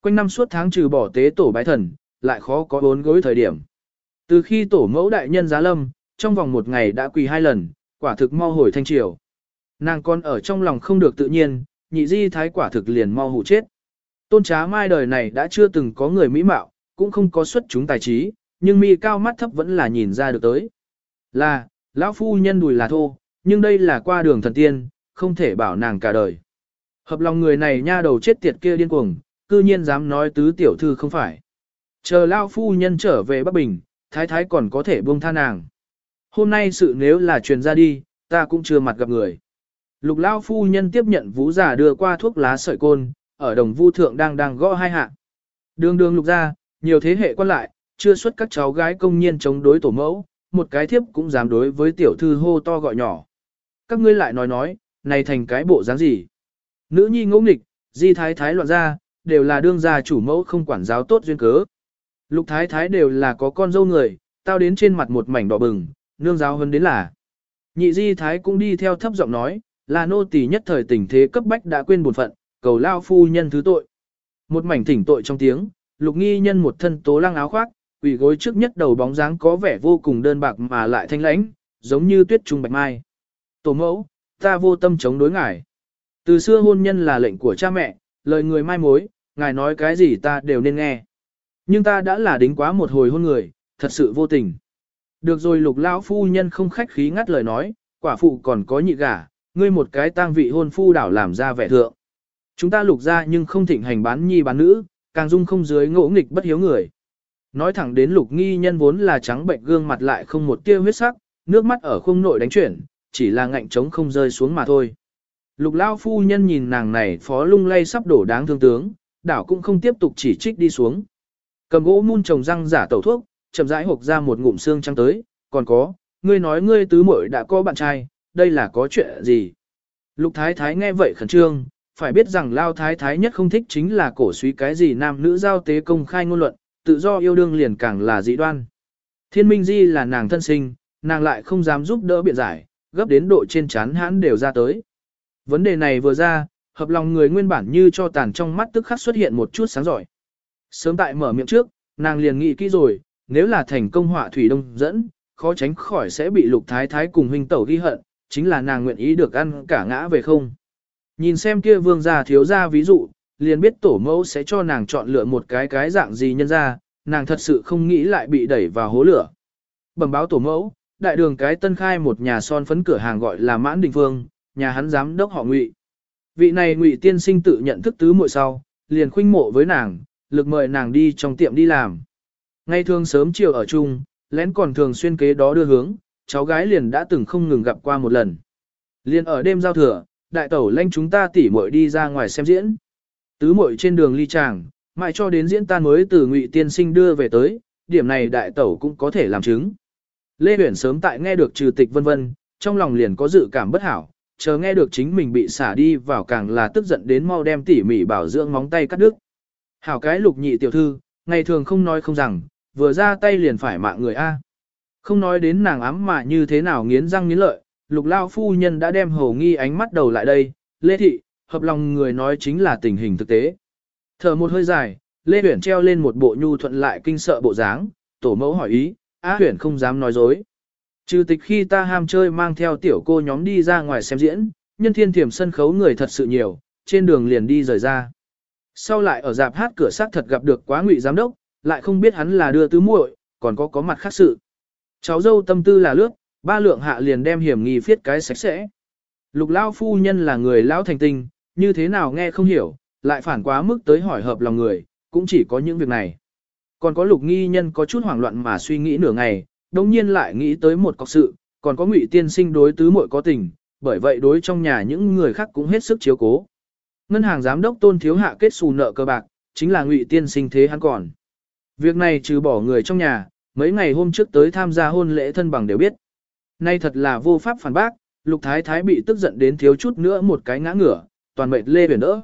quanh năm suốt tháng trừ bỏ tế tổ bái thần, lại khó có bốn gối thời điểm. Từ khi tổ mẫu đại nhân giá lâm, trong vòng một ngày đã quỳ hai lần, quả thực mau hồi thanh triều. Nàng con ở trong lòng không được tự nhiên, nhị di thái quả thực liền mau hụ chết. Tôn trá mai đời này đã chưa từng có người mỹ mạo, cũng không có xuất chúng tài trí, nhưng mi cao mắt thấp vẫn là nhìn ra được tới. Là, lão phu nhân đùi là thô, nhưng đây là qua đường thần tiên, không thể bảo nàng cả đời. Hợp lòng người này nha đầu chết tiệt kia điên cuồng, cư nhiên dám nói tứ tiểu thư không phải. Chờ lão phu nhân trở về Bắc Bình, thái thái còn có thể buông tha nàng. Hôm nay sự nếu là truyền ra đi, ta cũng chưa mặt gặp người. Lục lão phu nhân tiếp nhận vũ giả đưa qua thuốc lá sợi côn, ở đồng vu thượng đang đang gõ hai hạ. Đường đường lục ra, nhiều thế hệ quan lại, chưa xuất các cháu gái công nhiên chống đối tổ mẫu, một cái thiếp cũng dám đối với tiểu thư hô to gọi nhỏ. Các ngươi lại nói nói, này thành cái bộ dáng gì? Nữ nhi ngỗ nghịch, di thái thái loạn ra, đều là đương gia chủ mẫu không quản giáo tốt duyên cớ. Lục thái thái đều là có con dâu người, tao đến trên mặt một mảnh đỏ bừng, nương giáo hơn đến là. Nhị di thái cũng đi theo thấp giọng nói, là nô tỳ nhất thời tình thế cấp bách đã quên buồn phận, cầu lao phu nhân thứ tội. Một mảnh thỉnh tội trong tiếng, lục nghi nhân một thân tố lăng áo khoác, quỷ gối trước nhất đầu bóng dáng có vẻ vô cùng đơn bạc mà lại thanh lãnh, giống như tuyết trung bạch mai. Tổ mẫu, ta vô tâm chống đối ngài. Từ xưa hôn nhân là lệnh của cha mẹ, lời người mai mối, ngài nói cái gì ta đều nên nghe. Nhưng ta đã là đính quá một hồi hôn người, thật sự vô tình. Được rồi lục lão phu nhân không khách khí ngắt lời nói, quả phụ còn có nhị gả, ngươi một cái tang vị hôn phu đảo làm ra vẻ thượng. Chúng ta lục ra nhưng không thịnh hành bán nhi bán nữ, càng dung không dưới ngỗ nghịch bất hiếu người. Nói thẳng đến lục nghi nhân vốn là trắng bệnh gương mặt lại không một tia huyết sắc, nước mắt ở khung nội đánh chuyển, chỉ là ngạnh trống không rơi xuống mà thôi. Lục lao phu nhân nhìn nàng này phó lung lay sắp đổ đáng thương tướng, đảo cũng không tiếp tục chỉ trích đi xuống. Cầm gỗ mun trồng răng giả tẩu thuốc, chậm rãi hộp ra một ngụm xương trắng tới, còn có, ngươi nói ngươi tứ muội đã có bạn trai, đây là có chuyện gì? Lục thái thái nghe vậy khẩn trương, phải biết rằng lao thái thái nhất không thích chính là cổ suý cái gì nam nữ giao tế công khai ngôn luận, tự do yêu đương liền càng là dị đoan. Thiên minh di là nàng thân sinh, nàng lại không dám giúp đỡ biện giải, gấp đến độ trên chán hãn đều ra tới. Vấn đề này vừa ra, hợp lòng người nguyên bản như cho tàn trong mắt tức khắc xuất hiện một chút sáng giỏi. Sớm tại mở miệng trước, nàng liền nghĩ kỹ rồi, nếu là thành công họa thủy đông dẫn, khó tránh khỏi sẽ bị lục thái thái cùng huynh tẩu ghi hận, chính là nàng nguyện ý được ăn cả ngã về không. Nhìn xem kia vương gia thiếu gia ví dụ, liền biết tổ mẫu sẽ cho nàng chọn lựa một cái cái dạng gì nhân ra, nàng thật sự không nghĩ lại bị đẩy vào hố lửa. Bẩm báo tổ mẫu, đại đường cái tân khai một nhà son phấn cửa hàng gọi là Mãn Đình Phương, nhà hắn giám đốc họ Ngụy. Vị này Ngụy tiên sinh tự nhận thức tứ muội sau, liền khuynh mộ với nàng, lực mời nàng đi trong tiệm đi làm. Ngay thường sớm chiều ở chung, lén còn thường xuyên kế đó đưa hướng, cháu gái liền đã từng không ngừng gặp qua một lần. Liền ở đêm giao thừa, đại tẩu lanh chúng ta tỉ muội đi ra ngoài xem diễn. Tứ muội trên đường ly tràng, mãi cho đến diễn tan mới từ ngụy tiên sinh đưa về tới, điểm này đại tẩu cũng có thể làm chứng. Lê Huyền sớm tại nghe được trừ tịch vân vân, trong lòng liền có dự cảm bất hảo, chờ nghe được chính mình bị xả đi vào càng là tức giận đến mau đem tỉ mỉ bảo dưỡng móng tay cắt đứt. Hảo cái lục nhị tiểu thư, ngày thường không nói không rằng, vừa ra tay liền phải mạng người A. Không nói đến nàng ám mà như thế nào nghiến răng nghiến lợi, lục lao phu nhân đã đem hồ nghi ánh mắt đầu lại đây, lê thị, hợp lòng người nói chính là tình hình thực tế. Thở một hơi dài, lê huyển treo lên một bộ nhu thuận lại kinh sợ bộ dáng, tổ mẫu hỏi ý, á huyển không dám nói dối. Trừ tịch khi ta ham chơi mang theo tiểu cô nhóm đi ra ngoài xem diễn, nhân thiên thiểm sân khấu người thật sự nhiều, trên đường liền đi rời ra. Sau lại ở dạp hát cửa sát thật gặp được quá ngụy giám đốc, lại không biết hắn là đưa tứ muội, còn có có mặt khác sự. Cháu dâu tâm tư là lướt, ba lượng hạ liền đem hiểm nghi phiết cái sạch sẽ. Lục lao phu nhân là người lão thành tinh, như thế nào nghe không hiểu, lại phản quá mức tới hỏi hợp lòng người, cũng chỉ có những việc này. Còn có lục nghi nhân có chút hoảng loạn mà suy nghĩ nửa ngày, đồng nhiên lại nghĩ tới một cọc sự, còn có ngụy tiên sinh đối tứ muội có tình, bởi vậy đối trong nhà những người khác cũng hết sức chiếu cố. Ngân hàng giám đốc tôn thiếu hạ kết xù nợ cơ bạc, chính là ngụy tiên sinh thế hắn còn. Việc này trừ bỏ người trong nhà, mấy ngày hôm trước tới tham gia hôn lễ thân bằng đều biết. Nay thật là vô pháp phản bác, lục thái thái bị tức giận đến thiếu chút nữa một cái ngã ngửa, toàn mệt lê biển đỡ.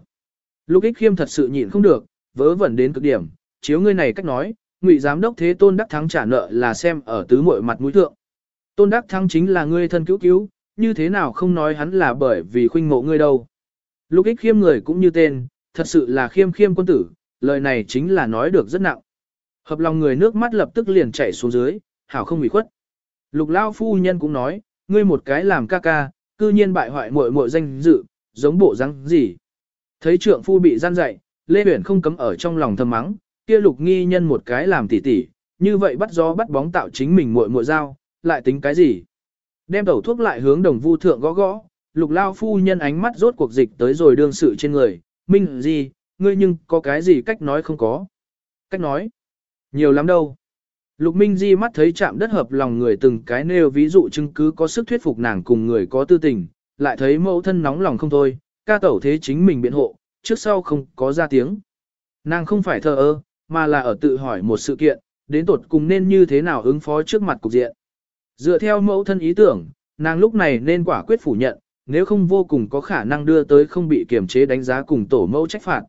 Lục ích khiêm thật sự nhịn không được, vớ vẩn đến cực điểm, chiếu ngươi này cách nói, ngụy giám đốc thế tôn đắc thắng trả nợ là xem ở tứ muội mặt mũi thượng. Tôn đắc thắng chính là ngươi thân cứu cứu, như thế nào không nói hắn là bởi vì khuynh mộ ngươi đâu. Lục ích khiêm người cũng như tên, thật sự là khiêm khiêm quân tử, lời này chính là nói được rất nặng. Hợp lòng người nước mắt lập tức liền chảy xuống dưới, hảo không bị khuất. Lục lao phu nhân cũng nói, ngươi một cái làm ca ca, cư nhiên bại hoại muội muội danh dự, giống bộ răng gì. Thấy trượng phu bị gian dạy, Lê Uyển không cấm ở trong lòng thầm mắng, kia lục nghi nhân một cái làm tỉ tỉ, như vậy bắt gió bắt bóng tạo chính mình muội muội dao, lại tính cái gì. Đem đầu thuốc lại hướng đồng vu thượng gõ gõ, lục lao phu nhân ánh mắt rốt cuộc dịch tới rồi đương sự trên người, minh gì, ngươi nhưng có cái gì cách nói không có. Cách nói, nhiều lắm đâu. Lục Minh Di mắt thấy chạm đất hợp lòng người từng cái nêu ví dụ chứng cứ có sức thuyết phục nàng cùng người có tư tình, lại thấy mẫu thân nóng lòng không thôi, ca tẩu thế chính mình biện hộ, trước sau không có ra tiếng. Nàng không phải thờ ơ, mà là ở tự hỏi một sự kiện, đến tột cùng nên như thế nào ứng phó trước mặt cục diện. Dựa theo mẫu thân ý tưởng, nàng lúc này nên quả quyết phủ nhận, nếu không vô cùng có khả năng đưa tới không bị kiềm chế đánh giá cùng tổ mẫu trách phạt.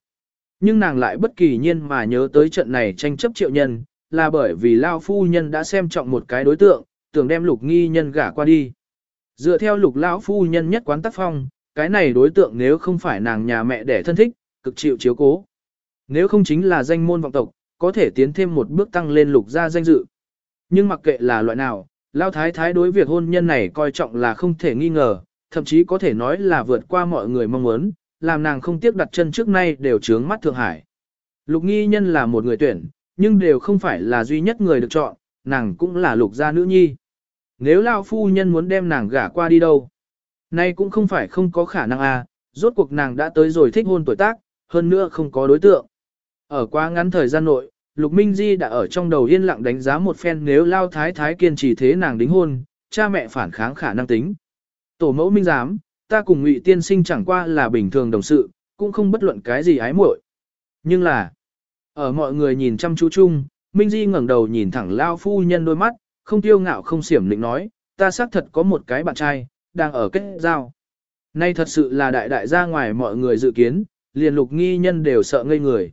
Nhưng nàng lại bất kỳ nhiên mà nhớ tới trận này tranh chấp triệu nhân, là bởi vì Lao phu nhân đã xem trọng một cái đối tượng, tưởng đem lục nghi nhân gả qua đi. Dựa theo lục lão phu nhân nhất quán tác phong, cái này đối tượng nếu không phải nàng nhà mẹ đẻ thân thích, cực chịu chiếu cố. Nếu không chính là danh môn vọng tộc, có thể tiến thêm một bước tăng lên lục gia danh dự. Nhưng mặc kệ là loại nào, Lao Thái Thái đối việc hôn nhân này coi trọng là không thể nghi ngờ, thậm chí có thể nói là vượt qua mọi người mong muốn, làm nàng không tiếc đặt chân trước nay đều trướng mắt Thượng Hải. Lục nghi nhân là một người tuyển, nhưng đều không phải là duy nhất người được chọn, nàng cũng là lục gia nữ nhi. Nếu Lao Phu Nhân muốn đem nàng gả qua đi đâu? Nay cũng không phải không có khả năng à, rốt cuộc nàng đã tới rồi thích hôn tuổi tác, hơn nữa không có đối tượng. Ở quá ngắn thời gian nội, Lục Minh Di đã ở trong đầu yên lặng đánh giá một phen nếu Lao Thái Thái kiên trì thế nàng đính hôn, cha mẹ phản kháng khả năng tính. Tổ mẫu minh giám, ta cùng Ngụy Tiên Sinh chẳng qua là bình thường đồng sự, cũng không bất luận cái gì ái muội. Nhưng là, ở mọi người nhìn chăm chú chung, Minh Di ngẩng đầu nhìn thẳng Lao Phu Nhân đôi mắt, không tiêu ngạo không xiểm định nói, ta xác thật có một cái bạn trai, đang ở kết giao. Nay thật sự là đại đại ra ngoài mọi người dự kiến, liền lục nghi nhân đều sợ ngây người.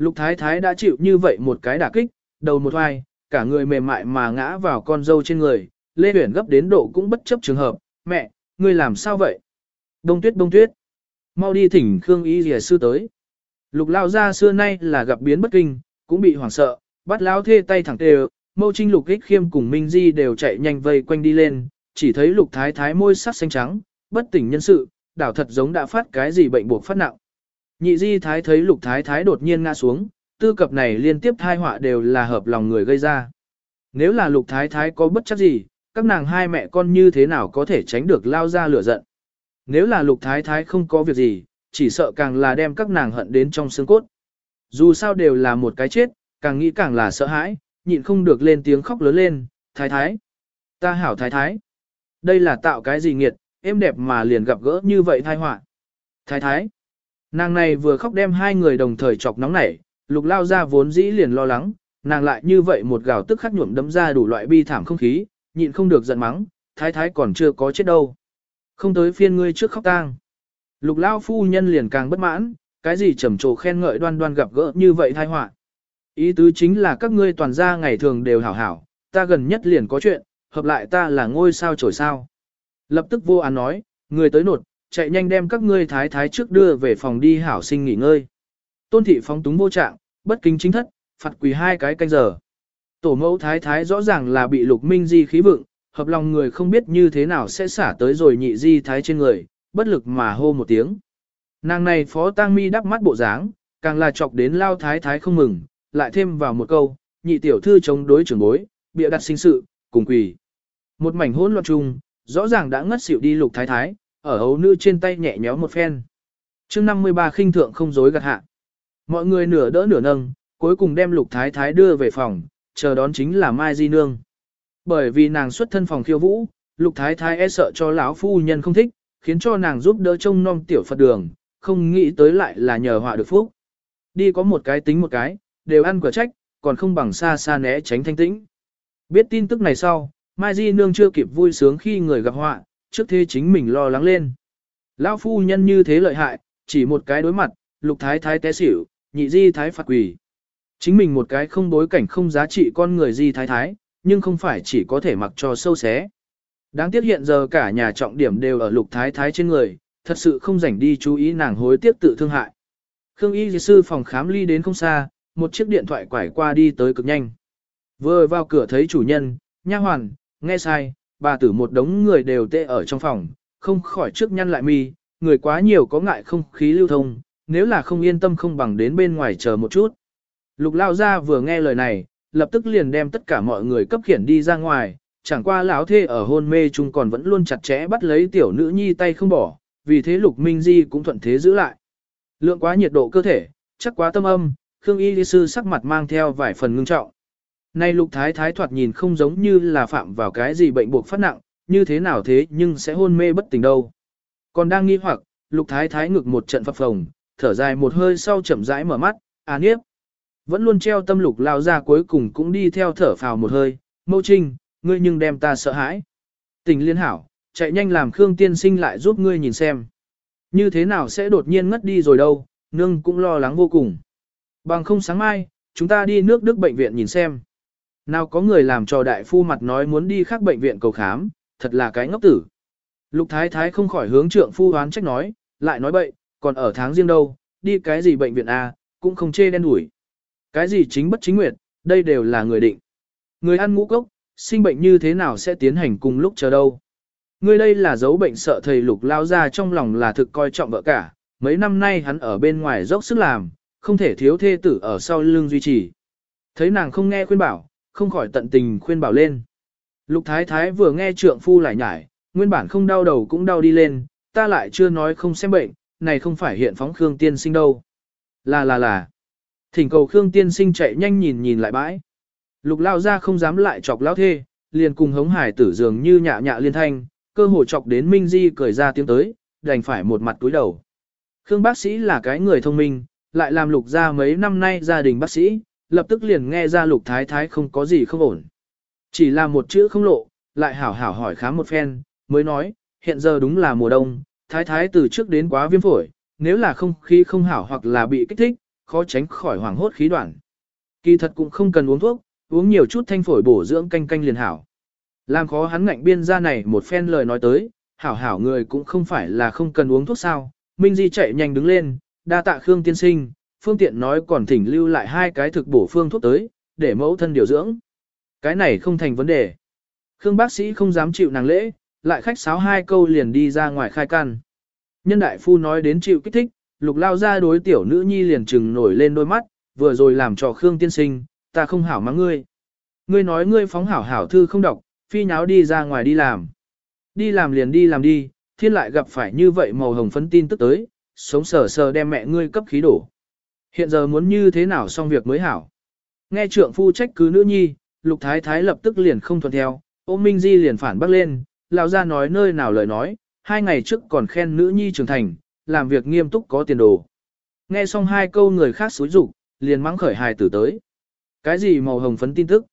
Lục thái thái đã chịu như vậy một cái đả kích, đầu một hoài, cả người mềm mại mà ngã vào con dâu trên người, Lê Uyển gấp đến độ cũng bất chấp trường hợp, mẹ, ngươi làm sao vậy? Đông tuyết đông tuyết, mau đi thỉnh Khương Y Dìa sư tới. Lục lao ra xưa nay là gặp biến bất kinh, cũng bị hoảng sợ, bắt lao thê tay thẳng tề, mâu trinh lục ích khiêm cùng Minh Di đều chạy nhanh vây quanh đi lên, chỉ thấy lục thái thái môi sắc xanh trắng, bất tỉnh nhân sự, đảo thật giống đã phát cái gì bệnh buộc phát nặng. Nhị di thái thấy lục thái thái đột nhiên ngã xuống, tư cập này liên tiếp thai họa đều là hợp lòng người gây ra. Nếu là lục thái thái có bất chấp gì, các nàng hai mẹ con như thế nào có thể tránh được lao ra lửa giận. Nếu là lục thái thái không có việc gì, chỉ sợ càng là đem các nàng hận đến trong xương cốt. Dù sao đều là một cái chết, càng nghĩ càng là sợ hãi, nhịn không được lên tiếng khóc lớn lên, thái thái. Ta hảo thái thái. Đây là tạo cái gì nghiệt, em đẹp mà liền gặp gỡ như vậy thai họa. Thái thái. Nàng này vừa khóc đem hai người đồng thời chọc nóng nảy, lục lao ra vốn dĩ liền lo lắng, nàng lại như vậy một gào tức khắc nhuộm đấm ra đủ loại bi thảm không khí, nhịn không được giận mắng, thái thái còn chưa có chết đâu. Không tới phiên ngươi trước khóc tang. Lục lao phu nhân liền càng bất mãn, cái gì trầm trồ khen ngợi đoan đoan gặp gỡ như vậy thai họa. Ý tứ chính là các ngươi toàn gia ngày thường đều hảo hảo, ta gần nhất liền có chuyện, hợp lại ta là ngôi sao trổi sao. Lập tức vô án nói, người tới nột, chạy nhanh đem các ngươi thái thái trước đưa về phòng đi hảo sinh nghỉ ngơi. Tôn thị phóng túng vô trạng, bất kính chính thất, phạt quỳ hai cái canh giờ. Tổ mẫu thái thái rõ ràng là bị lục minh di khí vượng, hợp lòng người không biết như thế nào sẽ xả tới rồi nhị di thái trên người, bất lực mà hô một tiếng. Nàng này phó tang mi đắp mắt bộ dáng, càng là chọc đến lao thái thái không mừng, lại thêm vào một câu, nhị tiểu thư chống đối trưởng bối, bịa đặt sinh sự, cùng quỳ. Một mảnh hỗn loạn chung, rõ ràng đã ngất xỉu đi lục thái thái, ở hấu nữ trên tay nhẹ nhéo một phen. chương 53 khinh thượng không dối gạt hạ. Mọi người nửa đỡ nửa nâng, cuối cùng đem lục thái thái đưa về phòng, chờ đón chính là Mai Di Nương. Bởi vì nàng xuất thân phòng khiêu vũ, lục thái thái e sợ cho lão phu nhân không thích, khiến cho nàng giúp đỡ trông nom tiểu Phật đường, không nghĩ tới lại là nhờ họa được phúc. Đi có một cái tính một cái, đều ăn quả trách, còn không bằng xa xa né tránh thanh tĩnh. Biết tin tức này sau, Mai Di Nương chưa kịp vui sướng khi người gặp họa, trước thế chính mình lo lắng lên. Lão phu nhân như thế lợi hại, chỉ một cái đối mặt, lục thái thái té xỉu, nhị di thái phạt quỷ. Chính mình một cái không bối cảnh không giá trị con người di thái thái, nhưng không phải chỉ có thể mặc cho sâu xé. Đáng tiếc hiện giờ cả nhà trọng điểm đều ở lục thái thái trên người, thật sự không rảnh đi chú ý nàng hối tiếc tự thương hại. Khương Y sư phòng khám ly đến không xa, một chiếc điện thoại quải qua đi tới cực nhanh. Vừa vào cửa thấy chủ nhân, nha hoàn, nghe sai, bà tử một đống người đều tê ở trong phòng, không khỏi trước nhăn lại mi, người quá nhiều có ngại không khí lưu thông, nếu là không yên tâm không bằng đến bên ngoài chờ một chút. Lục lao ra vừa nghe lời này, lập tức liền đem tất cả mọi người cấp khiển đi ra ngoài, chẳng qua lão thê ở hôn mê chung còn vẫn luôn chặt chẽ bắt lấy tiểu nữ nhi tay không bỏ, vì thế lục minh di cũng thuận thế giữ lại. Lượng quá nhiệt độ cơ thể, chắc quá tâm âm, Khương Y Lý Sư sắc mặt mang theo vài phần ngưng trọng. Nay lục thái thái thoạt nhìn không giống như là phạm vào cái gì bệnh buộc phát nặng, như thế nào thế nhưng sẽ hôn mê bất tỉnh đâu. Còn đang nghi hoặc, lục thái thái ngực một trận phập phồng, thở dài một hơi sau chậm rãi mở mắt, à niếp. Vẫn luôn treo tâm lục lao ra cuối cùng cũng đi theo thở phào một hơi, mâu trinh, ngươi nhưng đem ta sợ hãi. Tình liên hảo, chạy nhanh làm Khương tiên sinh lại giúp ngươi nhìn xem. Như thế nào sẽ đột nhiên ngất đi rồi đâu, nương cũng lo lắng vô cùng. Bằng không sáng mai, chúng ta đi nước Đức bệnh viện nhìn xem. Nào có người làm cho đại phu mặt nói muốn đi khác bệnh viện cầu khám, thật là cái ngốc tử. Lục thái thái không khỏi hướng trượng phu hoán trách nói, lại nói bậy, còn ở tháng riêng đâu, đi cái gì bệnh viện A, cũng không chê đen đủi. Cái gì chính bất chính nguyệt, đây đều là người định. Người ăn ngũ cốc, sinh bệnh như thế nào sẽ tiến hành cùng lúc chờ đâu. Người đây là dấu bệnh sợ thầy lục lao ra trong lòng là thực coi trọng vợ cả, mấy năm nay hắn ở bên ngoài dốc sức làm, không thể thiếu thê tử ở sau lưng duy trì. Thấy nàng không nghe khuyên bảo, không khỏi tận tình khuyên bảo lên. Lục thái thái vừa nghe trượng phu lại nhải, nguyên bản không đau đầu cũng đau đi lên, ta lại chưa nói không xem bệnh, này không phải hiện phóng Khương tiên sinh đâu. Là là là. Thỉnh cầu Khương tiên sinh chạy nhanh nhìn nhìn lại bãi. Lục lao ra không dám lại chọc lao thê, liền cùng hống hải tử dường như nhạ nhạ liên thanh, cơ hồ chọc đến Minh Di cười ra tiếng tới, đành phải một mặt túi đầu. Khương bác sĩ là cái người thông minh, lại làm lục ra mấy năm nay gia đình bác sĩ, lập tức liền nghe ra lục thái thái không có gì không ổn. Chỉ là một chữ không lộ, lại hảo hảo hỏi khám một phen, mới nói, hiện giờ đúng là mùa đông, thái thái từ trước đến quá viêm phổi, nếu là không khí không hảo hoặc là bị kích thích, khó tránh khỏi hoảng hốt khí đoạn. Kỳ thật cũng không cần uống thuốc, uống nhiều chút thanh phổi bổ dưỡng canh canh liền hảo. Làm khó hắn ngạnh biên ra này một phen lời nói tới, hảo hảo người cũng không phải là không cần uống thuốc sao. Minh Di chạy nhanh đứng lên, đa tạ Khương tiên sinh, phương tiện nói còn thỉnh lưu lại hai cái thực bổ phương thuốc tới, để mẫu thân điều dưỡng. Cái này không thành vấn đề. Khương bác sĩ không dám chịu nàng lễ, lại khách sáo hai câu liền đi ra ngoài khai căn. Nhân đại phu nói đến chịu kích thích, lục lao ra đối tiểu nữ nhi liền trừng nổi lên đôi mắt, vừa rồi làm cho Khương tiên sinh, ta không hảo mắng ngươi. Ngươi nói ngươi phóng hảo hảo thư không đọc, phi nháo đi ra ngoài đi làm. Đi làm liền đi làm đi, thiên lại gặp phải như vậy màu hồng phấn tin tức tới, sống sờ sờ đem mẹ ngươi cấp khí đổ. Hiện giờ muốn như thế nào xong việc mới hảo. Nghe trượng phu trách cứ nữ nhi, lục thái thái lập tức liền không thuận theo, ôm Minh Di liền phản bác lên, lão ra nói nơi nào lời nói, hai ngày trước còn khen nữ nhi trưởng thành, làm việc nghiêm túc có tiền đồ. Nghe xong hai câu người khác xúi rụng, liền mắng khởi hài tử tới. Cái gì màu hồng phấn tin tức?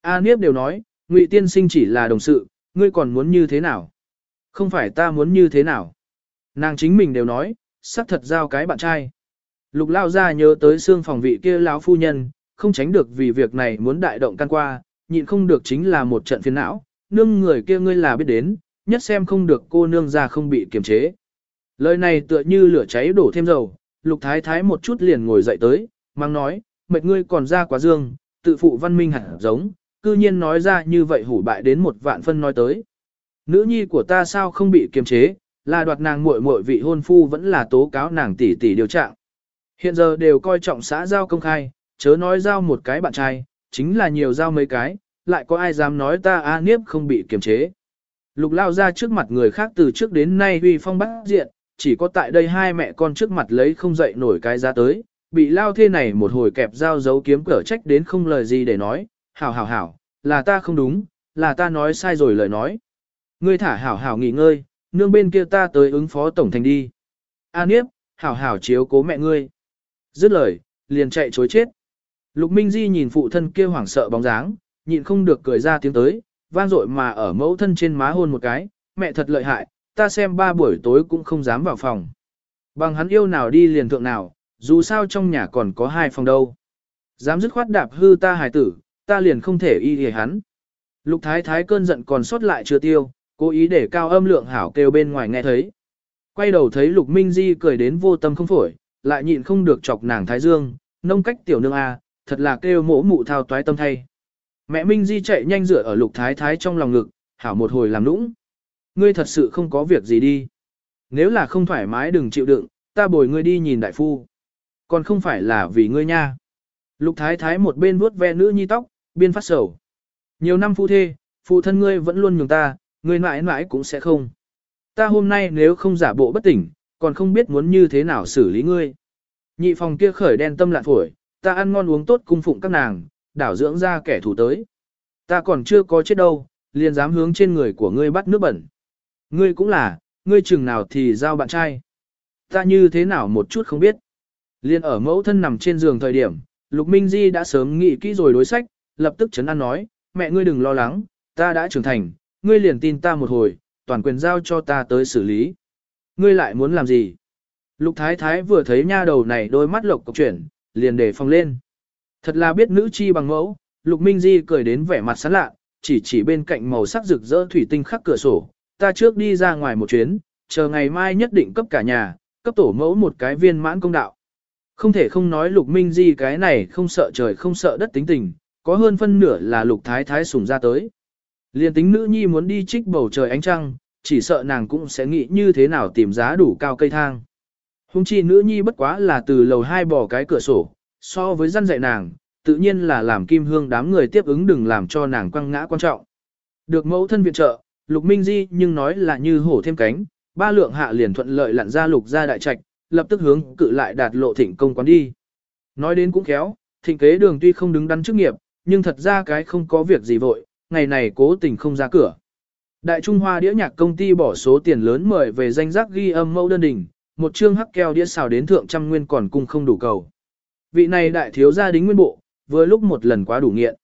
A Niếp đều nói, Ngụy tiên sinh chỉ là đồng sự, ngươi còn muốn như thế nào? Không phải ta muốn như thế nào? Nàng chính mình đều nói, sắp thật giao cái bạn trai. Lục lao ra nhớ tới xương phòng vị kia lão phu nhân, không tránh được vì việc này muốn đại động can qua, nhịn không được chính là một trận phiền não, nương người kia ngươi là biết đến, nhất xem không được cô nương ra không bị kiềm chế. Lời này tựa như lửa cháy đổ thêm dầu, lục thái thái một chút liền ngồi dậy tới, mang nói, mệt ngươi còn ra quá dương, tự phụ văn minh hẳn giống, cư nhiên nói ra như vậy hủ bại đến một vạn phân nói tới. Nữ nhi của ta sao không bị kiềm chế, là đoạt nàng muội muội vị hôn phu vẫn là tố cáo nàng tỷ tỷ điều trạng. Hiện giờ đều coi trọng xã giao công khai, chớ nói giao một cái bạn trai, chính là nhiều giao mấy cái, lại có ai dám nói ta A Niếp không bị kiềm chế. Lục lao ra trước mặt người khác từ trước đến nay huy phong bắt diện, chỉ có tại đây hai mẹ con trước mặt lấy không dậy nổi cái ra tới, bị lao thế này một hồi kẹp dao giấu kiếm cở trách đến không lời gì để nói, hảo hảo hảo, là ta không đúng, là ta nói sai rồi lời nói. Ngươi thả hảo hảo nghỉ ngơi, nương bên kia ta tới ứng phó tổng thành đi. A Niếp, hảo hảo chiếu cố mẹ ngươi. Dứt lời, liền chạy chối chết. Lục Minh Di nhìn phụ thân kia hoảng sợ bóng dáng, nhịn không được cười ra tiếng tới, vang dội mà ở mẫu thân trên má hôn một cái, mẹ thật lợi hại, ta xem ba buổi tối cũng không dám vào phòng. Bằng hắn yêu nào đi liền thượng nào, dù sao trong nhà còn có hai phòng đâu. Dám dứt khoát đạp hư ta hài tử, ta liền không thể y hề hắn. Lục thái thái cơn giận còn sót lại chưa tiêu, cố ý để cao âm lượng hảo kêu bên ngoài nghe thấy. Quay đầu thấy lục minh di cười đến vô tâm không phổi, lại nhịn không được chọc nàng thái dương, nông cách tiểu nương a, thật là kêu mỗ mụ thao toái tâm thay. Mẹ Minh Di chạy nhanh rửa ở lục thái thái trong lòng ngực, hảo một hồi làm nũng. Ngươi thật sự không có việc gì đi. Nếu là không thoải mái đừng chịu đựng, ta bồi ngươi đi nhìn đại phu. Còn không phải là vì ngươi nha. Lục thái thái một bên vuốt ve nữ nhi tóc, biên phát sầu. Nhiều năm phu thê, phụ thân ngươi vẫn luôn nhường ta, ngươi mãi mãi cũng sẽ không. Ta hôm nay nếu không giả bộ bất tỉnh, còn không biết muốn như thế nào xử lý ngươi. Nhị phòng kia khởi đen tâm lạn phổi, ta ăn ngon uống tốt cung phụng các nàng, đảo dưỡng ra kẻ thù tới. Ta còn chưa có chết đâu, liền dám hướng trên người của ngươi bắt nước bẩn. Ngươi cũng là, ngươi chừng nào thì giao bạn trai. Ta như thế nào một chút không biết. Liên ở mẫu thân nằm trên giường thời điểm, Lục Minh Di đã sớm nghĩ kỹ rồi đối sách, lập tức chấn an nói, mẹ ngươi đừng lo lắng, ta đã trưởng thành, ngươi liền tin ta một hồi, toàn quyền giao cho ta tới xử lý. Ngươi lại muốn làm gì? Lục Thái Thái vừa thấy nha đầu này đôi mắt lộc cộc chuyển, liền để phòng lên. Thật là biết nữ chi bằng mẫu, Lục Minh Di cười đến vẻ mặt sán lạ, chỉ chỉ bên cạnh màu sắc rực rỡ thủy tinh khắc cửa sổ, ta trước đi ra ngoài một chuyến, chờ ngày mai nhất định cấp cả nhà, cấp tổ mẫu một cái viên mãn công đạo. Không thể không nói Lục Minh Di cái này không sợ trời không sợ đất tính tình, có hơn phân nửa là Lục Thái Thái sùng ra tới. Liên tính nữ nhi muốn đi trích bầu trời ánh trăng, chỉ sợ nàng cũng sẽ nghĩ như thế nào tìm giá đủ cao cây thang. Hùng chi nữ nhi bất quá là từ lầu hai bỏ cái cửa sổ, so với dân dạy nàng, tự nhiên là làm kim hương đám người tiếp ứng đừng làm cho nàng quăng ngã quan trọng. Được mẫu thân viện trợ, lục minh di nhưng nói là như hổ thêm cánh, ba lượng hạ liền thuận lợi lặn ra lục ra đại trạch, lập tức hướng cự lại đạt lộ thịnh công quán đi. Nói đến cũng khéo, thịnh kế đường tuy không đứng đắn chức nghiệp, nhưng thật ra cái không có việc gì vội, ngày này cố tình không ra cửa. Đại Trung Hoa đĩa nhạc công ty bỏ số tiền lớn mời về danh giác ghi âm mẫu đơn đình, một chương hắc keo đĩa xào đến thượng trăm nguyên còn cung không đủ cầu. Vị này đại thiếu gia đính nguyên bộ, vừa lúc một lần quá đủ nghiện.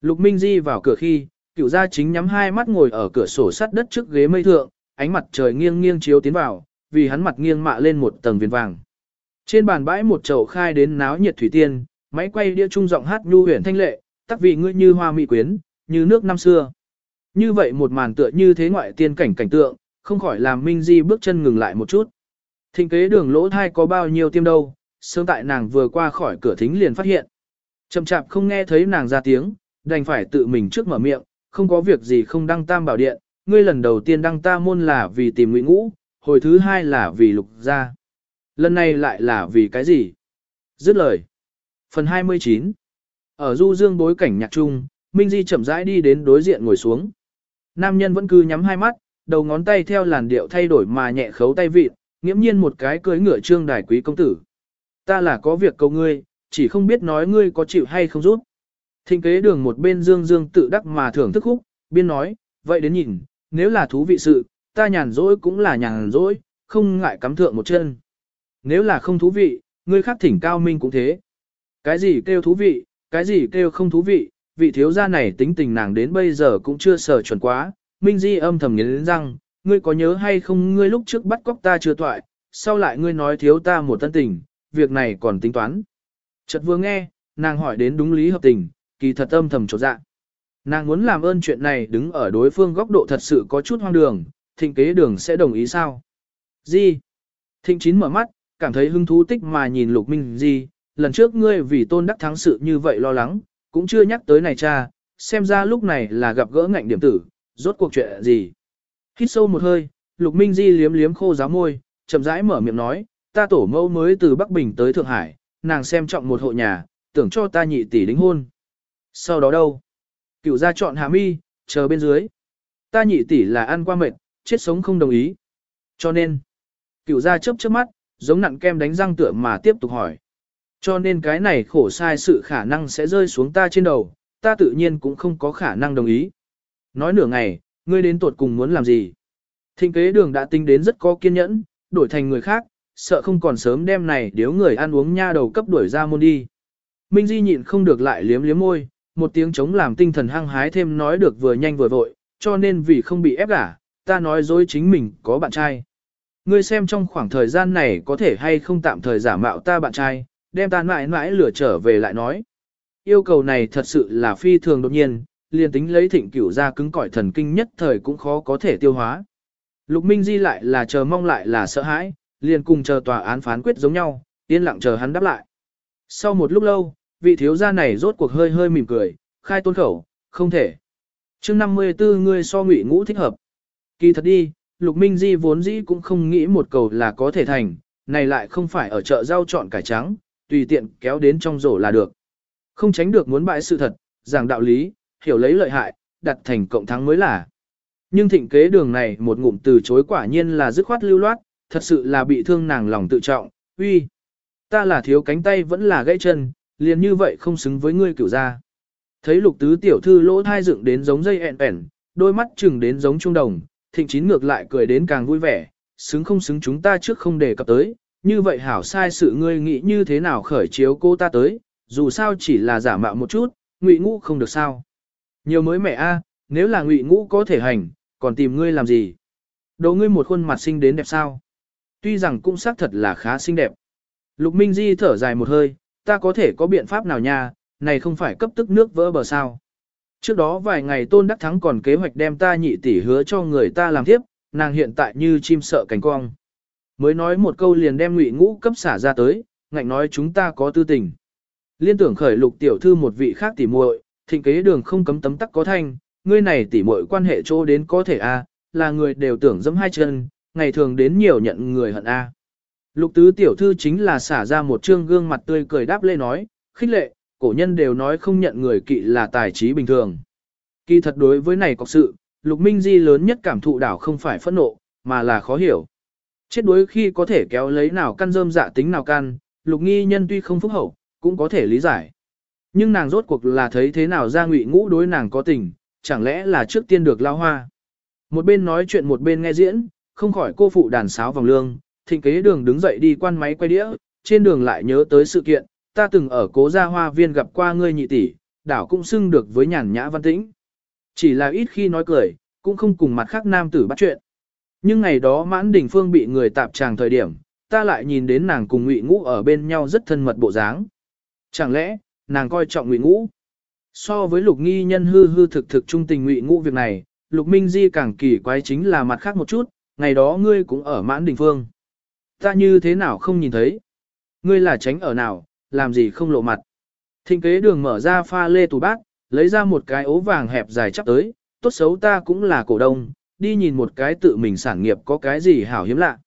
Lục Minh Di vào cửa khi, cựu gia chính nhắm hai mắt ngồi ở cửa sổ sắt đất trước ghế mây thượng, ánh mặt trời nghiêng nghiêng chiếu tiến vào, vì hắn mặt nghiêng mạ lên một tầng viền vàng. Trên bàn bãi một chậu khai đến náo nhiệt thủy tiên, máy quay đĩa trung giọng hát nhu huyền thanh lệ, tác vị ngươi như hoa mỹ quyến, như nước năm xưa. Như vậy một màn tựa như thế ngoại tiên cảnh cảnh tượng, không khỏi làm Minh Di bước chân ngừng lại một chút. Thịnh kế đường lỗ thai có bao nhiêu tiêm đâu, sớm tại nàng vừa qua khỏi cửa thính liền phát hiện. Chậm chạp không nghe thấy nàng ra tiếng, đành phải tự mình trước mở miệng, không có việc gì không đăng tam bảo điện, ngươi lần đầu tiên đăng ta môn là vì tìm ngụy ngũ, hồi thứ hai là vì lục gia. Lần này lại là vì cái gì? Dứt lời. Phần 29 Ở du dương bối cảnh nhạc trung, Minh Di chậm rãi đi đến đối diện ngồi xuống. Nam nhân vẫn cứ nhắm hai mắt, đầu ngón tay theo làn điệu thay đổi mà nhẹ khấu tay vịt, nghiễm nhiên một cái cưới ngựa trương đài quý công tử. Ta là có việc cầu ngươi, chỉ không biết nói ngươi có chịu hay không rút. Thịnh kế đường một bên dương dương tự đắc mà thưởng thức khúc, biên nói, vậy đến nhìn, nếu là thú vị sự, ta nhàn rỗi cũng là nhàn rỗi, không ngại cắm thượng một chân. Nếu là không thú vị, ngươi khác thỉnh cao minh cũng thế. Cái gì kêu thú vị, cái gì kêu không thú vị, vị thiếu gia này tính tình nàng đến bây giờ cũng chưa sở chuẩn quá. Minh Di âm thầm nghiến răng, ngươi có nhớ hay không ngươi lúc trước bắt cóc ta chưa toại, sau lại ngươi nói thiếu ta một tân tình, việc này còn tính toán. Chợt vừa nghe, nàng hỏi đến đúng lý hợp tình, kỳ thật âm thầm chột dạ. Nàng muốn làm ơn chuyện này đứng ở đối phương góc độ thật sự có chút hoang đường, thịnh kế đường sẽ đồng ý sao? Di. Thịnh chín mở mắt, cảm thấy hứng thú tích mà nhìn lục minh Di, lần trước ngươi vì tôn đắc thắng sự như vậy lo lắng, cũng chưa nhắc tới này cha, xem ra lúc này là gặp gỡ ngạnh điểm tử, rốt cuộc chuyện gì. Hít sâu một hơi, lục minh Di liếm liếm khô giáo môi, chậm rãi mở miệng nói, ta tổ mẫu mới từ Bắc Bình tới Thượng Hải, nàng xem trọng một hộ nhà, tưởng cho ta nhị tỷ đính hôn. Sau đó đâu? Cựu gia chọn hạ mi, chờ bên dưới. Ta nhị tỷ là ăn qua mệt, chết sống không đồng ý. Cho nên, cựu gia chớp chớp mắt, giống nặn kem đánh răng tựa mà tiếp tục hỏi. Cho nên cái này khổ sai sự khả năng sẽ rơi xuống ta trên đầu, ta tự nhiên cũng không có khả năng đồng ý. Nói nửa ngày, ngươi đến tuột cùng muốn làm gì? Thịnh kế đường đã tính đến rất có kiên nhẫn, đổi thành người khác, sợ không còn sớm đêm này nếu người ăn uống nha đầu cấp đuổi ra môn đi. Minh Di nhịn không được lại liếm liếm môi, một tiếng chống làm tinh thần hăng hái thêm nói được vừa nhanh vừa vội, cho nên vì không bị ép gả, ta nói dối chính mình có bạn trai. Ngươi xem trong khoảng thời gian này có thể hay không tạm thời giả mạo ta bạn trai, đem ta mãi mãi lửa trở về lại nói. Yêu cầu này thật sự là phi thường đột nhiên, liền tính lấy thịnh cửu ra cứng cỏi thần kinh nhất thời cũng khó có thể tiêu hóa. Lục Minh Di lại là chờ mong lại là sợ hãi, liền cùng chờ tòa án phán quyết giống nhau, yên lặng chờ hắn đáp lại. Sau một lúc lâu, vị thiếu gia này rốt cuộc hơi hơi mỉm cười, khai tôn khẩu, không thể. chương 54 ngươi so ngụy ngũ thích hợp. Kỳ thật đi, Lục Minh Di vốn dĩ cũng không nghĩ một cầu là có thể thành, này lại không phải ở chợ rau chọn cải trắng, tùy tiện kéo đến trong rổ là được. Không tránh được muốn bại sự thật, giảng đạo lý, hiểu lấy lợi hại, đặt thành cộng thắng mới là. Nhưng thịnh kế đường này một ngụm từ chối quả nhiên là dứt khoát lưu loát, thật sự là bị thương nàng lòng tự trọng, uy. Ta là thiếu cánh tay vẫn là gãy chân, liền như vậy không xứng với ngươi cửu gia. Thấy lục tứ tiểu thư lỗ thai dựng đến giống dây ẹn ẹn, đôi mắt chừng đến giống trung đồng, thịnh chín ngược lại cười đến càng vui vẻ, xứng không xứng chúng ta trước không đề cập tới, như vậy hảo sai sự ngươi nghĩ như thế nào khởi chiếu cô ta tới, dù sao chỉ là giả mạo một chút, ngụy ngũ không được sao. Nhiều mới mẹ a, nếu là ngụy ngũ có thể hành, còn tìm ngươi làm gì? Đồ ngươi một khuôn mặt xinh đến đẹp sao? Tuy rằng cũng xác thật là khá xinh đẹp. Lục Minh Di thở dài một hơi, ta có thể có biện pháp nào nha, này không phải cấp tức nước vỡ bờ sao. Trước đó vài ngày Tôn Đắc Thắng còn kế hoạch đem ta nhị tỷ hứa cho người ta làm tiếp, nàng hiện tại như chim sợ cánh cong. Mới nói một câu liền đem ngụy ngũ cấp xả ra tới, ngạnh nói chúng ta có tư tình. Liên tưởng khởi lục tiểu thư một vị khác tỉ muội, thịnh kế đường không cấm tấm tắc có thanh, ngươi này tỉ muội quan hệ chỗ đến có thể a, là người đều tưởng dẫm hai chân, ngày thường đến nhiều nhận người hận a. Lục tứ tiểu thư chính là xả ra một trương gương mặt tươi cười đáp lê nói, khích lệ, cổ nhân đều nói không nhận người kỵ là tài trí bình thường. Kỳ thật đối với này có sự, lục minh di lớn nhất cảm thụ đảo không phải phẫn nộ, mà là khó hiểu. Chết đuối khi có thể kéo lấy nào căn dơm dạ tính nào căn, lục nghi nhân tuy không phúc hậu, cũng có thể lý giải. Nhưng nàng rốt cuộc là thấy thế nào ra ngụy ngũ đối nàng có tình, chẳng lẽ là trước tiên được lao hoa. Một bên nói chuyện một bên nghe diễn, không khỏi cô phụ đàn sáo vòng lương, thịnh kế đường đứng dậy đi quan máy quay đĩa, trên đường lại nhớ tới sự kiện, ta từng ở cố gia hoa viên gặp qua ngươi nhị tỷ, đảo cũng xưng được với nhàn nhã văn tĩnh. Chỉ là ít khi nói cười, cũng không cùng mặt khác nam tử bắt chuyện. Nhưng ngày đó mãn đình phương bị người tạp tràng thời điểm, ta lại nhìn đến nàng cùng ngụy ngũ ở bên nhau rất thân mật bộ dáng. Chẳng lẽ, nàng coi trọng ngụy ngũ? So với lục nghi nhân hư hư thực thực trung tình ngụy ngũ việc này, lục minh di càng kỳ quái chính là mặt khác một chút, ngày đó ngươi cũng ở mãn đình phương. Ta như thế nào không nhìn thấy? Ngươi là tránh ở nào, làm gì không lộ mặt? Thịnh kế đường mở ra pha lê tủ bát, lấy ra một cái ố vàng hẹp dài chắp tới, tốt xấu ta cũng là cổ đông, đi nhìn một cái tự mình sản nghiệp có cái gì hảo hiếm lạ.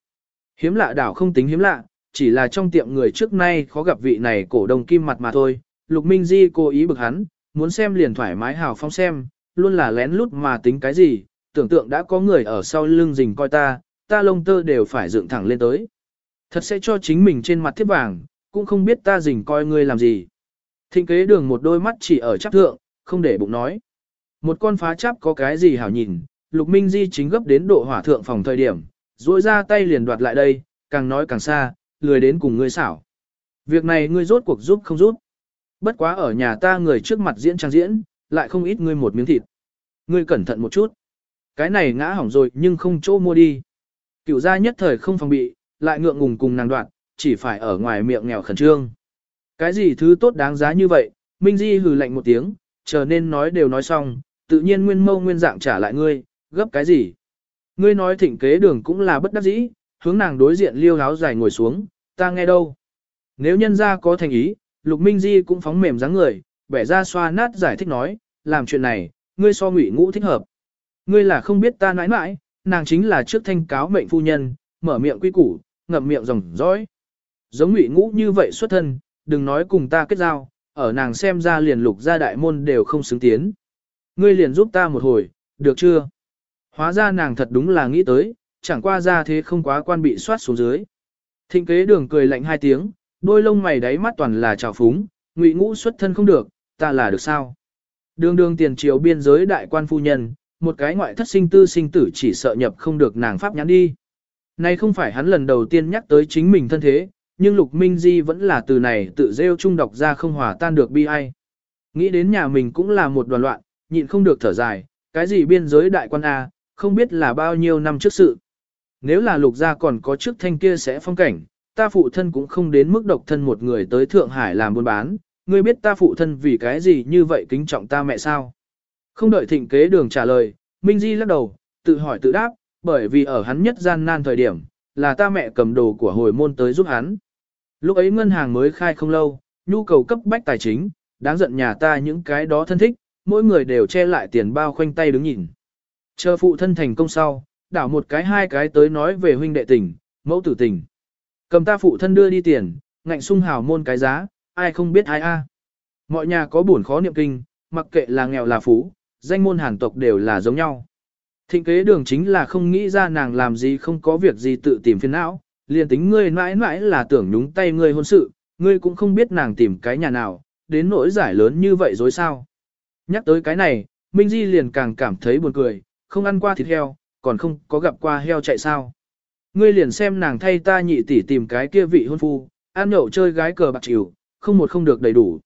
Hiếm lạ đảo không tính hiếm lạ, chỉ là trong tiệm người trước nay khó gặp vị này cổ đông kim mặt mà thôi. Lục Minh Di cố ý bực hắn, muốn xem liền thoải mái hào phong xem, luôn là lén lút mà tính cái gì, tưởng tượng đã có người ở sau lưng rình coi ta, ta lông tơ đều phải dựng thẳng lên tới. Thật sẽ cho chính mình trên mặt thiết vàng, cũng không biết ta rình coi ngươi làm gì. Thịnh kế đường một đôi mắt chỉ ở chắp thượng, không để bụng nói. Một con phá chắp có cái gì hảo nhìn, Lục Minh Di chính gấp đến độ hỏa thượng phòng thời điểm, duỗi ra tay liền đoạt lại đây, càng nói càng xa, lười đến cùng ngươi xảo. Việc này ngươi rốt cuộc giúp không giúp. Bất quá ở nhà ta người trước mặt diễn trang diễn, lại không ít ngươi một miếng thịt. Ngươi cẩn thận một chút. Cái này ngã hỏng rồi nhưng không chỗ mua đi. Cựu gia nhất thời không phòng bị, lại ngượng ngùng cùng nàng đoạn, chỉ phải ở ngoài miệng nghèo khẩn trương. Cái gì thứ tốt đáng giá như vậy, Minh Di hừ lạnh một tiếng, chờ nên nói đều nói xong, tự nhiên nguyên mâu nguyên dạng trả lại ngươi, gấp cái gì. Ngươi nói thỉnh kế đường cũng là bất đắc dĩ, hướng nàng đối diện liêu áo dài ngồi xuống, ta nghe đâu. Nếu nhân ra có thành ý, Lục Minh Di cũng phóng mềm dáng người, bẻ ra xoa nát giải thích nói, làm chuyện này, ngươi so ngụy ngũ thích hợp. Ngươi là không biết ta nãi nãi, nàng chính là trước thanh cáo mệnh phu nhân, mở miệng quy củ, ngậm miệng rồng dõi. Giống ngụy ngũ như vậy xuất thân, đừng nói cùng ta kết giao, ở nàng xem ra liền lục gia đại môn đều không xứng tiến. Ngươi liền giúp ta một hồi, được chưa? Hóa ra nàng thật đúng là nghĩ tới, chẳng qua ra thế không quá quan bị soát xuống dưới. Thịnh kế đường cười lạnh hai tiếng, đôi lông mày đáy mắt toàn là trào phúng, ngụy ngũ xuất thân không được, ta là được sao? Đường đường tiền triều biên giới đại quan phu nhân, một cái ngoại thất sinh tư sinh tử chỉ sợ nhập không được nàng pháp nhãn đi. Này không phải hắn lần đầu tiên nhắc tới chính mình thân thế, nhưng Lục Minh Di vẫn là từ này tự rêu trung đọc ra không hòa tan được bi ai. Nghĩ đến nhà mình cũng là một đoàn loạn, nhịn không được thở dài, cái gì biên giới đại quan A, không biết là bao nhiêu năm trước sự. Nếu là lục gia còn có trước thanh kia sẽ phong cảnh, ta phụ thân cũng không đến mức độc thân một người tới Thượng Hải làm buôn bán, ngươi biết ta phụ thân vì cái gì như vậy kính trọng ta mẹ sao? Không đợi thịnh kế đường trả lời, Minh Di lắc đầu, tự hỏi tự đáp, bởi vì ở hắn nhất gian nan thời điểm, là ta mẹ cầm đồ của hồi môn tới giúp hắn. Lúc ấy ngân hàng mới khai không lâu, nhu cầu cấp bách tài chính, đáng giận nhà ta những cái đó thân thích, mỗi người đều che lại tiền bao khoanh tay đứng nhìn. Chờ phụ thân thành công sau, đảo một cái hai cái tới nói về huynh đệ tình, mẫu tử tình. Cầm ta phụ thân đưa đi tiền, ngạnh sung hào môn cái giá, ai không biết ai a. Mọi nhà có buồn khó niệm kinh, mặc kệ là nghèo là phú, danh môn hàn tộc đều là giống nhau. Thịnh kế đường chính là không nghĩ ra nàng làm gì không có việc gì tự tìm phiền não, liền tính ngươi mãi mãi là tưởng nhúng tay ngươi hôn sự, ngươi cũng không biết nàng tìm cái nhà nào, đến nỗi giải lớn như vậy dối sao. Nhắc tới cái này, Minh Di liền càng cảm thấy buồn cười, không ăn qua thịt heo, còn không có gặp qua heo chạy sao. Ngươi liền xem nàng thay ta nhị tỷ tìm cái kia vị hôn phu, ăn nhậu chơi gái cờ bạc chịu, không một không được đầy đủ.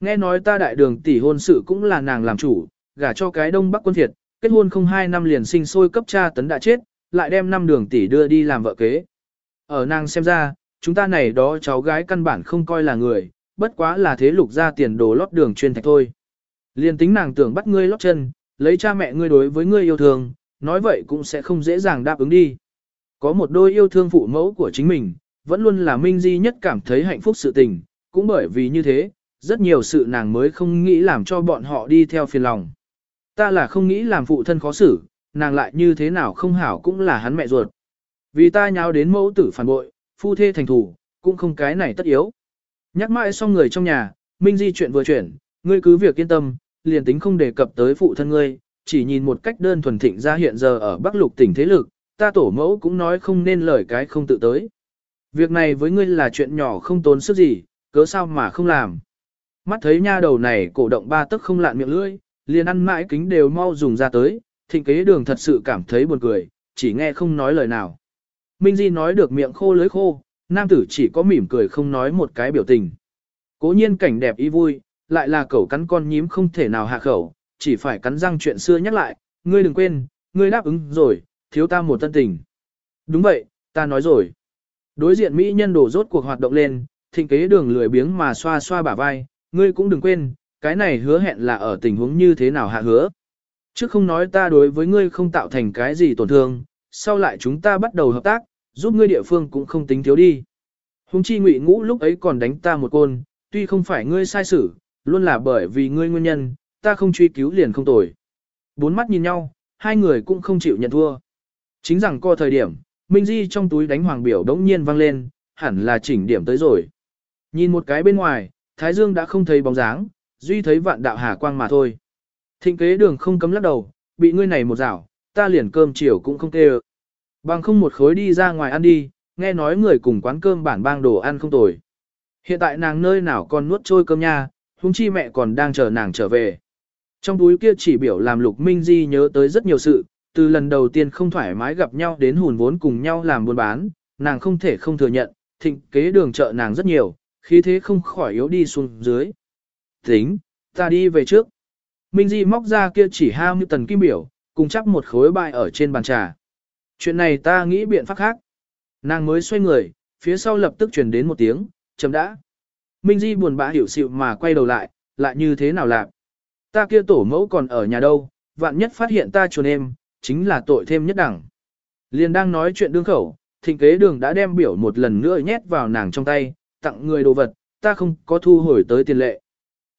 Nghe nói ta đại đường tỷ hôn sự cũng là nàng làm chủ, gả cho cái đông bắc quân thiệt, kết hôn không hai năm liền sinh sôi cấp cha tấn đã chết, lại đem năm đường tỷ đưa đi làm vợ kế. Ở nàng xem ra, chúng ta này đó cháu gái căn bản không coi là người, bất quá là thế lục ra tiền đồ lót đường chuyên thạch thôi. Liên tính nàng tưởng bắt ngươi lót chân, lấy cha mẹ ngươi đối với ngươi yêu thương, nói vậy cũng sẽ không dễ dàng đáp ứng đi. Có một đôi yêu thương phụ mẫu của chính mình, vẫn luôn là Minh Di nhất cảm thấy hạnh phúc sự tình, cũng bởi vì như thế, rất nhiều sự nàng mới không nghĩ làm cho bọn họ đi theo phiền lòng. Ta là không nghĩ làm phụ thân khó xử, nàng lại như thế nào không hảo cũng là hắn mẹ ruột. Vì ta nháo đến mẫu tử phản bội, phu thê thành thủ, cũng không cái này tất yếu. Nhắc mãi xong người trong nhà, Minh Di chuyện vừa chuyển, ngươi cứ việc yên tâm, liền tính không đề cập tới phụ thân ngươi, chỉ nhìn một cách đơn thuần thịnh ra hiện giờ ở Bắc Lục tỉnh thế lực, ta tổ mẫu cũng nói không nên lời cái không tự tới. Việc này với ngươi là chuyện nhỏ không tốn sức gì, cớ sao mà không làm. Mắt thấy nha đầu này cổ động ba tức không lạn miệng lưỡi, liền ăn mãi kính đều mau dùng ra tới, thịnh kế đường thật sự cảm thấy buồn cười, chỉ nghe không nói lời nào. Minh Di nói được miệng khô lưới khô, nam tử chỉ có mỉm cười không nói một cái biểu tình. Cố nhiên cảnh đẹp ý vui, lại là cẩu cắn con nhím không thể nào hạ khẩu, chỉ phải cắn răng chuyện xưa nhắc lại, ngươi đừng quên, ngươi đáp ứng rồi, thiếu ta một tân tình. Đúng vậy, ta nói rồi. Đối diện Mỹ nhân đổ rốt cuộc hoạt động lên, thịnh kế đường lười biếng mà xoa xoa bả vai, ngươi cũng đừng quên, cái này hứa hẹn là ở tình huống như thế nào hạ hứa. Chứ không nói ta đối với ngươi không tạo thành cái gì tổn thương, sau lại chúng ta bắt đầu hợp tác, giúp ngươi địa phương cũng không tính thiếu đi. Hùng chi ngụy ngũ lúc ấy còn đánh ta một côn, tuy không phải ngươi sai xử, luôn là bởi vì ngươi nguyên nhân, ta không truy cứu liền không tồi. Bốn mắt nhìn nhau, hai người cũng không chịu nhận thua. Chính rằng co thời điểm, Minh Di trong túi đánh hoàng biểu đống nhiên vang lên, hẳn là chỉnh điểm tới rồi. Nhìn một cái bên ngoài, Thái Dương đã không thấy bóng dáng, duy thấy vạn đạo hà quang mà thôi. Thịnh kế đường không cấm lắc đầu, bị ngươi này một rảo, ta liền cơm chiều cũng không kêu. Bằng không một khối đi ra ngoài ăn đi, nghe nói người cùng quán cơm bản bang đồ ăn không tồi. Hiện tại nàng nơi nào còn nuốt trôi cơm nha, huống chi mẹ còn đang chờ nàng trở về. Trong túi kia chỉ biểu làm Lục Minh Di nhớ tới rất nhiều sự, từ lần đầu tiên không thoải mái gặp nhau đến hùn vốn cùng nhau làm buôn bán, nàng không thể không thừa nhận, thịnh kế đường chợ nàng rất nhiều, khí thế không khỏi yếu đi xuống dưới. Tính, ta đi về trước. Minh Di móc ra kia chỉ ham như tần kim biểu, cùng chắc một khối bài ở trên bàn trà. Chuyện này ta nghĩ biện pháp khác. Nàng mới xoay người, phía sau lập tức truyền đến một tiếng, chấm đã. Minh Di buồn bã hiểu sự mà quay đầu lại, lại như thế nào lạc. Ta kia tổ mẫu còn ở nhà đâu, vạn nhất phát hiện ta chuồn em, chính là tội thêm nhất đẳng. Liền đang nói chuyện đương khẩu, thịnh kế đường đã đem biểu một lần nữa nhét vào nàng trong tay, tặng người đồ vật, ta không có thu hồi tới tiền lệ.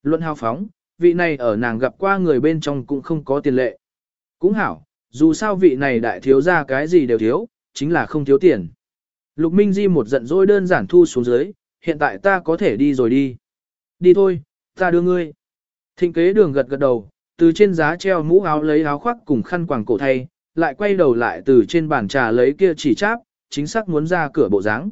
Luận hào phóng, vị này ở nàng gặp qua người bên trong cũng không có tiền lệ. Cũng hảo, dù sao vị này đại thiếu ra cái gì đều thiếu, chính là không thiếu tiền. Lục Minh Di một giận dỗi đơn giản thu xuống dưới, hiện tại ta có thể đi rồi đi. Đi thôi, ta đưa ngươi. Thịnh kế đường gật gật đầu, từ trên giá treo mũ áo lấy áo khoác cùng khăn quàng cổ thay, lại quay đầu lại từ trên bàn trà lấy kia chỉ cháp, chính xác muốn ra cửa bộ dáng.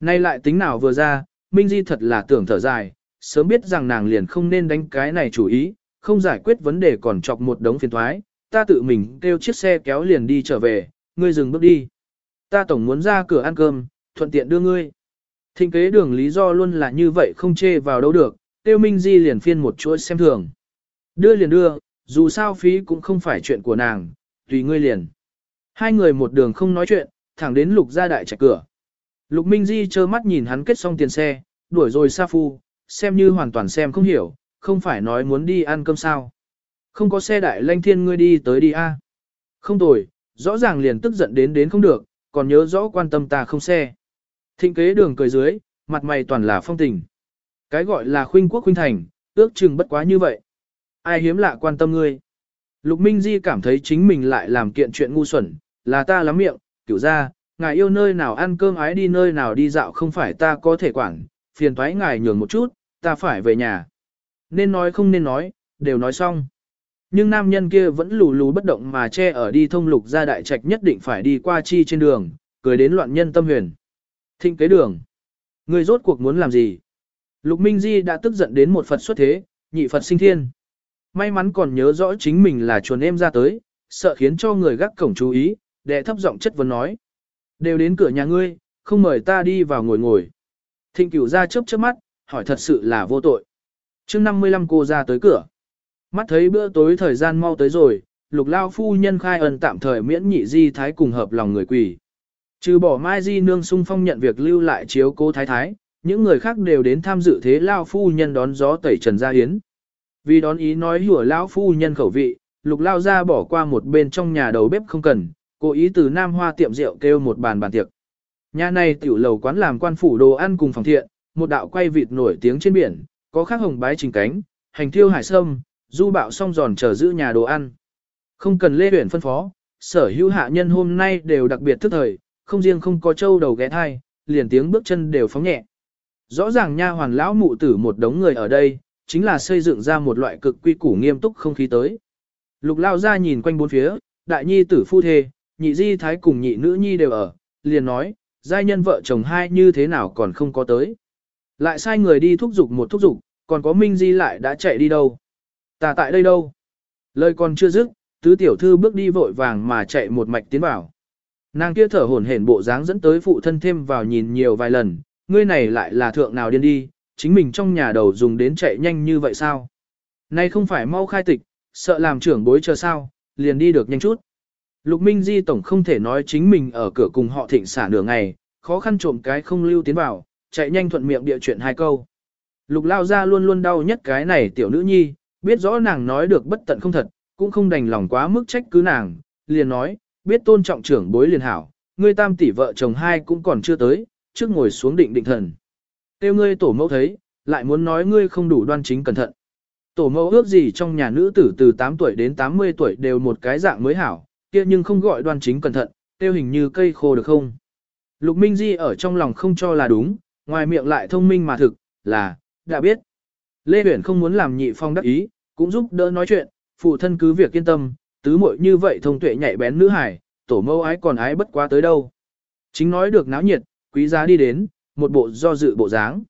Nay lại tính nào vừa ra, Minh Di thật là tưởng thở dài, sớm biết rằng nàng liền không nên đánh cái này chủ ý, không giải quyết vấn đề còn chọc một đống phiền thoái, ta tự mình kêu chiếc xe kéo liền đi trở về, ngươi dừng bước đi. Ta tổng muốn ra cửa ăn cơm, thuận tiện đưa ngươi. Thịnh kế đường lý do luôn là như vậy không chê vào đâu được, tiêu Minh Di liền phiên một chuỗi xem thường. Đưa liền đưa, dù sao phí cũng không phải chuyện của nàng, tùy ngươi liền. Hai người một đường không nói chuyện, thẳng đến lục ra đại trạch cửa. Lục Minh Di trơ mắt nhìn hắn kết xong tiền xe, đuổi rồi xa phu, xem như hoàn toàn xem không hiểu, không phải nói muốn đi ăn cơm sao. Không có xe đại lanh thiên ngươi đi tới đi a. Không tồi, rõ ràng liền tức giận đến đến không được, còn nhớ rõ quan tâm ta không xe. Thịnh kế đường cười dưới, mặt mày toàn là phong tình. Cái gọi là khuynh quốc khuynh thành, ước chừng bất quá như vậy. Ai hiếm lạ quan tâm ngươi. Lục Minh Di cảm thấy chính mình lại làm kiện chuyện ngu xuẩn, là ta lắm miệng, kiểu ra, ngài yêu nơi nào ăn cơm ái đi nơi nào đi dạo không phải ta có thể quản, phiền thoái ngài nhường một chút, ta phải về nhà. Nên nói không nên nói, đều nói xong. Nhưng nam nhân kia vẫn lù lù bất động mà che ở đi thông lục ra đại trạch nhất định phải đi qua chi trên đường, cười đến loạn nhân tâm huyền. Thịnh kế đường. Người rốt cuộc muốn làm gì? Lục Minh Di đã tức giận đến một Phật xuất thế, nhị Phật sinh thiên. May mắn còn nhớ rõ chính mình là chuồn em ra tới, sợ khiến cho người gác cổng chú ý, đệ thấp giọng chất vấn nói. Đều đến cửa nhà ngươi, không mời ta đi vào ngồi ngồi. Thịnh cửu ra chớp chớp mắt, hỏi thật sự là vô tội. mươi 55 cô ra tới cửa. Mắt thấy bữa tối thời gian mau tới rồi, lục lao phu nhân khai ân tạm thời miễn nhị di thái cùng hợp lòng người quỷ. Trừ bỏ mai di nương sung phong nhận việc lưu lại chiếu cô thái thái, những người khác đều đến tham dự thế lao phu nhân đón gió tẩy trần gia hiến. Vì đón ý nói hủa lão phu nhân khẩu vị, lục lao ra bỏ qua một bên trong nhà đầu bếp không cần, cố ý từ Nam Hoa tiệm rượu kêu một bàn bàn tiệc. Nhà này tiểu lầu quán làm quan phủ đồ ăn cùng phòng thiện, một đạo quay vịt nổi tiếng trên biển, có khác hồng bái trình cánh, hành thiêu hải sâm, du bạo song giòn chờ giữ nhà đồ ăn. Không cần lê huyển phân phó, sở hữu hạ nhân hôm nay đều đặc biệt thức thời, không riêng không có châu đầu ghé thai, liền tiếng bước chân đều phóng nhẹ. Rõ ràng nha hoàn lão mụ tử một đống người ở đây, chính là xây dựng ra một loại cực quy củ nghiêm túc không khí tới. Lục lao ra nhìn quanh bốn phía, đại nhi tử phu thê, nhị di thái cùng nhị nữ nhi đều ở, liền nói, giai nhân vợ chồng hai như thế nào còn không có tới. Lại sai người đi thúc giục một thúc giục, còn có Minh Di lại đã chạy đi đâu. Ta tại đây đâu? Lời còn chưa dứt, tứ tiểu thư bước đi vội vàng mà chạy một mạch tiến vào. Nàng kia thở hổn hển bộ dáng dẫn tới phụ thân thêm vào nhìn nhiều vài lần, ngươi này lại là thượng nào điên đi, chính mình trong nhà đầu dùng đến chạy nhanh như vậy sao? Nay không phải mau khai tịch, sợ làm trưởng bối chờ sao, liền đi được nhanh chút. Lục Minh Di tổng không thể nói chính mình ở cửa cùng họ thịnh xả nửa ngày, khó khăn trộm cái không lưu tiến vào, chạy nhanh thuận miệng địa chuyện hai câu. Lục lao ra luôn luôn đau nhất cái này tiểu nữ nhi, biết rõ nàng nói được bất tận không thật, cũng không đành lòng quá mức trách cứ nàng, liền nói, biết tôn trọng trưởng bối liền hảo, ngươi tam tỷ vợ chồng hai cũng còn chưa tới, trước ngồi xuống định định thần. Tiêu ngươi tổ mẫu thấy, lại muốn nói ngươi không đủ đoan chính cẩn thận. Tổ mẫu ước gì trong nhà nữ tử từ 8 tuổi đến 80 tuổi đều một cái dạng mới hảo, kia nhưng không gọi đoan chính cẩn thận, tiêu hình như cây khô được không? Lục Minh Di ở trong lòng không cho là đúng, ngoài miệng lại thông minh mà thực, là, đã biết. Lê Huyển không muốn làm nhị phong đắc ý, cũng giúp đỡ nói chuyện, phụ thân cứ việc yên tâm, tứ muội như vậy thông tuệ nhạy bén nữ hải, tổ mâu ái còn ái bất quá tới đâu. Chính nói được náo nhiệt, quý giá đi đến, một bộ do dự bộ dáng.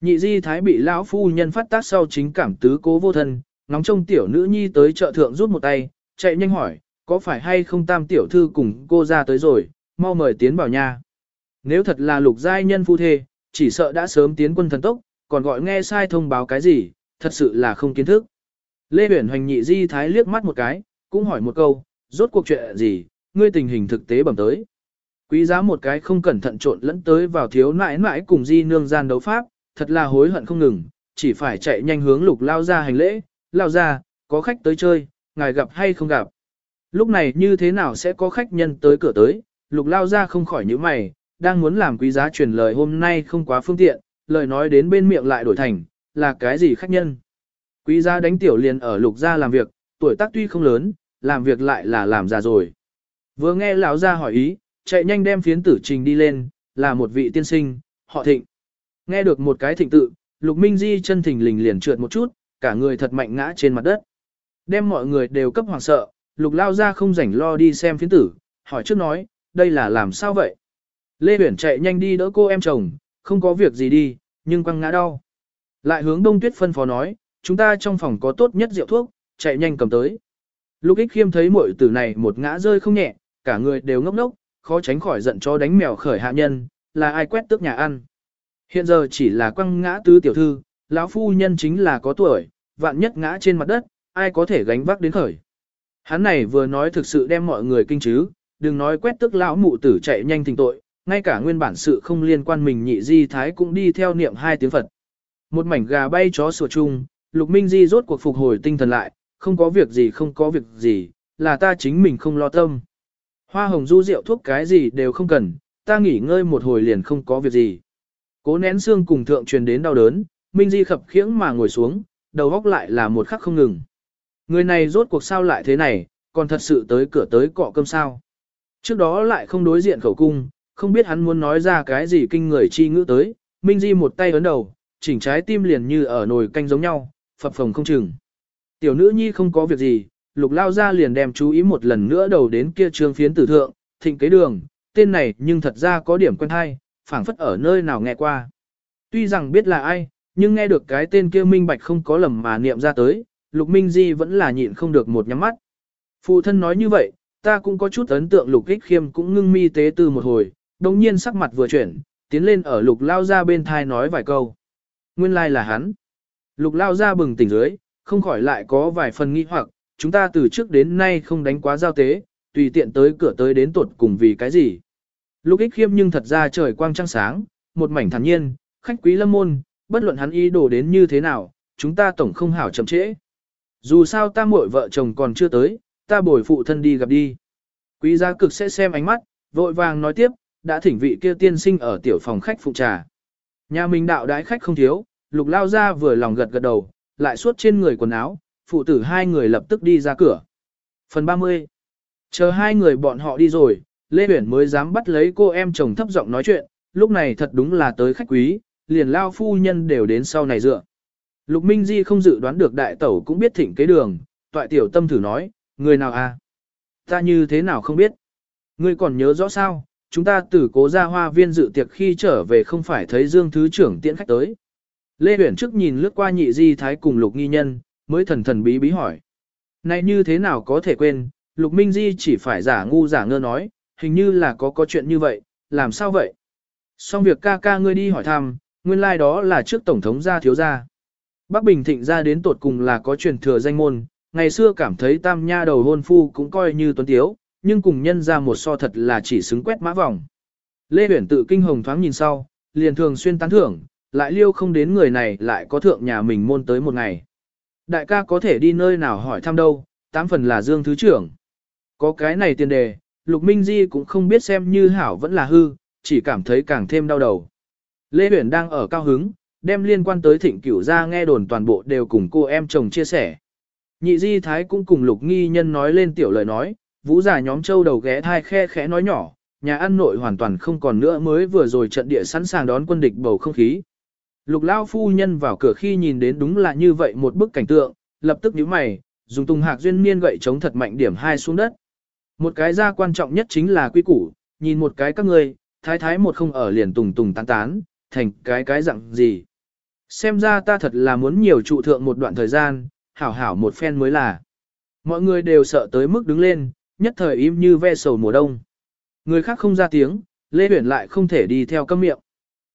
Nhị di thái bị lão phu nhân phát tác sau chính cảm tứ cố vô thân, nóng trông tiểu nữ nhi tới chợ thượng rút một tay, chạy nhanh hỏi, có phải hay không tam tiểu thư cùng cô ra tới rồi, mau mời tiến vào nhà. Nếu thật là lục giai nhân phu thê, chỉ sợ đã sớm tiến quân thần tốc, còn gọi nghe sai thông báo cái gì, thật sự là không kiến thức. Lê Huyền Hoành nhị di thái liếc mắt một cái, cũng hỏi một câu, rốt cuộc chuyện gì, ngươi tình hình thực tế bẩm tới. Quý giá một cái không cẩn thận trộn lẫn tới vào thiếu nãi nãi cùng di nương gian đấu pháp, thật là hối hận không ngừng, chỉ phải chạy nhanh hướng lục lao ra hành lễ, lao ra, có khách tới chơi, ngài gặp hay không gặp. Lúc này như thế nào sẽ có khách nhân tới cửa tới, lục lao ra không khỏi những mày, đang muốn làm quý giá truyền lời hôm nay không quá phương tiện, lời nói đến bên miệng lại đổi thành, là cái gì khách nhân. Quý giá đánh tiểu liền ở lục gia làm việc, tuổi tác tuy không lớn, làm việc lại là làm già rồi. Vừa nghe lão ra hỏi ý, chạy nhanh đem phiến tử trình đi lên, là một vị tiên sinh, họ thịnh. Nghe được một cái thịnh tự, lục minh di chân thình lình liền trượt một chút, cả người thật mạnh ngã trên mặt đất. Đem mọi người đều cấp hoàng sợ, lục lao ra không rảnh lo đi xem phiến tử, hỏi trước nói, đây là làm sao vậy? Lê Huyển chạy nhanh đi đỡ cô em chồng, không có việc gì đi, nhưng quăng ngã đau. Lại hướng đông tuyết phân phó nói, chúng ta trong phòng có tốt nhất rượu thuốc, chạy nhanh cầm tới. Lục ích khiêm thấy muội tử này một ngã rơi không nhẹ, cả người đều ngốc ngốc, khó tránh khỏi giận cho đánh mèo khởi hạ nhân, là ai quét tước nhà ăn. Hiện giờ chỉ là quăng ngã tứ tiểu thư, lão phu nhân chính là có tuổi, vạn nhất ngã trên mặt đất, ai có thể gánh vác đến khởi. Hắn này vừa nói thực sự đem mọi người kinh chứ, đừng nói quét tức lão mụ tử chạy nhanh tình tội, ngay cả nguyên bản sự không liên quan mình nhị di thái cũng đi theo niệm hai tiếng Phật. Một mảnh gà bay chó sủa chung, lục minh di rốt cuộc phục hồi tinh thần lại, không có việc gì không có việc gì, là ta chính mình không lo tâm. Hoa hồng du rượu thuốc cái gì đều không cần, ta nghỉ ngơi một hồi liền không có việc gì. Cố nén xương cùng thượng truyền đến đau đớn, Minh Di khập khiễng mà ngồi xuống, đầu góc lại là một khắc không ngừng. Người này rốt cuộc sao lại thế này, còn thật sự tới cửa tới cọ cơm sao. Trước đó lại không đối diện khẩu cung, không biết hắn muốn nói ra cái gì kinh người chi ngữ tới, Minh Di một tay ấn đầu, chỉnh trái tim liền như ở nồi canh giống nhau, phập phồng không chừng. Tiểu nữ nhi không có việc gì, lục lao ra liền đem chú ý một lần nữa đầu đến kia trương phiến tử thượng, thịnh kế đường, tên này nhưng thật ra có điểm quen hay, phảng phất ở nơi nào nghe qua. Tuy rằng biết là ai, nhưng nghe được cái tên kia minh bạch không có lầm mà niệm ra tới, lục minh di vẫn là nhịn không được một nhắm mắt. Phụ thân nói như vậy, ta cũng có chút ấn tượng lục ích khiêm cũng ngưng mi tế từ một hồi, đồng nhiên sắc mặt vừa chuyển, tiến lên ở lục lao ra bên thai nói vài câu. Nguyên lai like là hắn. Lục lao ra bừng tỉnh dưới, không khỏi lại có vài phần nghi hoặc, chúng ta từ trước đến nay không đánh quá giao tế, tùy tiện tới cửa tới đến tuột cùng vì cái gì. Lục ích khiêm nhưng thật ra trời quang trăng sáng, một mảnh thản nhiên, khách quý lâm môn, bất luận hắn ý đồ đến như thế nào, chúng ta tổng không hảo chậm trễ. Dù sao ta muội vợ chồng còn chưa tới, ta bồi phụ thân đi gặp đi. Quý gia cực sẽ xem ánh mắt, vội vàng nói tiếp, đã thỉnh vị kia tiên sinh ở tiểu phòng khách phụ trà. Nhà mình đạo đái khách không thiếu, lục lao ra vừa lòng gật gật đầu, lại suốt trên người quần áo, phụ tử hai người lập tức đi ra cửa. Phần 30 Chờ hai người bọn họ đi rồi, Lê Huyển mới dám bắt lấy cô em chồng thấp giọng nói chuyện, lúc này thật đúng là tới khách quý, liền lao phu nhân đều đến sau này dựa. Lục Minh Di không dự đoán được đại tẩu cũng biết thỉnh cái đường, toại tiểu tâm thử nói, người nào à? Ta như thế nào không biết? Ngươi còn nhớ rõ sao, chúng ta từ cố ra hoa viên dự tiệc khi trở về không phải thấy Dương Thứ trưởng tiễn khách tới. Lê Huyển trước nhìn lướt qua nhị di thái cùng lục nghi nhân, mới thần thần bí bí hỏi. Này như thế nào có thể quên, lục minh di chỉ phải giả ngu giả ngơ nói, hình như là có có chuyện như vậy, làm sao vậy? Xong việc ca ca ngươi đi hỏi thăm, nguyên lai like đó là trước tổng thống gia thiếu gia. Bắc Bình Thịnh gia đến tột cùng là có truyền thừa danh môn, ngày xưa cảm thấy tam nha đầu hôn phu cũng coi như tuấn tiếu, nhưng cùng nhân ra một so thật là chỉ xứng quét mã vòng. Lê Huyển tự kinh hồng thoáng nhìn sau, liền thường xuyên tán thưởng, lại liêu không đến người này lại có thượng nhà mình môn tới một ngày. Đại ca có thể đi nơi nào hỏi thăm đâu, tám phần là Dương Thứ trưởng. Có cái này tiền đề, Lục Minh Di cũng không biết xem như hảo vẫn là hư, chỉ cảm thấy càng thêm đau đầu. Lê Huyền đang ở cao hứng, đem liên quan tới thịnh cửu ra nghe đồn toàn bộ đều cùng cô em chồng chia sẻ. Nhị Di Thái cũng cùng Lục Nghi Nhân nói lên tiểu lời nói, vũ giả nhóm châu đầu ghé thai khe khẽ nói nhỏ, nhà ăn nội hoàn toàn không còn nữa mới vừa rồi trận địa sẵn sàng đón quân địch bầu không khí. Lục lao phu nhân vào cửa khi nhìn đến đúng là như vậy một bức cảnh tượng, lập tức nhíu mày, dùng tung hạc duyên niên gậy chống thật mạnh điểm hai xuống đất. Một cái ra quan trọng nhất chính là quy củ, nhìn một cái các ngươi, thái thái một không ở liền tùng tùng tán tán, thành cái cái dạng gì. Xem ra ta thật là muốn nhiều trụ thượng một đoạn thời gian, hảo hảo một phen mới là. Mọi người đều sợ tới mức đứng lên, nhất thời im như ve sầu mùa đông. Người khác không ra tiếng, Lê Huyển lại không thể đi theo câm miệng.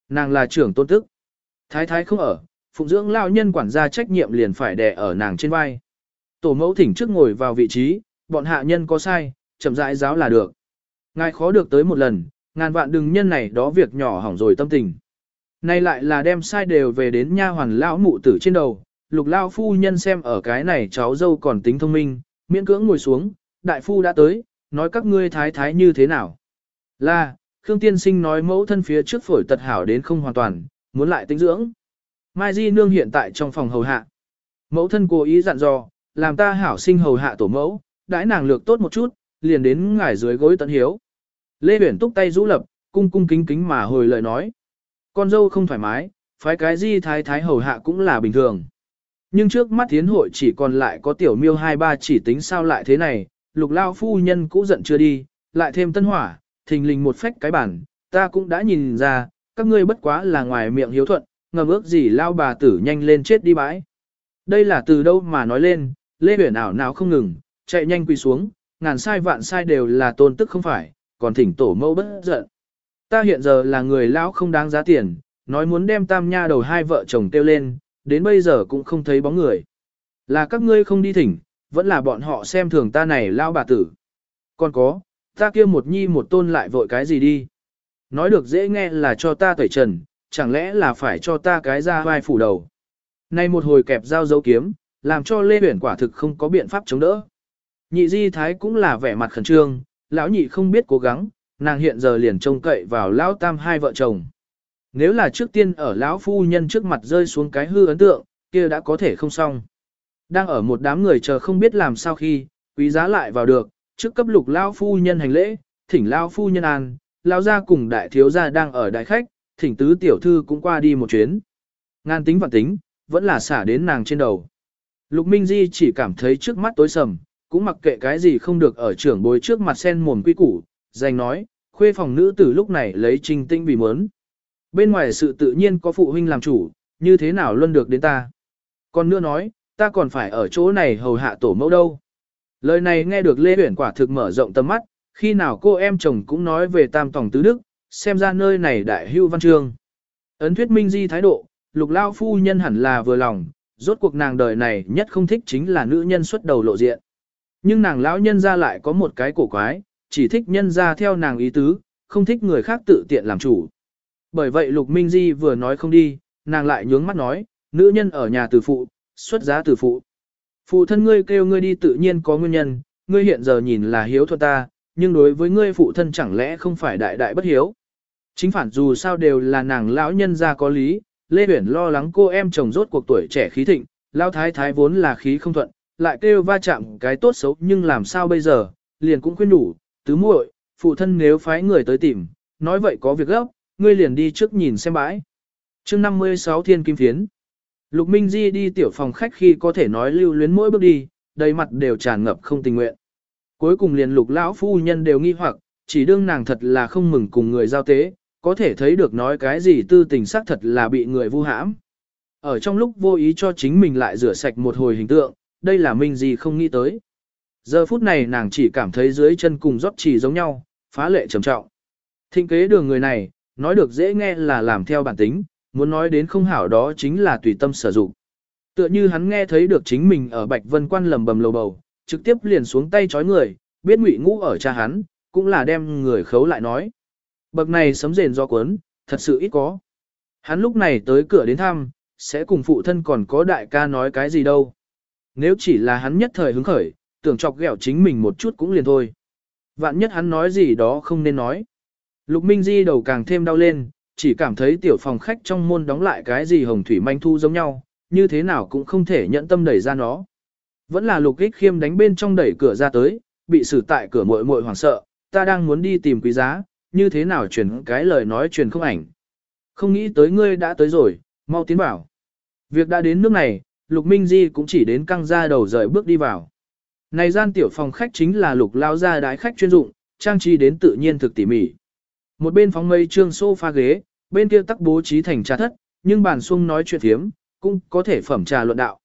Nàng là trưởng tôn tức. Thái thái không ở, phụng dưỡng lao nhân quản gia trách nhiệm liền phải đè ở nàng trên vai. Tổ mẫu thỉnh trước ngồi vào vị trí, bọn hạ nhân có sai, chậm rãi giáo là được. Ngài khó được tới một lần, ngàn vạn đừng nhân này đó việc nhỏ hỏng rồi tâm tình. Nay lại là đem sai đều về đến nha hoàn lão mụ tử trên đầu, lục lao phu nhân xem ở cái này cháu dâu còn tính thông minh, miễn cưỡng ngồi xuống, đại phu đã tới, nói các ngươi thái thái như thế nào. Là, Khương Tiên Sinh nói mẫu thân phía trước phổi tật hảo đến không hoàn toàn, muốn lại tính dưỡng. Mai Di Nương hiện tại trong phòng hầu hạ. Mẫu thân cố ý dặn dò, làm ta hảo sinh hầu hạ tổ mẫu, đãi nàng lược tốt một chút, liền đến ngải dưới gối tận hiếu. Lê uyển túc tay rũ lập, cung cung kính kính mà hồi lời nói. Con dâu không thoải mái, phái cái Di thái thái hầu hạ cũng là bình thường. Nhưng trước mắt tiến hội chỉ còn lại có tiểu miêu hai ba chỉ tính sao lại thế này, lục lao phu nhân cũ giận chưa đi, lại thêm tân hỏa, thình lình một phách cái bản, ta cũng đã nhìn ra, các ngươi bất quá là ngoài miệng hiếu thuận, ngầm ước gì lao bà tử nhanh lên chết đi bãi. Đây là từ đâu mà nói lên, lê huyển ảo nào không ngừng, chạy nhanh quỳ xuống, ngàn sai vạn sai đều là tôn tức không phải, còn thỉnh tổ mẫu bất giận. Ta hiện giờ là người lão không đáng giá tiền, nói muốn đem tam nha đầu hai vợ chồng tiêu lên, đến bây giờ cũng không thấy bóng người. Là các ngươi không đi thỉnh, vẫn là bọn họ xem thường ta này lao bà tử. Còn có, ta kia một nhi một tôn lại vội cái gì đi. Nói được dễ nghe là cho ta tẩy trần, chẳng lẽ là phải cho ta cái ra vai phủ đầu. Nay một hồi kẹp dao dấu kiếm, làm cho Lê Huyển quả thực không có biện pháp chống đỡ. Nhị di thái cũng là vẻ mặt khẩn trương, lão nhị không biết cố gắng, nàng hiện giờ liền trông cậy vào lão tam hai vợ chồng. Nếu là trước tiên ở lão phu nhân trước mặt rơi xuống cái hư ấn tượng, kia đã có thể không xong. Đang ở một đám người chờ không biết làm sao khi, quý giá lại vào được, trước cấp lục lão phu nhân hành lễ, thỉnh lão phu nhân an, lão gia cùng đại thiếu gia đang ở đại khách, thỉnh tứ tiểu thư cũng qua đi một chuyến. Ngan tính vạn tính, vẫn là xả đến nàng trên đầu. Lục Minh Di chỉ cảm thấy trước mắt tối sầm, cũng mặc kệ cái gì không được ở trưởng bối trước mặt sen mồm quy củ, dành nói, khuê phòng nữ tử lúc này lấy trinh tinh vì mớn. Bên ngoài sự tự nhiên có phụ huynh làm chủ, như thế nào luôn được đến ta. Còn nữa nói, ta còn phải ở chỗ này hầu hạ tổ mẫu đâu. Lời này nghe được Lê Huyển quả thực mở rộng tầm mắt, khi nào cô em chồng cũng nói về tam tổng tứ đức, xem ra nơi này đại hưu văn chương. Ấn thuyết minh di thái độ, lục lao phu nhân hẳn là vừa lòng, rốt cuộc nàng đời này nhất không thích chính là nữ nhân xuất đầu lộ diện. Nhưng nàng lão nhân ra lại có một cái cổ quái, chỉ thích nhân ra theo nàng ý tứ, không thích người khác tự tiện làm chủ. Bởi vậy Lục Minh Di vừa nói không đi, nàng lại nhướng mắt nói, nữ nhân ở nhà từ phụ, xuất giá từ phụ. Phụ thân ngươi kêu ngươi đi tự nhiên có nguyên nhân, ngươi hiện giờ nhìn là hiếu thuận ta, nhưng đối với ngươi phụ thân chẳng lẽ không phải đại đại bất hiếu. Chính phản dù sao đều là nàng lão nhân ra có lý, Lê Huyển lo lắng cô em chồng rốt cuộc tuổi trẻ khí thịnh, lão thái thái vốn là khí không thuận, lại kêu va chạm cái tốt xấu nhưng làm sao bây giờ, liền cũng khuyên đủ, tứ muội, phụ thân nếu phái người tới tìm, nói vậy có việc gấp, ngươi liền đi trước nhìn xem bãi. chương 56 Thiên Kim Phiến Lục Minh Di đi tiểu phòng khách khi có thể nói lưu luyến mỗi bước đi, đầy mặt đều tràn ngập không tình nguyện. Cuối cùng liền lục lão phu nhân đều nghi hoặc, chỉ đương nàng thật là không mừng cùng người giao tế, có thể thấy được nói cái gì tư tình sắc thật là bị người vu hãm. Ở trong lúc vô ý cho chính mình lại rửa sạch một hồi hình tượng, đây là Minh gì không nghĩ tới. Giờ phút này nàng chỉ cảm thấy dưới chân cùng rót chỉ giống nhau, phá lệ trầm trọng. Thịnh kế đường người này, nói được dễ nghe là làm theo bản tính, muốn nói đến không hảo đó chính là tùy tâm sử dụng. Tựa như hắn nghe thấy được chính mình ở Bạch Vân Quan lầm bầm lầu bầu, trực tiếp liền xuống tay chói người, biết ngụy ngũ ở cha hắn, cũng là đem người khấu lại nói. Bậc này sấm rền do cuốn, thật sự ít có. Hắn lúc này tới cửa đến thăm, sẽ cùng phụ thân còn có đại ca nói cái gì đâu. Nếu chỉ là hắn nhất thời hứng khởi, tưởng chọc ghẹo chính mình một chút cũng liền thôi. Vạn nhất hắn nói gì đó không nên nói. Lục Minh Di đầu càng thêm đau lên, chỉ cảm thấy tiểu phòng khách trong môn đóng lại cái gì hồng thủy manh thu giống nhau, như thế nào cũng không thể nhận tâm đẩy ra nó. Vẫn là lục ích khiêm đánh bên trong đẩy cửa ra tới, bị xử tại cửa muội muội hoảng sợ, ta đang muốn đi tìm quý giá, như thế nào truyền cái lời nói truyền không ảnh. Không nghĩ tới ngươi đã tới rồi, mau tiến vào. Việc đã đến nước này, Lục Minh Di cũng chỉ đến căng ra đầu rời bước đi vào. Này gian tiểu phòng khách chính là lục lao ra đái khách chuyên dụng, trang trí đến tự nhiên thực tỉ mỉ. Một bên phóng mây trương sofa ghế, bên kia tắc bố trí thành trà thất, nhưng bàn xuông nói chuyện thiếm, cũng có thể phẩm trà luận đạo.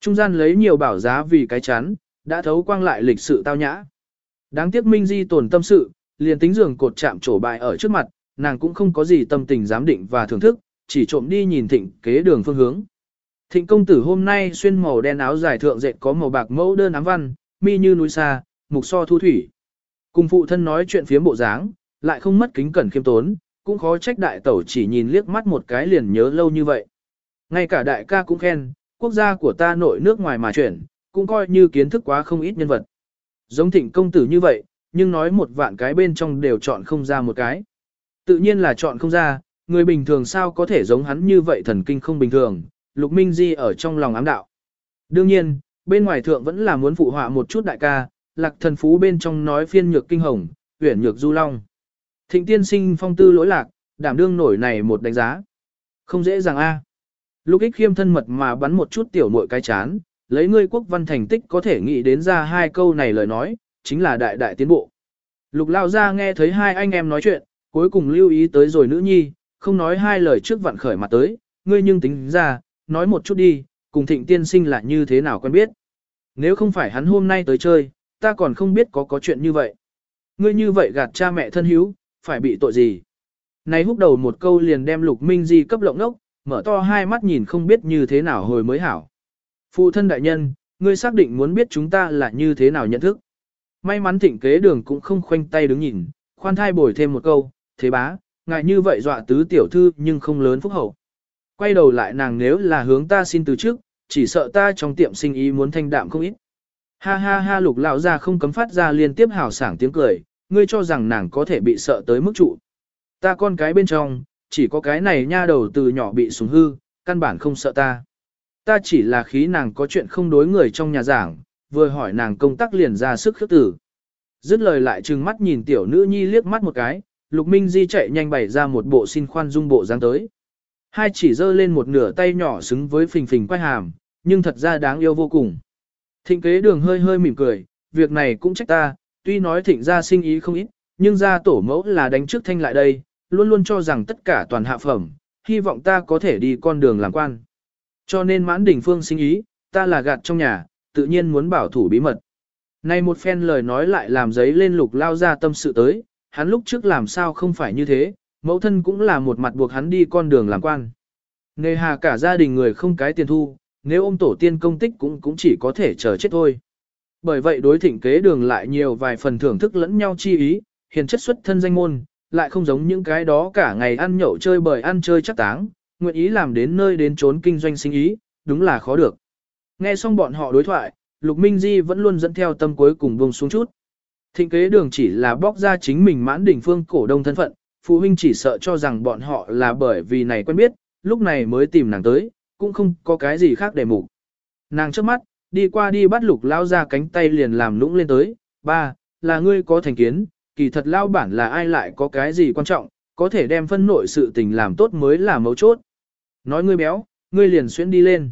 Trung gian lấy nhiều bảo giá vì cái chán, đã thấu quang lại lịch sự tao nhã. Đáng tiếc Minh Di tổn tâm sự, liền tính giường cột chạm trổ bại ở trước mặt, nàng cũng không có gì tâm tình giám định và thưởng thức, chỉ trộm đi nhìn thịnh kế đường phương hướng. Thịnh công tử hôm nay xuyên màu đen áo dài thượng dệt có màu bạc mẫu đơn ám văn, mi như núi xa, mục so thu thủy. Cùng phụ thân nói chuyện phía bộ dáng, lại không mất kính cẩn khiêm tốn, cũng khó trách đại tẩu chỉ nhìn liếc mắt một cái liền nhớ lâu như vậy. Ngay cả đại ca cũng khen, quốc gia của ta nội nước ngoài mà chuyển, cũng coi như kiến thức quá không ít nhân vật. Giống thịnh công tử như vậy, nhưng nói một vạn cái bên trong đều chọn không ra một cái. Tự nhiên là chọn không ra, người bình thường sao có thể giống hắn như vậy thần kinh không bình thường, Lục Minh Di ở trong lòng ám đạo. Đương nhiên, bên ngoài thượng vẫn là muốn phụ họa một chút đại ca, lạc thần phú bên trong nói phiên nhược kinh hồng, huyển nhược du long. Thịnh tiên sinh phong tư lỗi lạc, đảm đương nổi này một đánh giá. Không dễ dàng a. Lục ích khiêm thân mật mà bắn một chút tiểu muội cái chán, lấy ngươi quốc văn thành tích có thể nghĩ đến ra hai câu này lời nói, chính là đại đại tiến bộ. Lục lao ra nghe thấy hai anh em nói chuyện, cuối cùng lưu ý tới rồi nữ nhi, không nói hai lời trước vặn khởi mặt tới, ngươi nhưng tính ra, nói một chút đi, cùng thịnh tiên sinh là như thế nào quen biết. Nếu không phải hắn hôm nay tới chơi, ta còn không biết có có chuyện như vậy. Ngươi như vậy gạt cha mẹ thân hiếu, phải bị tội gì? Này húc đầu một câu liền đem lục minh di cấp lộng nốc, mở to hai mắt nhìn không biết như thế nào hồi mới hảo. Phụ thân đại nhân, ngươi xác định muốn biết chúng ta là như thế nào nhận thức. May mắn thịnh kế đường cũng không khoanh tay đứng nhìn, khoan thai bồi thêm một câu, thế bá, ngại như vậy dọa tứ tiểu thư nhưng không lớn phúc hậu. Quay đầu lại nàng nếu là hướng ta xin từ trước, chỉ sợ ta trong tiệm sinh ý muốn thanh đạm không ít. Ha ha ha lục lão ra không cấm phát ra liên tiếp hào sảng tiếng cười, ngươi cho rằng nàng có thể bị sợ tới mức trụ. Ta con cái bên trong, chỉ có cái này nha đầu từ nhỏ bị sủng hư, căn bản không sợ ta. Ta chỉ là khí nàng có chuyện không đối người trong nhà giảng, vừa hỏi nàng công tác liền ra sức khước tử. Dứt lời lại trừng mắt nhìn tiểu nữ nhi liếc mắt một cái, Lục Minh Di chạy nhanh bày ra một bộ xin khoan dung bộ dáng tới. Hai chỉ dơ lên một nửa tay nhỏ xứng với phình phình quay hàm, nhưng thật ra đáng yêu vô cùng. Thịnh kế đường hơi hơi mỉm cười, việc này cũng trách ta, tuy nói thịnh gia sinh ý không ít, nhưng gia tổ mẫu là đánh trước thanh lại đây, luôn luôn cho rằng tất cả toàn hạ phẩm, hy vọng ta có thể đi con đường làm quan. Cho nên mãn đỉnh phương sinh ý, ta là gạt trong nhà, tự nhiên muốn bảo thủ bí mật. Này một phen lời nói lại làm giấy lên lục lao ra tâm sự tới, hắn lúc trước làm sao không phải như thế, mẫu thân cũng là một mặt buộc hắn đi con đường làm quan. nề hà cả gia đình người không cái tiền thu, nếu ôm tổ tiên công tích cũng cũng chỉ có thể chờ chết thôi. Bởi vậy đối thịnh kế đường lại nhiều vài phần thưởng thức lẫn nhau chi ý, hiền chất xuất thân danh môn, lại không giống những cái đó cả ngày ăn nhậu chơi bời ăn chơi chắc táng, nguyện ý làm đến nơi đến trốn kinh doanh sinh ý, đúng là khó được. Nghe xong bọn họ đối thoại, Lục Minh Di vẫn luôn dẫn theo tâm cuối cùng buông xuống chút. Thịnh kế đường chỉ là bóc ra chính mình mãn đỉnh phương cổ đông thân phận, phụ huynh chỉ sợ cho rằng bọn họ là bởi vì này quen biết, lúc này mới tìm nàng tới, cũng không có cái gì khác để mục. Nàng trước mắt, đi qua đi bắt lục lao ra cánh tay liền làm lũng lên tới, ba, là ngươi có thành kiến, kỳ thật lao bản là ai lại có cái gì quan trọng, có thể đem phân nội sự tình làm tốt mới là mấu chốt. Nói ngươi béo, ngươi liền xuyên đi lên.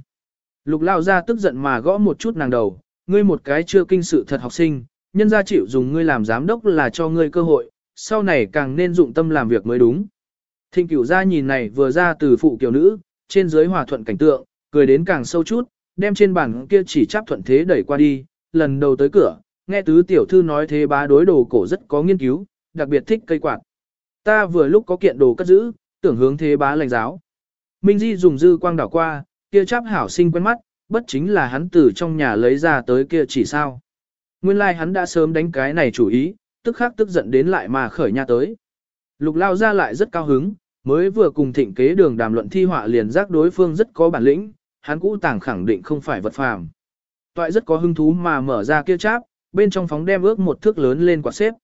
Lục lao ra tức giận mà gõ một chút nàng đầu, ngươi một cái chưa kinh sự thật học sinh, nhân gia chịu dùng ngươi làm giám đốc là cho ngươi cơ hội, sau này càng nên dụng tâm làm việc mới đúng. Thịnh cửu gia nhìn này vừa ra từ phụ kiểu nữ, trên dưới hòa thuận cảnh tượng, cười đến càng sâu chút, đem trên bàn kia chỉ chắp thuận thế đẩy qua đi, lần đầu tới cửa, nghe tứ tiểu thư nói thế bá đối đồ cổ rất có nghiên cứu, đặc biệt thích cây quạt. Ta vừa lúc có kiện đồ cất giữ, tưởng hướng thế bá lành giáo. Minh Di dùng dư quang đảo qua, kia chắp hảo sinh quen mắt, bất chính là hắn từ trong nhà lấy ra tới kia chỉ sao. Nguyên lai like hắn đã sớm đánh cái này chủ ý, tức khắc tức giận đến lại mà khởi nha tới. Lục lao ra lại rất cao hứng, mới vừa cùng thịnh kế đường đàm luận thi họa liền giác đối phương rất có bản lĩnh, hắn cũ tàng khẳng định không phải vật phàm. Toại rất có hứng thú mà mở ra kia cháp, bên trong phóng đem ước một thước lớn lên quạt xếp.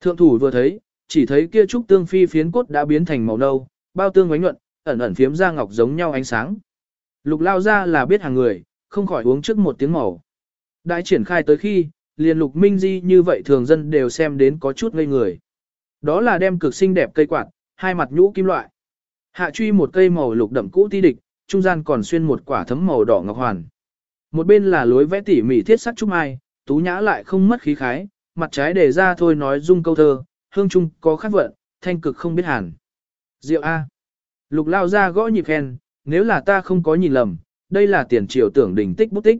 Thượng thủ vừa thấy, chỉ thấy kia trúc tương phi phiến cốt đã biến thành màu nâu, bao tương ánh nhuận, ẩn ẩn phiếm ra ngọc giống nhau ánh sáng. Lục lao ra là biết hàng người, không khỏi uống trước một tiếng màu. Đại triển khai tới khi, liền lục minh di như vậy thường dân đều xem đến có chút ngây người. Đó là đem cực xinh đẹp cây quạt, hai mặt nhũ kim loại. Hạ truy một cây màu lục đậm cũ ti địch, trung gian còn xuyên một quả thấm màu đỏ ngọc hoàn. Một bên là lối vẽ tỉ mỉ thiết sắc trúc mai, tú nhã lại không mất khí khái, mặt trái để ra thôi nói dung câu thơ, hương trung có khát vận, thanh cực không biết hàn. Diệu A. Lục lao ra gõ nhịp khen, nếu là ta không có nhìn lầm, đây là tiền triều tưởng đỉnh tích bút tích.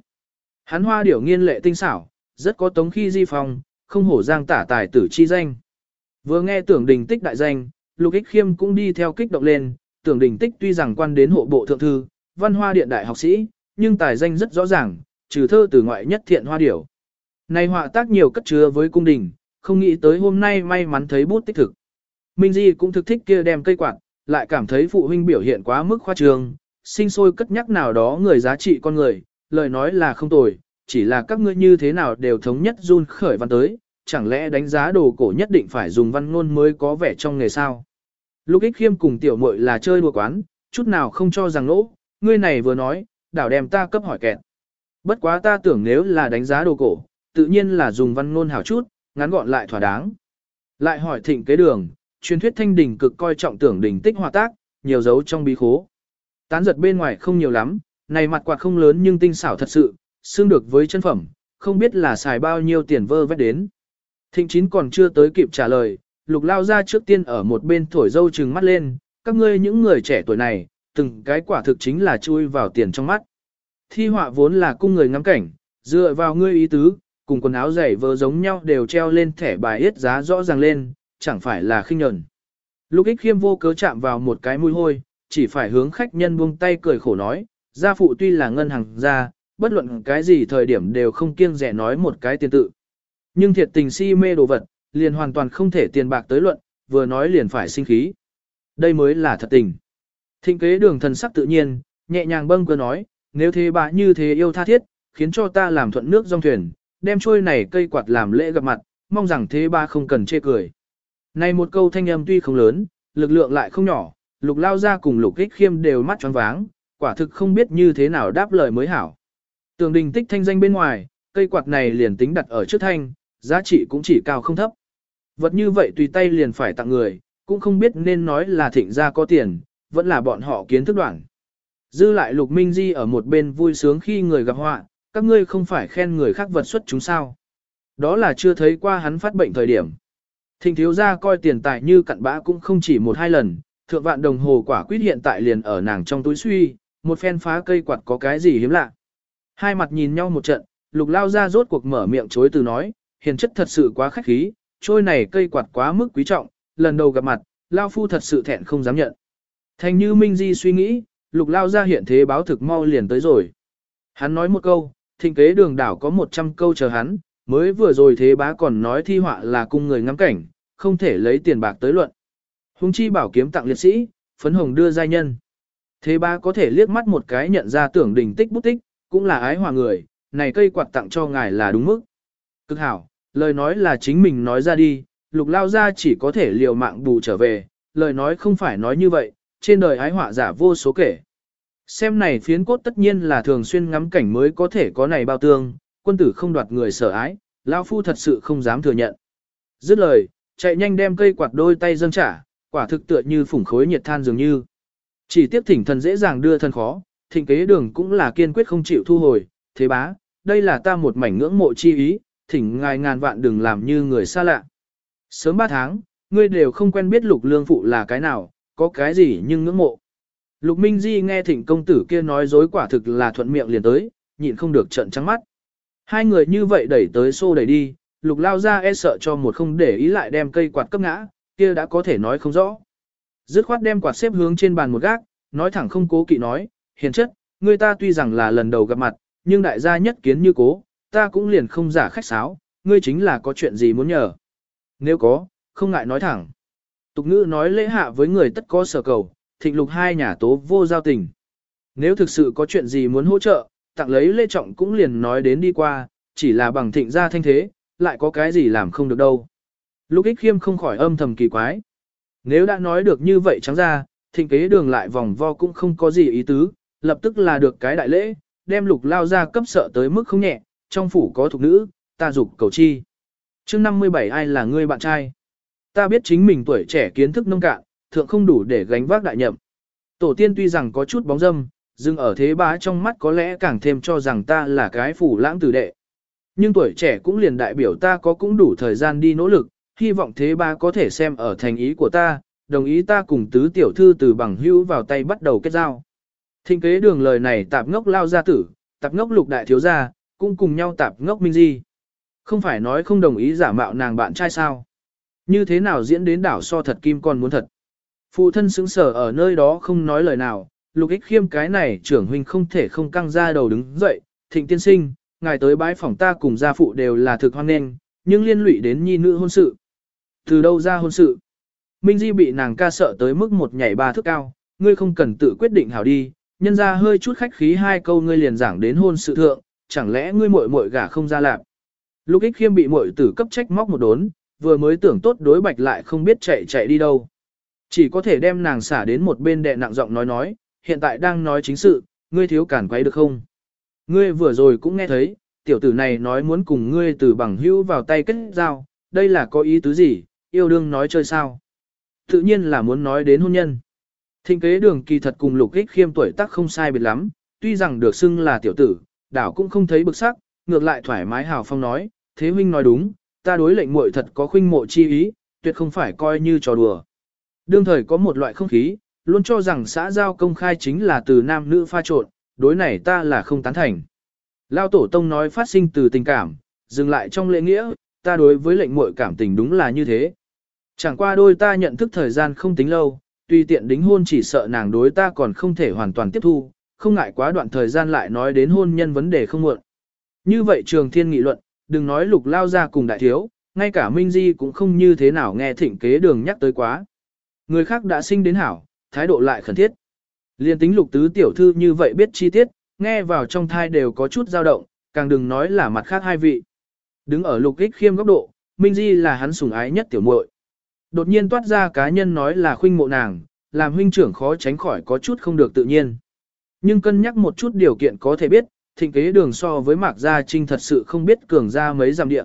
Hắn hoa điểu nghiên lệ tinh xảo, rất có tống khi di phong, không hổ giang tả tài tử chi danh. Vừa nghe tưởng đình tích đại danh, lục ích khiêm cũng đi theo kích động lên, tưởng đình tích tuy rằng quan đến hộ bộ thượng thư, văn hoa điện đại học sĩ, nhưng tài danh rất rõ ràng, trừ thơ từ ngoại nhất thiện hoa điểu. Này họa tác nhiều cất chứa với cung đình, không nghĩ tới hôm nay may mắn thấy bút tích thực. Minh Di cũng thực thích kia đem cây quạt, lại cảm thấy phụ huynh biểu hiện quá mức khoa trương, sinh sôi cất nhắc nào đó người giá trị con người, lời nói là không tồi, chỉ là các ngươi như thế nào đều thống nhất run khởi văn tới, chẳng lẽ đánh giá đồ cổ nhất định phải dùng văn ngôn mới có vẻ trong nghề sao. Lúc ích khiêm cùng tiểu muội là chơi đùa quán, chút nào không cho rằng lỗ, ngươi này vừa nói, đảo đem ta cấp hỏi kẹt. Bất quá ta tưởng nếu là đánh giá đồ cổ, tự nhiên là dùng văn ngôn hảo chút, ngắn gọn lại thỏa đáng. Lại hỏi thịnh kế đường, truyền thuyết thanh đình cực coi trọng tưởng đỉnh tích hòa tác, nhiều dấu trong bí khố. Tán giật bên ngoài không nhiều lắm, này mặt quạt không lớn nhưng tinh xảo thật sự, xương được với chân phẩm, không biết là xài bao nhiêu tiền vơ vét đến. Thịnh chín còn chưa tới kịp trả lời, lục lao ra trước tiên ở một bên thổi dâu trừng mắt lên, các ngươi những người trẻ tuổi này, từng cái quả thực chính là chui vào tiền trong mắt. Thi họa vốn là cung người ngắm cảnh, dựa vào ngươi ý tứ, cùng quần áo giày vơ giống nhau đều treo lên thẻ bài yết giá rõ ràng lên, chẳng phải là khinh nhẫn. Lục ích khiêm vô cớ chạm vào một cái mũi hôi, chỉ phải hướng khách nhân buông tay cười khổ nói, gia phụ tuy là ngân hàng gia, bất luận cái gì thời điểm đều không kiêng rẻ nói một cái tiền tự. Nhưng thiệt tình si mê đồ vật, liền hoàn toàn không thể tiền bạc tới luận, vừa nói liền phải sinh khí. Đây mới là thật tình. Thịnh kế đường thần sắc tự nhiên, nhẹ nhàng bâng cơ nói, nếu thế bà như thế yêu tha thiết, khiến cho ta làm thuận nước dòng thuyền, đem trôi này cây quạt làm lễ gặp mặt, mong rằng thế ba không cần chê cười. Này một câu thanh âm tuy không lớn, lực lượng lại không nhỏ, lục lao ra cùng lục ích khiêm đều mắt tròn váng, quả thực không biết như thế nào đáp lời mới hảo. Tường đình tích thanh danh bên ngoài, cây quạt này liền tính đặt ở trước thanh, giá trị cũng chỉ cao không thấp. Vật như vậy tùy tay liền phải tặng người, cũng không biết nên nói là thịnh gia có tiền, vẫn là bọn họ kiến thức đoạn. Dư lại lục minh di ở một bên vui sướng khi người gặp họa, các ngươi không phải khen người khác vật xuất chúng sao. Đó là chưa thấy qua hắn phát bệnh thời điểm. Thịnh thiếu gia coi tiền tài như cặn bã cũng không chỉ một hai lần, thượng vạn đồng hồ quả quyết hiện tại liền ở nàng trong túi suy, một phen phá cây quạt có cái gì hiếm lạ. Hai mặt nhìn nhau một trận, lục lao ra rốt cuộc mở miệng chối từ nói, hiền chất thật sự quá khách khí, trôi này cây quạt quá mức quý trọng, lần đầu gặp mặt, lao phu thật sự thẹn không dám nhận. Thành như Minh Di suy nghĩ, lục lao ra hiện thế báo thực mau liền tới rồi. Hắn nói một câu, thịnh kế đường đảo có 100 câu chờ hắn, mới vừa rồi thế bá còn nói thi họa là cung người ngắm cảnh, không thể lấy tiền bạc tới luận. Hùng chi bảo kiếm tặng liệt sĩ, phấn hồng đưa giai nhân. Thế bá có thể liếc mắt một cái nhận ra tưởng đình tích bút tích, cũng là ái hòa người, này cây quạt tặng cho ngài là đúng mức. Cực hảo, lời nói là chính mình nói ra đi, lục lao ra chỉ có thể liều mạng bù trở về, lời nói không phải nói như vậy, trên đời ái họa giả vô số kể. Xem này phiến cốt tất nhiên là thường xuyên ngắm cảnh mới có thể có này bao tương, quân tử không đoạt người sở ái, lão phu thật sự không dám thừa nhận. Dứt lời, chạy nhanh đem cây quạt đôi tay dâng trả, quả thực tựa như phủng khối nhiệt than dường như. Chỉ tiếp thỉnh thần dễ dàng đưa thân khó, thịnh kế đường cũng là kiên quyết không chịu thu hồi, thế bá, đây là ta một mảnh ngưỡng mộ chi ý, thỉnh ngài ngàn vạn đừng làm như người xa lạ. Sớm ba tháng, ngươi đều không quen biết lục lương phụ là cái nào, có cái gì nhưng ngưỡng mộ. Lục Minh Di nghe thịnh công tử kia nói dối quả thực là thuận miệng liền tới, nhịn không được trận trắng mắt. Hai người như vậy đẩy tới xô đẩy đi, lục lao ra e sợ cho một không để ý lại đem cây quạt cấp ngã, kia đã có thể nói không rõ. Dứt khoát đem quạt xếp hướng trên bàn một gác, nói thẳng không cố kỵ nói, hiền chất, người ta tuy rằng là lần đầu gặp mặt, nhưng đại gia nhất kiến như cố, ta cũng liền không giả khách sáo, ngươi chính là có chuyện gì muốn nhờ. Nếu có, không ngại nói thẳng. Tục ngữ nói lễ hạ với người tất có sở cầu, thịnh lục hai nhà tố vô giao tình. Nếu thực sự có chuyện gì muốn hỗ trợ, tặng lấy lễ trọng cũng liền nói đến đi qua, chỉ là bằng thịnh gia thanh thế, lại có cái gì làm không được đâu. Lúc ích khiêm không khỏi âm thầm kỳ quái. Nếu đã nói được như vậy trắng ra, thịnh kế đường lại vòng vo cũng không có gì ý tứ, lập tức là được cái đại lễ, đem lục lao ra cấp sợ tới mức không nhẹ, trong phủ có thuộc nữ, ta dục cầu chi. chương 57 ai là ngươi bạn trai? Ta biết chính mình tuổi trẻ kiến thức nông cạn, thượng không đủ để gánh vác đại nhậm. Tổ tiên tuy rằng có chút bóng dâm, dưng ở thế bá trong mắt có lẽ càng thêm cho rằng ta là cái phủ lãng tử đệ. Nhưng tuổi trẻ cũng liền đại biểu ta có cũng đủ thời gian đi nỗ lực, hy vọng thế bá có thể xem ở thành ý của ta, đồng ý ta cùng tứ tiểu thư từ bằng hữu vào tay bắt đầu kết giao. Thinh kế đường lời này tạp ngốc lao gia tử, tạp ngốc lục đại thiếu gia, cũng cùng nhau tạp ngốc minh di. Không phải nói không đồng ý giả mạo nàng bạn trai sao. Như thế nào diễn đến đảo so thật kim còn muốn thật. Phụ thân xứng sở ở nơi đó không nói lời nào, lục ích khiêm cái này trưởng huynh không thể không căng ra đầu đứng dậy, thịnh tiên sinh, ngài tới bái phòng ta cùng gia phụ đều là thực hoan nghênh, nhưng liên lụy đến nhi nữ hôn sự. Từ đâu ra hôn sự? Minh Di bị nàng ca sợ tới mức một nhảy ba thước cao, ngươi không cần tự quyết định hảo đi, nhân ra hơi chút khách khí hai câu ngươi liền giảng đến hôn sự thượng, chẳng lẽ ngươi muội muội gả không ra lạc. Lục ích khiêm bị muội tử cấp trách móc một đốn, vừa mới tưởng tốt đối bạch lại không biết chạy chạy đi đâu. Chỉ có thể đem nàng xả đến một bên đệ nặng giọng nói nói, hiện tại đang nói chính sự, ngươi thiếu cản quấy được không? Ngươi vừa rồi cũng nghe thấy, tiểu tử này nói muốn cùng ngươi từ bằng hữu vào tay kết giao, đây là có ý tứ gì, yêu đương nói chơi sao? Tự nhiên là muốn nói đến hôn nhân. Thịnh kế đường kỳ thật cùng lục ích khiêm tuổi tác không sai biệt lắm, tuy rằng được xưng là tiểu tử, đảo cũng không thấy bực sắc, ngược lại thoải mái hào phong nói, thế huynh nói đúng, ta đối lệnh muội thật có khuynh mộ chi ý, tuyệt không phải coi như trò đùa. Đương thời có một loại không khí, luôn cho rằng xã giao công khai chính là từ nam nữ pha trộn, đối này ta là không tán thành. Lao tổ tông nói phát sinh từ tình cảm, dừng lại trong lễ nghĩa, ta đối với lệnh muội cảm tình đúng là như thế. Chẳng qua đôi ta nhận thức thời gian không tính lâu, tuy tiện đính hôn chỉ sợ nàng đối ta còn không thể hoàn toàn tiếp thu, không ngại quá đoạn thời gian lại nói đến hôn nhân vấn đề không muộn. Như vậy trường thiên nghị luận, đừng nói lục lao ra cùng đại thiếu, ngay cả Minh Di cũng không như thế nào nghe thỉnh kế đường nhắc tới quá. Người khác đã sinh đến hảo, thái độ lại khẩn thiết. Liên tính lục tứ tiểu thư như vậy biết chi tiết, nghe vào trong thai đều có chút dao động, càng đừng nói là mặt khác hai vị. Đứng ở lục ích khiêm góc độ, Minh Di là hắn sủng ái nhất tiểu muội. Đột nhiên toát ra cá nhân nói là khuynh mộ nàng, làm huynh trưởng khó tránh khỏi có chút không được tự nhiên. Nhưng cân nhắc một chút điều kiện có thể biết, thịnh kế đường so với Mạc Gia Trinh thật sự không biết cường ra mấy giảm địa.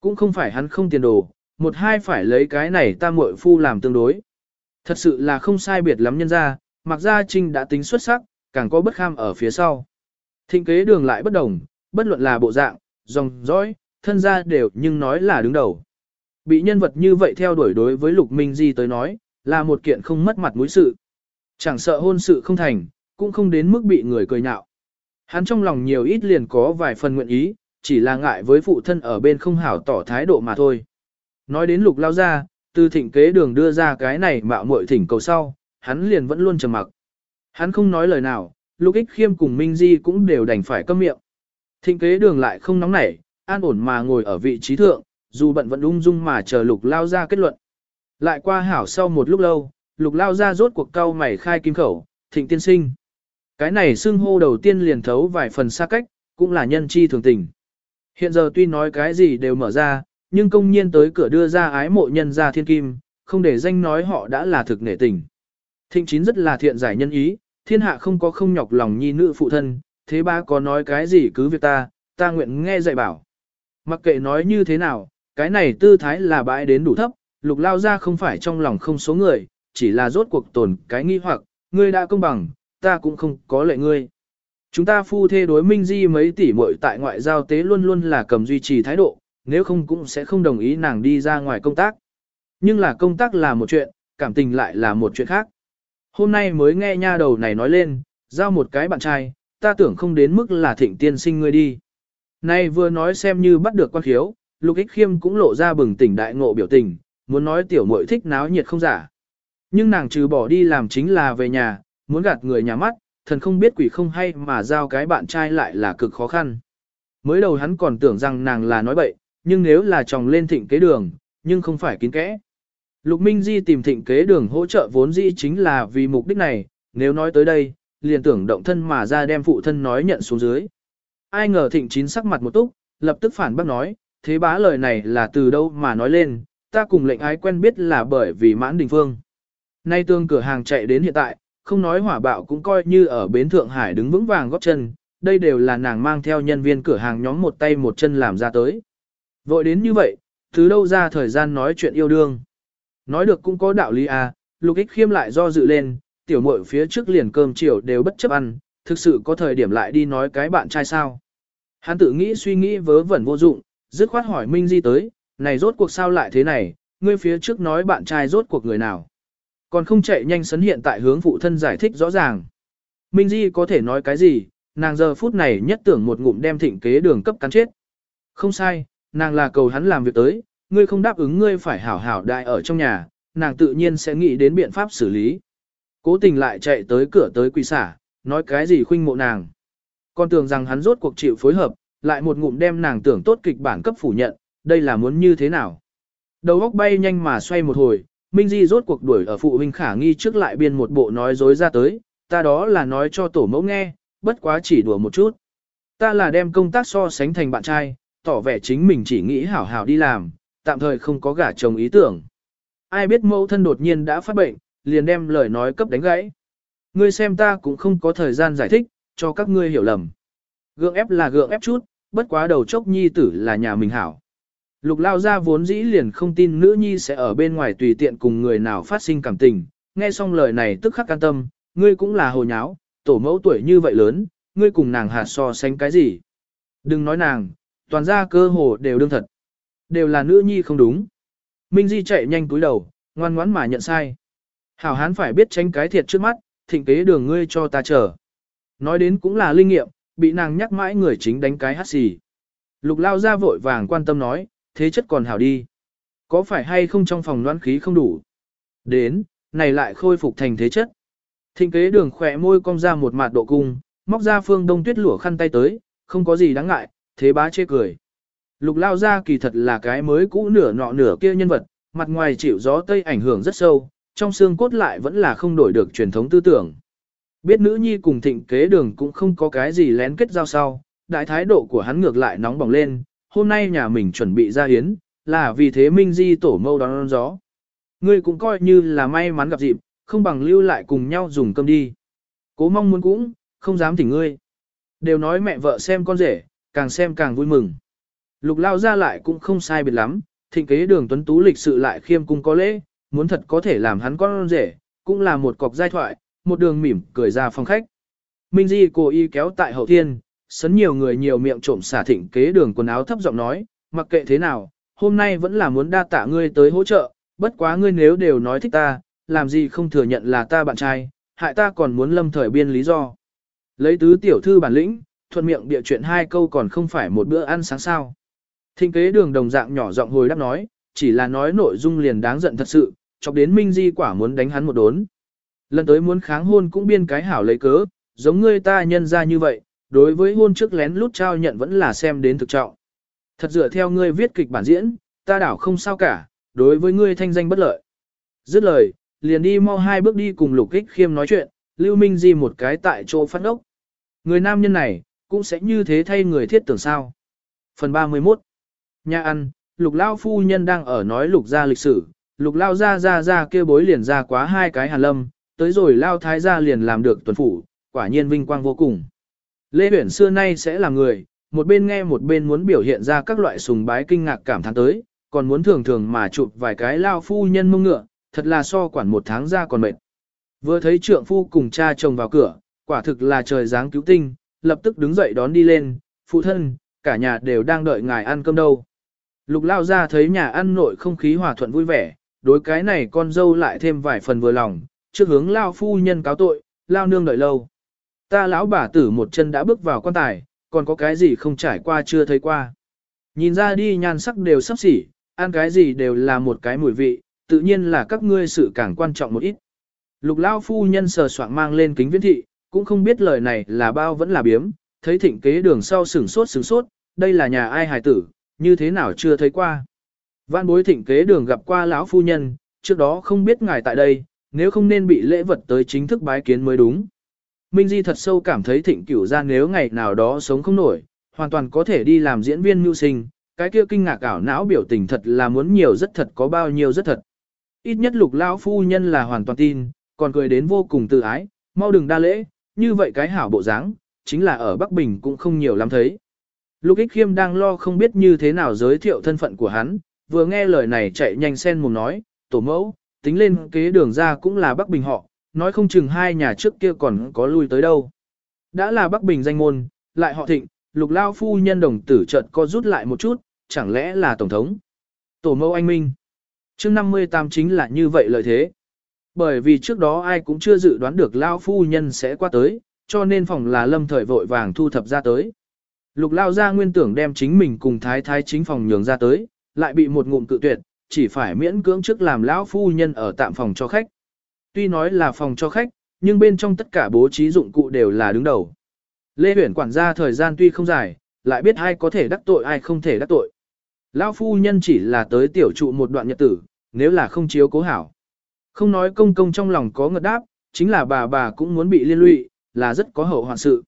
Cũng không phải hắn không tiền đồ, một hai phải lấy cái này ta muội phu làm tương đối. Thật sự là không sai biệt lắm nhân ra, mặc Gia Trinh đã tính xuất sắc, càng có bất kham ở phía sau. Thịnh kế đường lại bất đồng, bất luận là bộ dạng, dòng dõi, thân gia đều nhưng nói là đứng đầu. Bị nhân vật như vậy theo đuổi đối với Lục Minh Di tới nói, là một kiện không mất mặt mũi sự. Chẳng sợ hôn sự không thành, cũng không đến mức bị người cười nhạo. Hắn trong lòng nhiều ít liền có vài phần nguyện ý, chỉ là ngại với phụ thân ở bên không hảo tỏ thái độ mà thôi. Nói đến lục lao gia từ thịnh kế đường đưa ra cái này mạo muội thỉnh cầu sau, hắn liền vẫn luôn trầm mặc. Hắn không nói lời nào, lục ích khiêm cùng Minh Di cũng đều đành phải câm miệng. Thịnh kế đường lại không nóng nảy, an ổn mà ngồi ở vị trí thượng, dù bận vẫn ung dung mà chờ lục lao ra kết luận. Lại qua hảo sau một lúc lâu, lục lao ra rốt cuộc cau mày khai kim khẩu, thịnh tiên sinh. Cái này xưng hô đầu tiên liền thấu vài phần xa cách, cũng là nhân chi thường tình. Hiện giờ tuy nói cái gì đều mở ra, nhưng công nhiên tới cửa đưa ra ái mộ nhân ra thiên kim, không để danh nói họ đã là thực nể tình. Thịnh chín rất là thiện giải nhân ý, thiên hạ không có không nhọc lòng nhi nữ phụ thân, thế ba có nói cái gì cứ việc ta, ta nguyện nghe dạy bảo. Mặc kệ nói như thế nào, cái này tư thái là bãi đến đủ thấp, lục lao ra không phải trong lòng không số người, chỉ là rốt cuộc tồn cái nghi hoặc, ngươi đã công bằng, ta cũng không có lệ ngươi. Chúng ta phu thê đối minh di mấy tỷ muội tại ngoại giao tế luôn luôn là cầm duy trì thái độ, nếu không cũng sẽ không đồng ý nàng đi ra ngoài công tác. Nhưng là công tác là một chuyện, cảm tình lại là một chuyện khác. Hôm nay mới nghe nha đầu này nói lên, giao một cái bạn trai, ta tưởng không đến mức là thịnh tiên sinh ngươi đi. Nay vừa nói xem như bắt được quan khiếu, lục ích khiêm cũng lộ ra bừng tỉnh đại ngộ biểu tình, muốn nói tiểu muội thích náo nhiệt không giả. Nhưng nàng trừ bỏ đi làm chính là về nhà, muốn gạt người nhà mắt, thần không biết quỷ không hay mà giao cái bạn trai lại là cực khó khăn. Mới đầu hắn còn tưởng rằng nàng là nói bậy, nhưng nếu là chồng lên thịnh kế đường, nhưng không phải kín kẽ. Lục Minh Di tìm thịnh kế đường hỗ trợ vốn dĩ chính là vì mục đích này, nếu nói tới đây, liền tưởng động thân mà ra đem phụ thân nói nhận xuống dưới. Ai ngờ thịnh chín sắc mặt một túc, lập tức phản bác nói, thế bá lời này là từ đâu mà nói lên, ta cùng lệnh ái quen biết là bởi vì mãn đình phương. Nay tương cửa hàng chạy đến hiện tại, không nói hỏa bạo cũng coi như ở bến Thượng Hải đứng vững vàng góp chân, đây đều là nàng mang theo nhân viên cửa hàng nhóm một tay một chân làm ra tới. Vội đến như vậy, từ đâu ra thời gian nói chuyện yêu đương. Nói được cũng có đạo lý à, lục ích khiêm lại do dự lên, tiểu muội phía trước liền cơm chiều đều bất chấp ăn, thực sự có thời điểm lại đi nói cái bạn trai sao. Hắn tự nghĩ suy nghĩ vớ vẩn vô dụng, dứt khoát hỏi Minh Di tới, này rốt cuộc sao lại thế này, ngươi phía trước nói bạn trai rốt cuộc người nào. Còn không chạy nhanh sấn hiện tại hướng phụ thân giải thích rõ ràng. Minh Di có thể nói cái gì, nàng giờ phút này nhất tưởng một ngụm đem thịnh kế đường cấp cắn chết. Không sai, nàng là cầu hắn làm việc tới, ngươi không đáp ứng ngươi phải hảo hảo đại ở trong nhà, nàng tự nhiên sẽ nghĩ đến biện pháp xử lý. Cố tình lại chạy tới cửa tới quỳ xả, nói cái gì khuynh mộ nàng. Con tưởng rằng hắn rốt cuộc chịu phối hợp, lại một ngụm đem nàng tưởng tốt kịch bản cấp phủ nhận, đây là muốn như thế nào. Đầu óc bay nhanh mà xoay một hồi, Minh Di rốt cuộc đuổi ở phụ huynh khả nghi trước lại biên một bộ nói dối ra tới, ta đó là nói cho tổ mẫu nghe, bất quá chỉ đùa một chút. Ta là đem công tác so sánh thành bạn trai, tỏ vẻ chính mình chỉ nghĩ hảo hảo đi làm, tạm thời không có gả chồng ý tưởng. Ai biết mẫu thân đột nhiên đã phát bệnh, liền đem lời nói cấp đánh gãy. Ngươi xem ta cũng không có thời gian giải thích, cho các ngươi hiểu lầm. Gượng ép là gượng ép chút, bất quá đầu chốc nhi tử là nhà mình hảo. Lục lao ra vốn dĩ liền không tin nữ nhi sẽ ở bên ngoài tùy tiện cùng người nào phát sinh cảm tình, nghe xong lời này tức khắc can tâm, ngươi cũng là hồ nháo, tổ mẫu tuổi như vậy lớn, ngươi cùng nàng hạt so sánh cái gì. Đừng nói nàng, toàn ra cơ hồ đều đương thật. Đều là nữ nhi không đúng. Minh Di chạy nhanh túi đầu, ngoan ngoãn mà nhận sai. Hảo hán phải biết tránh cái thiệt trước mắt, thịnh kế đường ngươi cho ta chờ. Nói đến cũng là linh nghiệm, bị nàng nhắc mãi người chính đánh cái hát xì. Lục lao ra vội vàng quan tâm nói, thế chất còn hảo đi. Có phải hay không trong phòng loan khí không đủ? Đến, này lại khôi phục thành thế chất. Thịnh kế đường khỏe môi cong ra một mạt độ cung, móc ra phương đông tuyết lửa khăn tay tới, không có gì đáng ngại, thế bá chê cười. Lục lao ra kỳ thật là cái mới cũ nửa nọ nửa kia nhân vật, mặt ngoài chịu gió tây ảnh hưởng rất sâu, trong xương cốt lại vẫn là không đổi được truyền thống tư tưởng. Biết nữ nhi cùng thịnh kế đường cũng không có cái gì lén kết giao sau, đại thái độ của hắn ngược lại nóng bỏng lên, hôm nay nhà mình chuẩn bị ra hiến, là vì thế Minh Di tổ mâu đón gió. Ngươi cũng coi như là may mắn gặp dịp, không bằng lưu lại cùng nhau dùng cơm đi. Cố mong muốn cũng, không dám thỉnh ngươi. Đều nói mẹ vợ xem con rể, càng xem càng vui mừng. Lục lao ra lại cũng không sai biệt lắm, thịnh kế đường tuấn tú lịch sự lại khiêm cung có lễ, muốn thật có thể làm hắn con rể, cũng là một cọc giai thoại, một đường mỉm cười ra phòng khách. Minh Di cố ý kéo tại hậu thiên, sấn nhiều người nhiều miệng trộm xả thịnh kế đường quần áo thấp giọng nói, mặc kệ thế nào, hôm nay vẫn là muốn đa tạ ngươi tới hỗ trợ, bất quá ngươi nếu đều nói thích ta, làm gì không thừa nhận là ta bạn trai, hại ta còn muốn lâm thời biên lý do. Lấy tứ tiểu thư bản lĩnh, thuận miệng địa chuyện hai câu còn không phải một bữa ăn sáng sao. Thịnh kế đường đồng dạng nhỏ giọng hồi đáp nói, chỉ là nói nội dung liền đáng giận thật sự, chọc đến Minh Di quả muốn đánh hắn một đốn. Lần tới muốn kháng hôn cũng biên cái hảo lấy cớ, giống ngươi ta nhân ra như vậy, đối với hôn trước lén lút trao nhận vẫn là xem đến thực trọng. Thật dựa theo ngươi viết kịch bản diễn, ta đảo không sao cả, đối với ngươi thanh danh bất lợi. Dứt lời, liền đi mau hai bước đi cùng lục kích khiêm nói chuyện, Lưu Minh Di một cái tại chỗ phát ốc. Người nam nhân này, cũng sẽ như thế thay người thiết tưởng sao. Phần 31 Nhà ăn, lục lao phu nhân đang ở nói lục gia lịch sử, lục lao ra ra ra kia bối liền ra quá hai cái hàn lâm, tới rồi lao thái gia liền làm được tuần phủ, quả nhiên vinh quang vô cùng. Lê Huyển xưa nay sẽ là người, một bên nghe một bên muốn biểu hiện ra các loại sùng bái kinh ngạc cảm thán tới, còn muốn thường thường mà chụp vài cái lao phu nhân mông ngựa, thật là so quản một tháng ra còn mệt. Vừa thấy trượng phu cùng cha chồng vào cửa, quả thực là trời dáng cứu tinh, lập tức đứng dậy đón đi lên, phụ thân, cả nhà đều đang đợi ngài ăn cơm đâu. Lục lao ra thấy nhà ăn nội không khí hòa thuận vui vẻ, đối cái này con dâu lại thêm vài phần vừa lòng, trước hướng lao phu nhân cáo tội, lao nương đợi lâu. Ta lão bà tử một chân đã bước vào quan tài, còn có cái gì không trải qua chưa thấy qua. Nhìn ra đi nhan sắc đều sắp xỉ, ăn cái gì đều là một cái mùi vị, tự nhiên là các ngươi sự càng quan trọng một ít. Lục lao phu nhân sờ soạng mang lên kính viễn thị, cũng không biết lời này là bao vẫn là biếm, thấy thịnh kế đường sau sửng sốt sửng sốt, đây là nhà ai hài tử, như thế nào chưa thấy qua. Văn bối thịnh kế đường gặp qua lão phu nhân, trước đó không biết ngài tại đây, nếu không nên bị lễ vật tới chính thức bái kiến mới đúng. Minh Di thật sâu cảm thấy thịnh cửu ra nếu ngày nào đó sống không nổi, hoàn toàn có thể đi làm diễn viên mưu sinh, cái kia kinh ngạc ảo não biểu tình thật là muốn nhiều rất thật có bao nhiêu rất thật. Ít nhất lục lão phu nhân là hoàn toàn tin, còn cười đến vô cùng tự ái, mau đừng đa lễ, như vậy cái hảo bộ dáng, chính là ở Bắc Bình cũng không nhiều lắm thấy. Lục ích khiêm đang lo không biết như thế nào giới thiệu thân phận của hắn, vừa nghe lời này chạy nhanh sen mồm nói, tổ mẫu, tính lên kế đường ra cũng là Bắc Bình họ, nói không chừng hai nhà trước kia còn có lui tới đâu. Đã là Bắc Bình danh môn, lại họ thịnh, lục lao phu nhân đồng tử chợt co rút lại một chút, chẳng lẽ là Tổng thống? Tổ mẫu anh Minh. chương 58 chính là như vậy lợi thế. Bởi vì trước đó ai cũng chưa dự đoán được lao phu nhân sẽ qua tới, cho nên phòng là lâm thời vội vàng thu thập ra tới. Lục lao ra nguyên tưởng đem chính mình cùng thái thái chính phòng nhường ra tới, lại bị một ngụm cự tuyệt, chỉ phải miễn cưỡng trước làm lão phu nhân ở tạm phòng cho khách. Tuy nói là phòng cho khách, nhưng bên trong tất cả bố trí dụng cụ đều là đứng đầu. Lê Huyển quản gia thời gian tuy không dài, lại biết ai có thể đắc tội ai không thể đắc tội. Lão phu nhân chỉ là tới tiểu trụ một đoạn nhật tử, nếu là không chiếu cố hảo. Không nói công công trong lòng có ngật đáp, chính là bà bà cũng muốn bị liên lụy, là rất có hậu hoạn sự.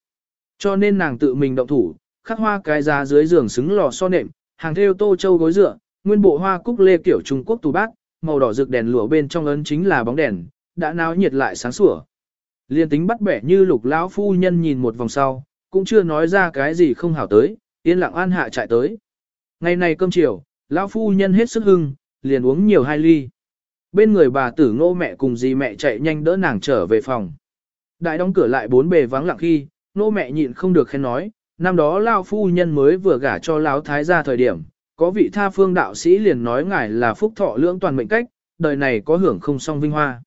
Cho nên nàng tự mình động thủ, khắc hoa cái giá dưới giường xứng lò so nệm, hàng theo tô châu gối dựa, nguyên bộ hoa cúc lê kiểu Trung Quốc tù bác, màu đỏ rực đèn lụa bên trong ấn chính là bóng đèn, đã náo nhiệt lại sáng sủa. Liên tính bắt bẻ như lục lão phu nhân nhìn một vòng sau, cũng chưa nói ra cái gì không hảo tới, yên lặng an hạ chạy tới. Ngày này cơm chiều, lão phu nhân hết sức hưng, liền uống nhiều hai ly. Bên người bà tử ngô mẹ cùng dì mẹ chạy nhanh đỡ nàng trở về phòng. Đại đóng cửa lại bốn bề vắng lặng khi, nô mẹ nhịn không được khen nói, năm đó lao phu nhân mới vừa gả cho lão thái gia thời điểm, có vị tha phương đạo sĩ liền nói ngài là phúc thọ lưỡng toàn mệnh cách, đời này có hưởng không song vinh hoa.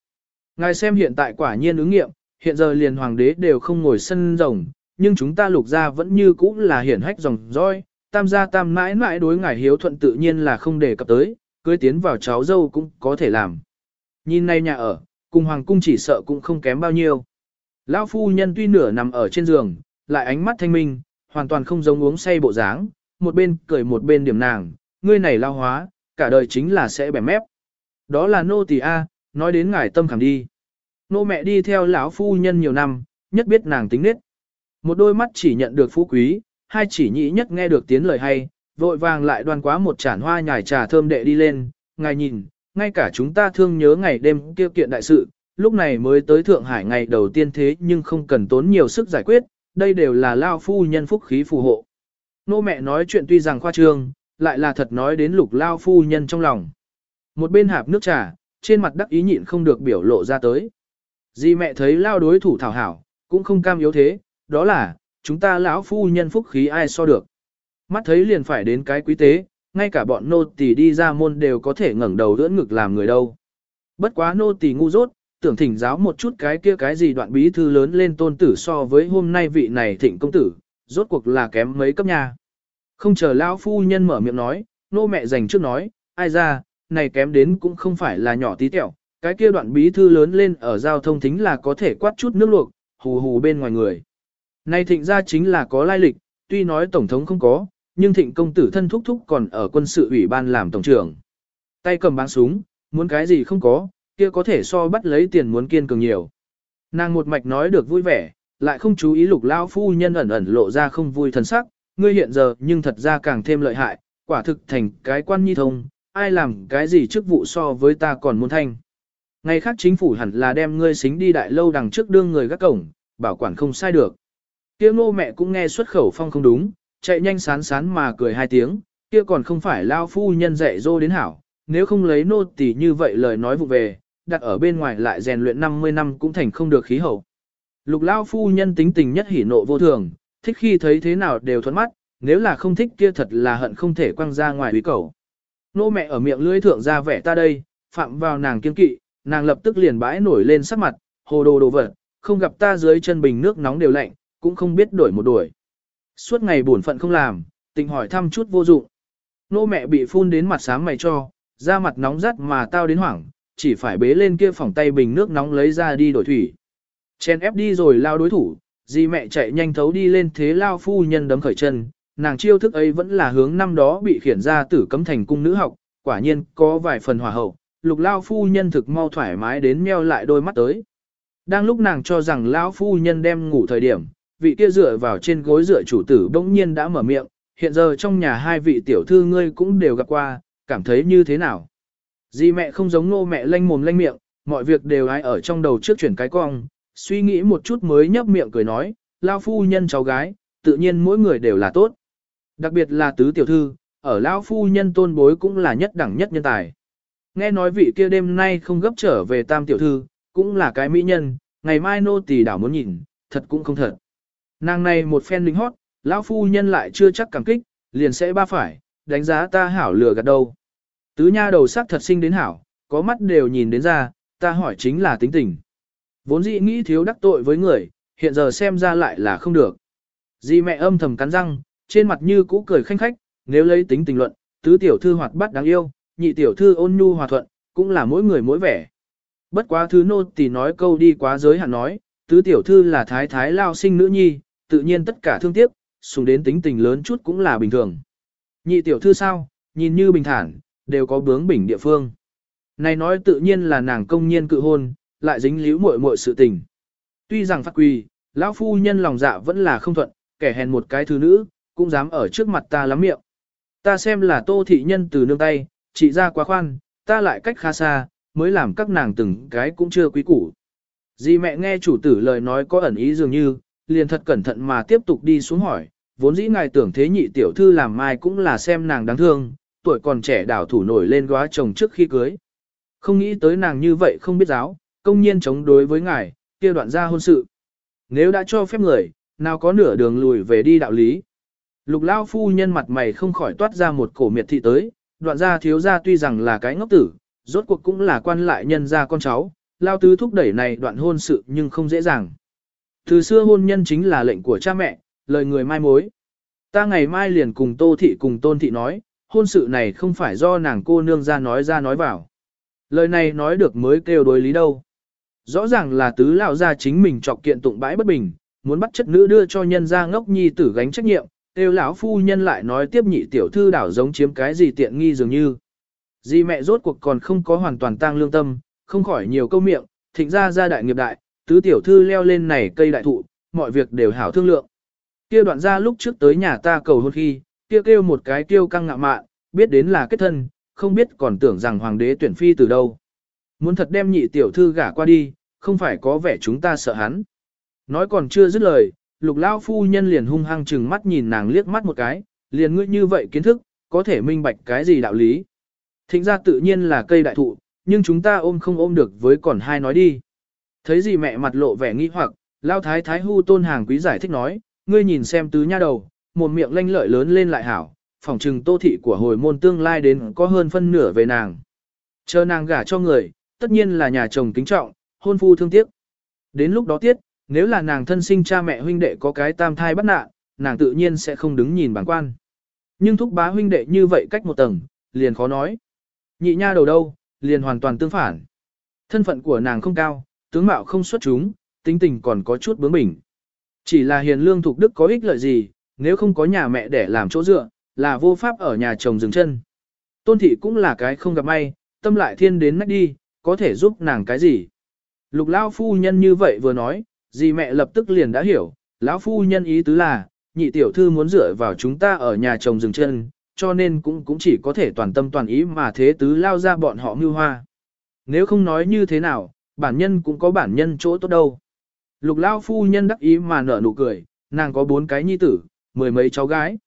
Ngài xem hiện tại quả nhiên ứng nghiệm, hiện giờ liền hoàng đế đều không ngồi sân rồng, nhưng chúng ta lục gia vẫn như cũ là hiển hách dòng roi, tam gia tam mãi mãi đối ngài hiếu thuận tự nhiên là không để cập tới, cưới tiến vào cháu dâu cũng có thể làm. Nhìn nay nhà ở, cùng hoàng cung chỉ sợ cũng không kém bao nhiêu. Lão phu nhân tuy nửa nằm ở trên giường, lại ánh mắt thanh minh, hoàn toàn không giống uống say bộ dáng, một bên cười một bên điểm nàng, ngươi này lao hóa, cả đời chính là sẽ bẻ mép. Đó là nô tỳ a, nói đến ngài tâm khảm đi. Nô mẹ đi theo lão phu nhân nhiều năm, nhất biết nàng tính nết. Một đôi mắt chỉ nhận được phú quý, hai chỉ nhĩ nhất nghe được tiếng lời hay, vội vàng lại đoan quá một chản hoa nhài trà thơm đệ đi lên, ngài nhìn, ngay cả chúng ta thương nhớ ngày đêm kêu kiện đại sự, lúc này mới tới Thượng Hải ngày đầu tiên thế nhưng không cần tốn nhiều sức giải quyết, đây đều là lao phu nhân phúc khí phù hộ. Nô mẹ nói chuyện tuy rằng khoa trương, lại là thật nói đến lục lao phu nhân trong lòng. Một bên hạp nước trà, trên mặt đắc ý nhịn không được biểu lộ ra tới. Di mẹ thấy lao đối thủ thảo hảo, cũng không cam yếu thế, đó là, chúng ta lão phu nhân phúc khí ai so được. Mắt thấy liền phải đến cái quý tế, ngay cả bọn nô tỳ đi ra môn đều có thể ngẩng đầu ưỡn ngực làm người đâu. Bất quá nô tỳ ngu dốt, tưởng thỉnh giáo một chút cái kia cái gì đoạn bí thư lớn lên tôn tử so với hôm nay vị này thịnh công tử, rốt cuộc là kém mấy cấp nhà. Không chờ lão phu nhân mở miệng nói, nô mẹ dành trước nói, ai ra, này kém đến cũng không phải là nhỏ tí tẹo, cái kia đoạn bí thư lớn lên ở giao thông thính là có thể quát chút nước luộc, hù hù bên ngoài người. Này thịnh ra chính là có lai lịch, tuy nói tổng thống không có, nhưng thịnh công tử thân thúc thúc còn ở quân sự ủy ban làm tổng trưởng. Tay cầm bán súng, muốn cái gì không có, kia có thể so bắt lấy tiền muốn kiên cường nhiều. Nàng một mạch nói được vui vẻ, lại không chú ý lục lao phu nhân ẩn ẩn lộ ra không vui thần sắc, ngươi hiện giờ nhưng thật ra càng thêm lợi hại, quả thực thành cái quan nhi thông, ai làm cái gì chức vụ so với ta còn muốn thanh. Ngày khác chính phủ hẳn là đem ngươi xính đi đại lâu đằng trước đương người gác cổng, bảo quản không sai được. Kia ngô mẹ cũng nghe xuất khẩu phong không đúng, chạy nhanh sán sán mà cười hai tiếng, kia còn không phải lao phu nhân dạy dô đến hảo, nếu không lấy nô tỳ như vậy lời nói vụ về, đặt ở bên ngoài lại rèn luyện 50 năm cũng thành không được khí hậu. Lục lao phu nhân tính tình nhất hỉ nộ vô thường, thích khi thấy thế nào đều thuận mắt, nếu là không thích kia thật là hận không thể quăng ra ngoài quý cầu. Nô mẹ ở miệng lưỡi thượng ra vẻ ta đây, phạm vào nàng kiên kỵ, nàng lập tức liền bãi nổi lên sắc mặt, hồ đồ đồ vật, không gặp ta dưới chân bình nước nóng đều lạnh, cũng không biết đổi một đuổi. Suốt ngày buồn phận không làm, tình hỏi thăm chút vô dụng. Nô mẹ bị phun đến mặt sáng mày cho, da mặt nóng rắt mà tao đến hoảng, chỉ phải bế lên kia phòng tay bình nước nóng lấy ra đi đổi thủy. Chen ép đi rồi lao đối thủ, dì mẹ chạy nhanh thấu đi lên thế lao phu nhân đấm khởi chân, nàng chiêu thức ấy vẫn là hướng năm đó bị khiển ra tử cấm thành cung nữ học, quả nhiên có vài phần hòa hậu, lục lao phu nhân thực mau thoải mái đến meo lại đôi mắt tới. Đang lúc nàng cho rằng lão phu nhân đem ngủ thời điểm, vị kia dựa vào trên gối dựa chủ tử bỗng nhiên đã mở miệng, hiện giờ trong nhà hai vị tiểu thư ngươi cũng đều gặp qua, cảm thấy như thế nào? Di mẹ không giống nô mẹ lanh mồm lanh miệng, mọi việc đều ai ở trong đầu trước chuyển cái cong, suy nghĩ một chút mới nhấp miệng cười nói, lao phu nhân cháu gái, tự nhiên mỗi người đều là tốt. Đặc biệt là tứ tiểu thư, ở lão phu nhân tôn bối cũng là nhất đẳng nhất nhân tài. Nghe nói vị kia đêm nay không gấp trở về tam tiểu thư, cũng là cái mỹ nhân, ngày mai nô tỳ đảo muốn nhìn, thật cũng không thật. Nàng này một phen lính hót, lão phu nhân lại chưa chắc cảm kích, liền sẽ ba phải, đánh giá ta hảo lừa gạt đâu. Tứ nha đầu sắc thật sinh đến hảo, có mắt đều nhìn đến ra, ta hỏi chính là tính tình. Vốn dĩ nghĩ thiếu đắc tội với người, hiện giờ xem ra lại là không được. Di mẹ âm thầm cắn răng, trên mặt như cũ cười khanh khách, nếu lấy tính tình luận, tứ tiểu thư hoạt bát đáng yêu, nhị tiểu thư ôn nhu hòa thuận, cũng là mỗi người mỗi vẻ. Bất quá thứ nô tỳ nói câu đi quá giới hạn nói, tứ tiểu thư là thái thái lao sinh nữ nhi, tự nhiên tất cả thương tiếc, xuống đến tính tình lớn chút cũng là bình thường. Nhị tiểu thư sao, nhìn như bình thản, đều có bướng bỉnh địa phương. Này nói tự nhiên là nàng công nhiên cự hôn, lại dính líu muội muội sự tình. Tuy rằng phát quỳ, lão phu nhân lòng dạ vẫn là không thuận, kẻ hèn một cái thứ nữ, cũng dám ở trước mặt ta lắm miệng. Ta xem là tô thị nhân từ nương tay, chỉ ra quá khoan, ta lại cách khá xa, mới làm các nàng từng cái cũng chưa quý củ. Dì mẹ nghe chủ tử lời nói có ẩn ý dường như, liền thật cẩn thận mà tiếp tục đi xuống hỏi, vốn dĩ ngài tưởng thế nhị tiểu thư làm mai cũng là xem nàng đáng thương, tuổi còn trẻ đảo thủ nổi lên góa chồng trước khi cưới. Không nghĩ tới nàng như vậy không biết giáo, công nhiên chống đối với ngài, kia đoạn ra hôn sự. Nếu đã cho phép người, nào có nửa đường lùi về đi đạo lý. Lục lao phu nhân mặt mày không khỏi toát ra một cổ miệt thị tới, đoạn gia thiếu gia tuy rằng là cái ngốc tử, rốt cuộc cũng là quan lại nhân gia con cháu, lao tứ thúc đẩy này đoạn hôn sự nhưng không dễ dàng. Từ xưa hôn nhân chính là lệnh của cha mẹ, lời người mai mối. Ta ngày mai liền cùng Tô Thị cùng Tôn Thị nói, hôn sự này không phải do nàng cô nương ra nói ra nói vào. Lời này nói được mới kêu đối lý đâu. Rõ ràng là tứ lão gia chính mình trọc kiện tụng bãi bất bình, muốn bắt chất nữ đưa cho nhân gia ngốc nhi tử gánh trách nhiệm, kêu lão phu nhân lại nói tiếp nhị tiểu thư đảo giống chiếm cái gì tiện nghi dường như. Di mẹ rốt cuộc còn không có hoàn toàn tang lương tâm, không khỏi nhiều câu miệng, thịnh ra gia đại nghiệp đại, tứ tiểu thư leo lên này cây đại thụ, mọi việc đều hảo thương lượng. Kia đoạn ra lúc trước tới nhà ta cầu hôn khi, kia kêu một cái kêu căng ngạ mạn, biết đến là kết thân, không biết còn tưởng rằng hoàng đế tuyển phi từ đâu. Muốn thật đem nhị tiểu thư gả qua đi, không phải có vẻ chúng ta sợ hắn. Nói còn chưa dứt lời, lục lao phu nhân liền hung hăng chừng mắt nhìn nàng liếc mắt một cái, liền ngươi như vậy kiến thức, có thể minh bạch cái gì đạo lý. Thịnh ra tự nhiên là cây đại thụ, nhưng chúng ta ôm không ôm được với còn hai nói đi. Thấy gì mẹ mặt lộ vẻ nghi hoặc, lao thái thái hu tôn hàng quý giải thích nói, ngươi nhìn xem tứ nha đầu, một miệng lanh lợi lớn lên lại hảo, phòng trừng tô thị của hồi môn tương lai đến có hơn phân nửa về nàng. Chờ nàng gả cho người, tất nhiên là nhà chồng kính trọng, hôn phu thương tiếc. Đến lúc đó tiết, nếu là nàng thân sinh cha mẹ huynh đệ có cái tam thai bắt nạn, nàng tự nhiên sẽ không đứng nhìn bản quan. Nhưng thúc bá huynh đệ như vậy cách một tầng, liền khó nói. Nhị nha đầu đâu, liền hoàn toàn tương phản. Thân phận của nàng không cao, tướng mạo không xuất chúng, tính tình còn có chút bướng bỉnh. Chỉ là hiền lương thuộc đức có ích lợi gì, nếu không có nhà mẹ để làm chỗ dựa, là vô pháp ở nhà chồng dừng chân. Tôn thị cũng là cái không gặp may, tâm lại thiên đến nách đi, có thể giúp nàng cái gì. Lục lao phu nhân như vậy vừa nói, dì mẹ lập tức liền đã hiểu, lão phu nhân ý tứ là, nhị tiểu thư muốn dựa vào chúng ta ở nhà chồng dừng chân, cho nên cũng cũng chỉ có thể toàn tâm toàn ý mà thế tứ lao ra bọn họ mưu hoa. Nếu không nói như thế nào, bản nhân cũng có bản nhân chỗ tốt đâu. Lục lao phu nhân đắc ý mà nở nụ cười, nàng có bốn cái nhi tử, mười mấy cháu gái.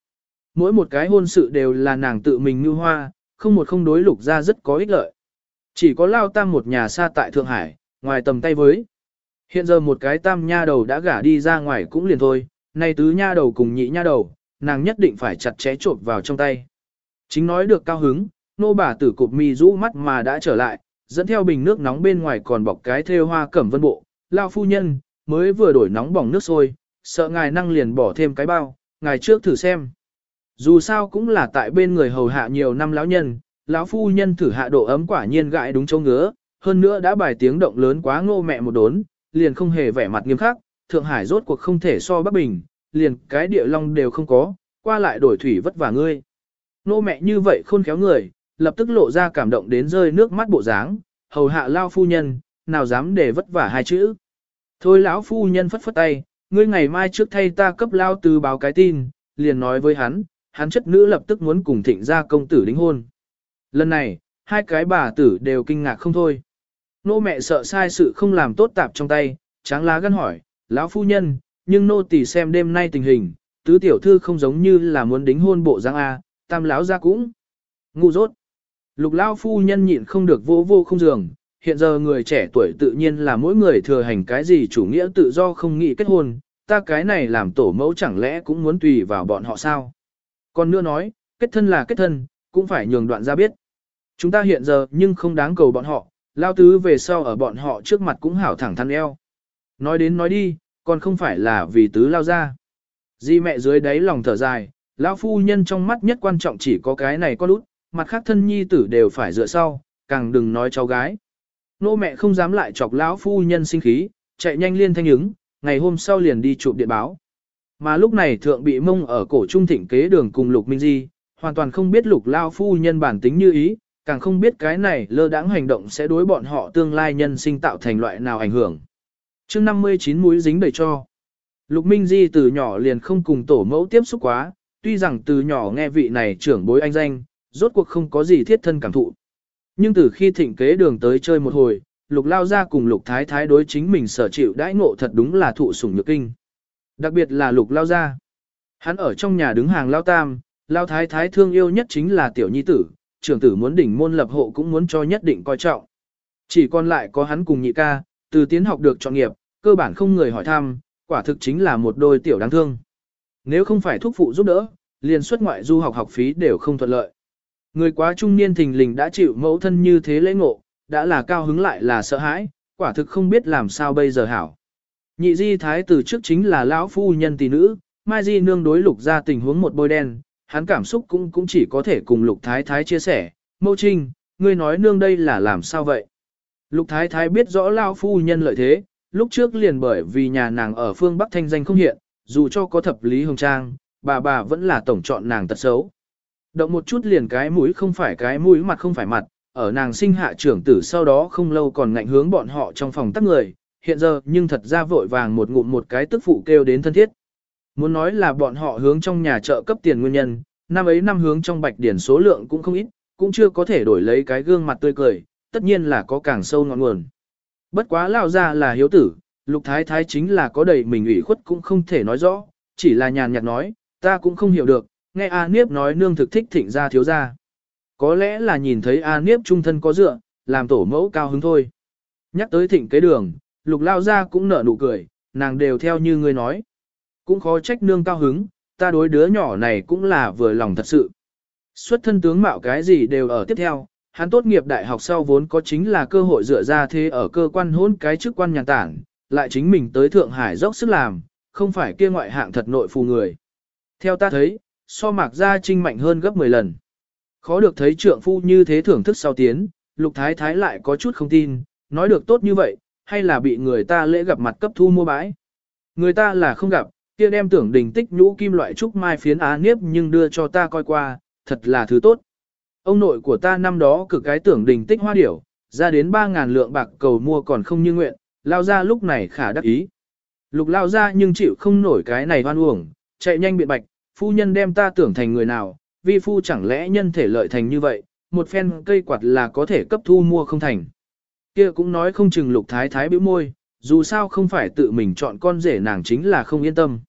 Mỗi một cái hôn sự đều là nàng tự mình như hoa, không một không đối lục ra rất có ích lợi. Chỉ có lao tam một nhà xa tại Thượng Hải, ngoài tầm tay với. Hiện giờ một cái tam nha đầu đã gả đi ra ngoài cũng liền thôi, nay tứ nha đầu cùng nhị nha đầu, nàng nhất định phải chặt chẽ trộn vào trong tay. Chính nói được cao hứng, nô bà tử cụp mi rũ mắt mà đã trở lại, dẫn theo bình nước nóng bên ngoài còn bọc cái thêu hoa cẩm vân bộ, lao phu nhân, mới vừa đổi nóng bỏng nước sôi, sợ ngài năng liền bỏ thêm cái bao, ngài trước thử xem. Dù sao cũng là tại bên người hầu hạ nhiều năm lão nhân, lão phu nhân thử hạ độ ấm quả nhiên gãi đúng chỗ ngứa, hơn nữa đã bài tiếng động lớn quá ngô mẹ một đốn, liền không hề vẻ mặt nghiêm khắc, Thượng Hải rốt cuộc không thể so Bắc Bình, liền cái địa long đều không có, qua lại đổi thủy vất vả ngươi. ngô mẹ như vậy khôn khéo người, lập tức lộ ra cảm động đến rơi nước mắt bộ dáng, hầu hạ lao phu nhân, nào dám để vất vả hai chữ. Thôi lão phu nhân phất phất tay, ngươi ngày mai trước thay ta cấp lao từ báo cái tin, liền nói với hắn, hắn chất nữ lập tức muốn cùng thịnh gia công tử đính hôn. Lần này, hai cái bà tử đều kinh ngạc không thôi. Nô mẹ sợ sai sự không làm tốt tạp trong tay, tráng lá gân hỏi, lão phu nhân, nhưng nô tỳ xem đêm nay tình hình, tứ tiểu thư không giống như là muốn đính hôn bộ giang A, tam lão ra cũng. Ngu dốt. Lục lão phu nhân nhịn không được vô vô không giường, hiện giờ người trẻ tuổi tự nhiên là mỗi người thừa hành cái gì chủ nghĩa tự do không nghĩ kết hôn, ta cái này làm tổ mẫu chẳng lẽ cũng muốn tùy vào bọn họ sao. Còn nữa nói, kết thân là kết thân, cũng phải nhường đoạn ra biết. Chúng ta hiện giờ nhưng không đáng cầu bọn họ, lao tứ về sau ở bọn họ trước mặt cũng hảo thẳng thắn eo. Nói đến nói đi, còn không phải là vì tứ lao ra. Di mẹ dưới đáy lòng thở dài, lão phu nhân trong mắt nhất quan trọng chỉ có cái này con út, mặt khác thân nhi tử đều phải dựa sau, càng đừng nói cháu gái. Nô mẹ không dám lại chọc lão phu nhân sinh khí, chạy nhanh liên thanh ứng, ngày hôm sau liền đi chụp điện báo. Mà lúc này thượng bị mông ở cổ trung thịnh kế đường cùng lục minh di, hoàn toàn không biết lục lao phu nhân bản tính như ý, càng không biết cái này lơ đãng hành động sẽ đối bọn họ tương lai nhân sinh tạo thành loại nào ảnh hưởng. chương 59 mũi dính đầy cho. Lục Minh Di từ nhỏ liền không cùng tổ mẫu tiếp xúc quá, tuy rằng từ nhỏ nghe vị này trưởng bối anh danh, rốt cuộc không có gì thiết thân cảm thụ. Nhưng từ khi thịnh kế đường tới chơi một hồi, lục lao ra cùng lục thái thái đối chính mình sở chịu đãi ngộ thật đúng là thụ sủng nhược kinh. Đặc biệt là lục lao ra. Hắn ở trong nhà đứng hàng lao tam, lao thái thái thương yêu nhất chính là tiểu nhi tử, trưởng tử muốn đỉnh môn lập hộ cũng muốn cho nhất định coi trọng. Chỉ còn lại có hắn cùng nhị ca, từ tiến học được chọn nghiệp, cơ bản không người hỏi thăm, quả thực chính là một đôi tiểu đáng thương. Nếu không phải thúc phụ giúp đỡ, liền xuất ngoại du học học phí đều không thuận lợi. Người quá trung niên thình lình đã chịu mẫu thân như thế lễ ngộ, đã là cao hứng lại là sợ hãi, quả thực không biết làm sao bây giờ hảo. Nhị di thái từ trước chính là lão phu nhân tỷ nữ, mai di nương đối lục ra tình huống một bôi đen, hắn cảm xúc cũng cũng chỉ có thể cùng lục thái thái chia sẻ, mâu trinh, ngươi nói nương đây là làm sao vậy? Lục thái thái biết rõ lão phu nhân lợi thế, lúc trước liền bởi vì nhà nàng ở phương Bắc thanh danh không hiện, dù cho có thập lý hồng trang, bà bà vẫn là tổng chọn nàng tật xấu. Động một chút liền cái mũi không phải cái mũi mặt không phải mặt, ở nàng sinh hạ trưởng tử sau đó không lâu còn ngạnh hướng bọn họ trong phòng tắc người, hiện giờ nhưng thật ra vội vàng một ngụm một cái tức phụ kêu đến thân thiết. Muốn nói là bọn họ hướng trong nhà chợ cấp tiền nguyên nhân, năm ấy năm hướng trong bạch điển số lượng cũng không ít, cũng chưa có thể đổi lấy cái gương mặt tươi cười, tất nhiên là có càng sâu ngọn nguồn. Bất quá lao ra là hiếu tử, lục thái thái chính là có đầy mình ủy khuất cũng không thể nói rõ, chỉ là nhàn nhạt nói, ta cũng không hiểu được, nghe A Niếp nói nương thực thích thịnh gia thiếu gia Có lẽ là nhìn thấy A Niếp trung thân có dựa, làm tổ mẫu cao hứng thôi. Nhắc tới thịnh kế đường, lục lao ra cũng nở nụ cười, nàng đều theo như ngươi nói. Cũng khó trách nương cao hứng, ta đối đứa nhỏ này cũng là vừa lòng thật sự. Xuất thân tướng mạo cái gì đều ở tiếp theo, hắn tốt nghiệp đại học sau vốn có chính là cơ hội dựa ra thế ở cơ quan hôn cái chức quan nhàn tản lại chính mình tới Thượng Hải dốc sức làm, không phải kia ngoại hạng thật nội phù người. Theo ta thấy, so mạc gia trinh mạnh hơn gấp 10 lần. Khó được thấy trượng phu như thế thưởng thức sau tiến, lục thái thái lại có chút không tin, nói được tốt như vậy, hay là bị người ta lễ gặp mặt cấp thu mua bãi. Người ta là không gặp, kia đem tưởng đình tích nhũ kim loại trúc mai phiến á niếp nhưng đưa cho ta coi qua, thật là thứ tốt. Ông nội của ta năm đó cực cái tưởng đình tích hoa điểu, ra đến 3.000 lượng bạc cầu mua còn không như nguyện, lao ra lúc này khả đắc ý. Lục lao ra nhưng chịu không nổi cái này hoan uổng, chạy nhanh biện bạch, phu nhân đem ta tưởng thành người nào, vi phu chẳng lẽ nhân thể lợi thành như vậy, một phen cây quạt là có thể cấp thu mua không thành. Kia cũng nói không chừng lục thái thái bĩu môi, dù sao không phải tự mình chọn con rể nàng chính là không yên tâm.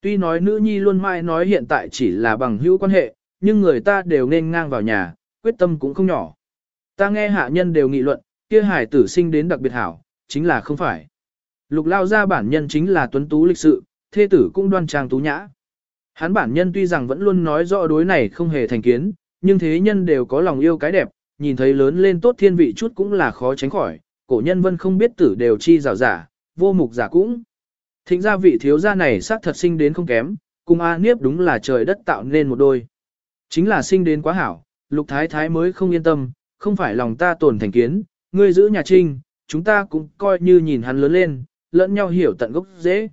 Tuy nói nữ nhi luôn mãi nói hiện tại chỉ là bằng hữu quan hệ, nhưng người ta đều nên ngang vào nhà, quyết tâm cũng không nhỏ. Ta nghe hạ nhân đều nghị luận, kia hải tử sinh đến đặc biệt hảo, chính là không phải. Lục lao ra bản nhân chính là tuấn tú lịch sự, thê tử cũng đoan trang tú nhã. Hắn bản nhân tuy rằng vẫn luôn nói rõ đối này không hề thành kiến, nhưng thế nhân đều có lòng yêu cái đẹp, nhìn thấy lớn lên tốt thiên vị chút cũng là khó tránh khỏi, cổ nhân vân không biết tử đều chi rào giả, vô mục giả cũng. Thịnh gia vị thiếu gia này xác thật sinh đến không kém, cùng A Niếp đúng là trời đất tạo nên một đôi. Chính là sinh đến quá hảo, lục thái thái mới không yên tâm, không phải lòng ta tổn thành kiến, ngươi giữ nhà trinh, chúng ta cũng coi như nhìn hắn lớn lên, lẫn nhau hiểu tận gốc dễ.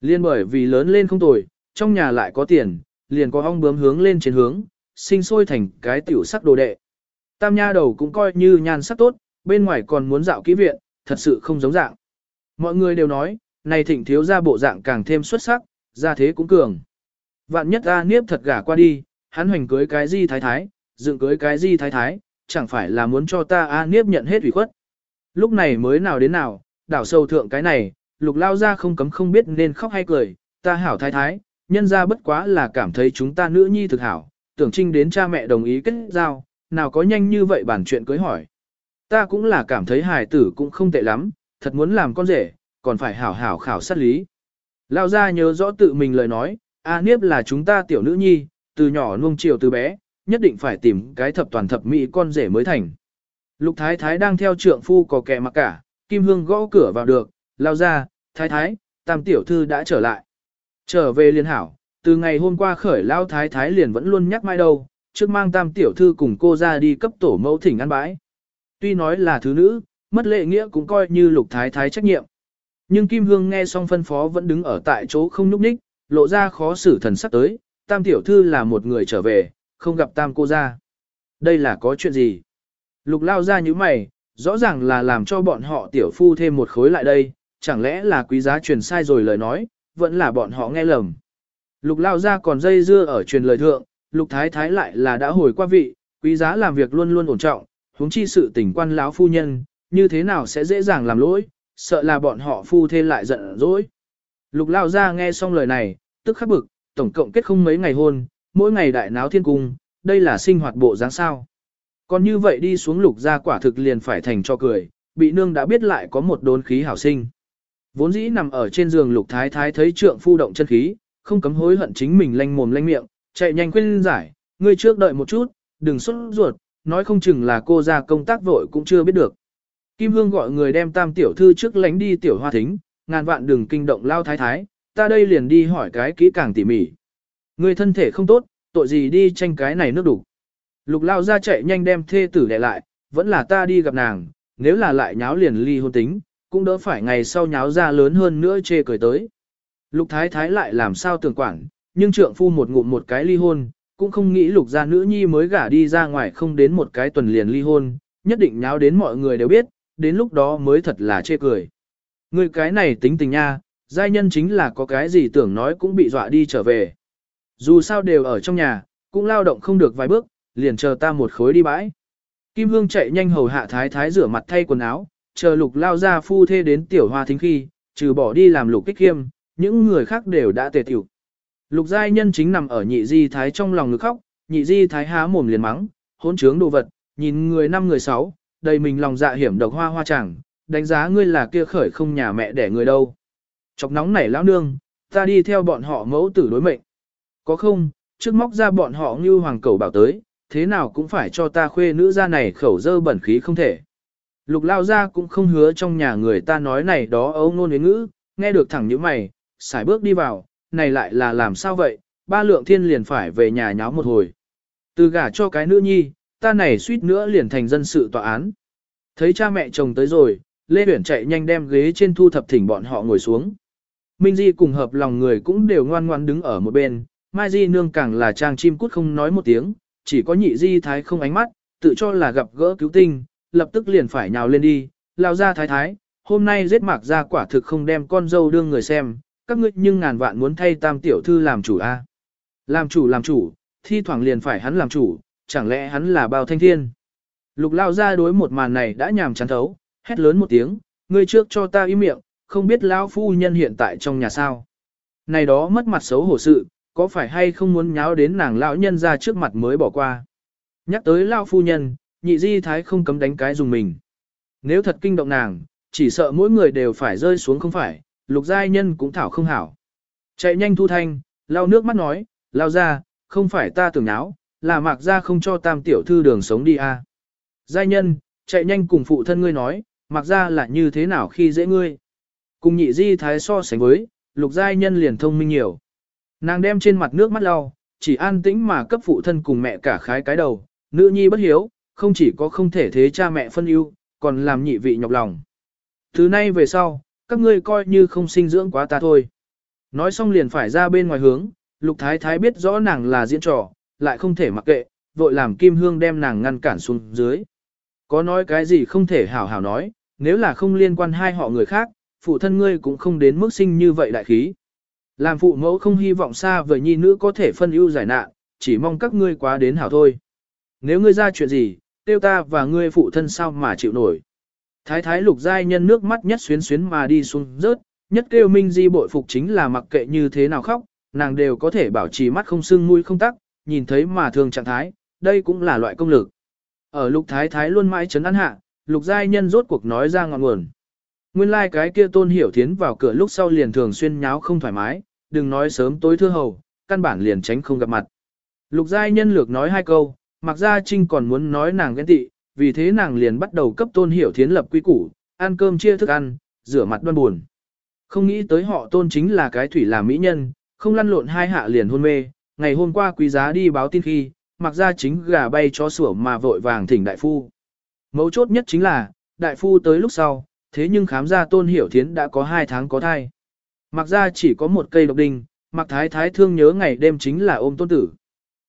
Liên bởi vì lớn lên không tồi, trong nhà lại có tiền, liền có ong bướm hướng lên trên hướng, sinh sôi thành cái tiểu sắc đồ đệ. Tam nha đầu cũng coi như nhan sắc tốt, bên ngoài còn muốn dạo kỹ viện, thật sự không giống dạng. Mọi người đều nói, này thịnh thiếu ra bộ dạng càng thêm xuất sắc, ra thế cũng cường. Vạn nhất A Niếp thật gả qua đi, hắn hoành cưới cái gì thái thái, dựng cưới cái gì thái thái, chẳng phải là muốn cho ta A Niếp nhận hết ủy khuất. Lúc này mới nào đến nào, đảo sâu thượng cái này, lục lao ra không cấm không biết nên khóc hay cười, ta hảo thái thái, nhân ra bất quá là cảm thấy chúng ta nữ nhi thực hảo, tưởng trinh đến cha mẹ đồng ý kết giao, nào có nhanh như vậy bản chuyện cưới hỏi. Ta cũng là cảm thấy hài tử cũng không tệ lắm, thật muốn làm con rể, còn phải hảo hảo khảo sát lý. Lao ra nhớ rõ tự mình lời nói, A Niếp là chúng ta tiểu nữ nhi, từ nhỏ nuông chiều từ bé, nhất định phải tìm cái thập toàn thập mỹ con rể mới thành. Lục thái thái đang theo trượng phu có kẻ mặc cả, Kim Hương gõ cửa vào được, lao ra, thái thái, tam tiểu thư đã trở lại. Trở về liên hảo, từ ngày hôm qua khởi lao thái thái liền vẫn luôn nhắc mai đâu, trước mang tam tiểu thư cùng cô ra đi cấp tổ mẫu thỉnh ăn bãi. Tuy nói là thứ nữ, mất lệ nghĩa cũng coi như lục thái thái trách nhiệm. Nhưng Kim Hương nghe xong phân phó vẫn đứng ở tại chỗ không nhúc nhích, lộ ra khó xử thần sắc tới, tam tiểu thư là một người trở về, không gặp tam cô ra. Đây là có chuyện gì? Lục lao ra như mày, rõ ràng là làm cho bọn họ tiểu phu thêm một khối lại đây, chẳng lẽ là quý giá truyền sai rồi lời nói, vẫn là bọn họ nghe lầm. Lục lao ra còn dây dưa ở truyền lời thượng, lục thái thái lại là đã hồi qua vị, quý giá làm việc luôn luôn ổn trọng, huống chi sự tình quan lão phu nhân, như thế nào sẽ dễ dàng làm lỗi, sợ là bọn họ phu thê lại giận dỗi. Lục lao ra nghe xong lời này, tức khắc bực, tổng cộng kết không mấy ngày hôn, mỗi ngày đại náo thiên cung, đây là sinh hoạt bộ dáng sao. Còn như vậy đi xuống lục ra quả thực liền phải thành cho cười, bị nương đã biết lại có một đốn khí hảo sinh. Vốn dĩ nằm ở trên giường lục thái thái thấy trượng phu động chân khí, không cấm hối hận chính mình lanh mồm lanh miệng, chạy nhanh khuyên giải, ngươi trước đợi một chút, đừng xuất ruột, nói không chừng là cô ra công tác vội cũng chưa biết được. Kim Hương gọi người đem tam tiểu thư trước lánh đi tiểu hoa thính, ngàn vạn đừng kinh động lao thái thái, ta đây liền đi hỏi cái kỹ càng tỉ mỉ. Người thân thể không tốt, tội gì đi tranh cái này nước đủ. Lục lao ra chạy nhanh đem thê tử để lại, vẫn là ta đi gặp nàng, nếu là lại nháo liền ly hôn tính, cũng đỡ phải ngày sau nháo ra lớn hơn nữa chê cười tới. Lục thái thái lại làm sao tưởng quản, nhưng trượng phu một ngụm một cái ly hôn, cũng không nghĩ lục gia nữ nhi mới gả đi ra ngoài không đến một cái tuần liền ly hôn, nhất định nháo đến mọi người đều biết, đến lúc đó mới thật là chê cười. Người cái này tính tình nha, giai nhân chính là có cái gì tưởng nói cũng bị dọa đi trở về. Dù sao đều ở trong nhà, cũng lao động không được vài bước, liền chờ ta một khối đi bãi. Kim Hương chạy nhanh hầu hạ thái thái rửa mặt thay quần áo, chờ lục lao ra phu thê đến tiểu hoa thính khi, trừ bỏ đi làm lục kích khiêm, những người khác đều đã tề tiểu. Lục giai nhân chính nằm ở nhị di thái trong lòng ngực khóc, nhị di thái há mồm liền mắng, hỗn trướng đồ vật, nhìn người năm người sáu, đầy mình lòng dạ hiểm độc hoa hoa chẳng, đánh giá ngươi là kia khởi không nhà mẹ đẻ người đâu. Chọc nóng nảy lão nương, ta đi theo bọn họ mẫu tử đối mệnh. Có không, trước móc ra bọn họ như hoàng cầu bảo tới, thế nào cũng phải cho ta khuê nữ ra này khẩu dơ bẩn khí không thể. Lục lao ra cũng không hứa trong nhà người ta nói này đó ấu ngôn với ngữ, nghe được thẳng như mày, xài bước đi vào, này lại là làm sao vậy, ba lượng thiên liền phải về nhà nháo một hồi. Từ gả cho cái nữ nhi, ta này suýt nữa liền thành dân sự tòa án. Thấy cha mẹ chồng tới rồi, Lê Huyển chạy nhanh đem ghế trên thu thập thỉnh bọn họ ngồi xuống. Minh Di cùng hợp lòng người cũng đều ngoan ngoan đứng ở một bên, Mai Di nương càng là trang chim cút không nói một tiếng, chỉ có nhị Di thái không ánh mắt, tự cho là gặp gỡ cứu tinh, lập tức liền phải nhào lên đi, lao ra thái thái, hôm nay giết mạc ra quả thực không đem con dâu đương người xem, các ngươi nhưng ngàn vạn muốn thay tam tiểu thư làm chủ a Làm chủ làm chủ, thi thoảng liền phải hắn làm chủ, chẳng lẽ hắn là bao thanh thiên. Lục lao ra đối một màn này đã nhàm chán thấu, hét lớn một tiếng, ngươi trước cho ta im miệng, không biết lão phu nhân hiện tại trong nhà sao. Này đó mất mặt xấu hổ sự, có phải hay không muốn nháo đến nàng lão nhân ra trước mặt mới bỏ qua. Nhắc tới lão phu nhân, nhị di thái không cấm đánh cái dùng mình. Nếu thật kinh động nàng, chỉ sợ mỗi người đều phải rơi xuống không phải, lục giai nhân cũng thảo không hảo. Chạy nhanh thu thanh, lau nước mắt nói, lao ra, không phải ta tưởng nháo, là mạc ra không cho tam tiểu thư đường sống đi a. À. Giai nhân, chạy nhanh cùng phụ thân ngươi nói, mạc ra là như thế nào khi dễ ngươi. Cùng nhị di thái so sánh với, lục giai nhân liền thông minh nhiều. Nàng đem trên mặt nước mắt lau, chỉ an tĩnh mà cấp phụ thân cùng mẹ cả khái cái đầu, nữ nhi bất hiếu, không chỉ có không thể thế cha mẹ phân ưu, còn làm nhị vị nhọc lòng. Thứ nay về sau, các ngươi coi như không sinh dưỡng quá ta thôi. Nói xong liền phải ra bên ngoài hướng, lục thái thái biết rõ nàng là diễn trò, lại không thể mặc kệ, vội làm kim hương đem nàng ngăn cản xuống dưới. Có nói cái gì không thể hảo hảo nói, nếu là không liên quan hai họ người khác, phụ thân ngươi cũng không đến mức sinh như vậy đại khí. Làm phụ mẫu không hy vọng xa vời nhi nữ có thể phân ưu giải nạn, chỉ mong các ngươi quá đến hảo thôi. Nếu ngươi ra chuyện gì, tiêu ta và ngươi phụ thân sao mà chịu nổi. Thái thái lục giai nhân nước mắt nhất xuyến xuyến mà đi xuống rớt, nhất kêu minh di bội phục chính là mặc kệ như thế nào khóc, nàng đều có thể bảo trì mắt không sưng mũi không tắc, nhìn thấy mà thường trạng thái, đây cũng là loại công lực. Ở lục thái thái luôn mãi chấn an hạ, lục giai nhân rốt cuộc nói ra ngọn nguồn. Nguyên lai like cái kia tôn hiểu thiến vào cửa lúc sau liền thường xuyên nháo không thoải mái, đừng nói sớm tối thưa hầu, căn bản liền tránh không gặp mặt. Lục giai nhân lược nói hai câu, mặc ra trinh còn muốn nói nàng ghen tị, vì thế nàng liền bắt đầu cấp tôn hiểu thiến lập quy củ, ăn cơm chia thức ăn, rửa mặt đoan buồn. Không nghĩ tới họ tôn chính là cái thủy làm mỹ nhân, không lăn lộn hai hạ liền hôn mê, ngày hôm qua quý giá đi báo tin khi, mặc ra chính gà bay cho sủa mà vội vàng thỉnh đại phu. Mấu chốt nhất chính là, đại phu tới lúc sau, thế nhưng khám ra tôn hiểu thiến đã có hai tháng có thai. Mặc ra chỉ có một cây độc đinh, mặc thái thái thương nhớ ngày đêm chính là ôm tôn tử.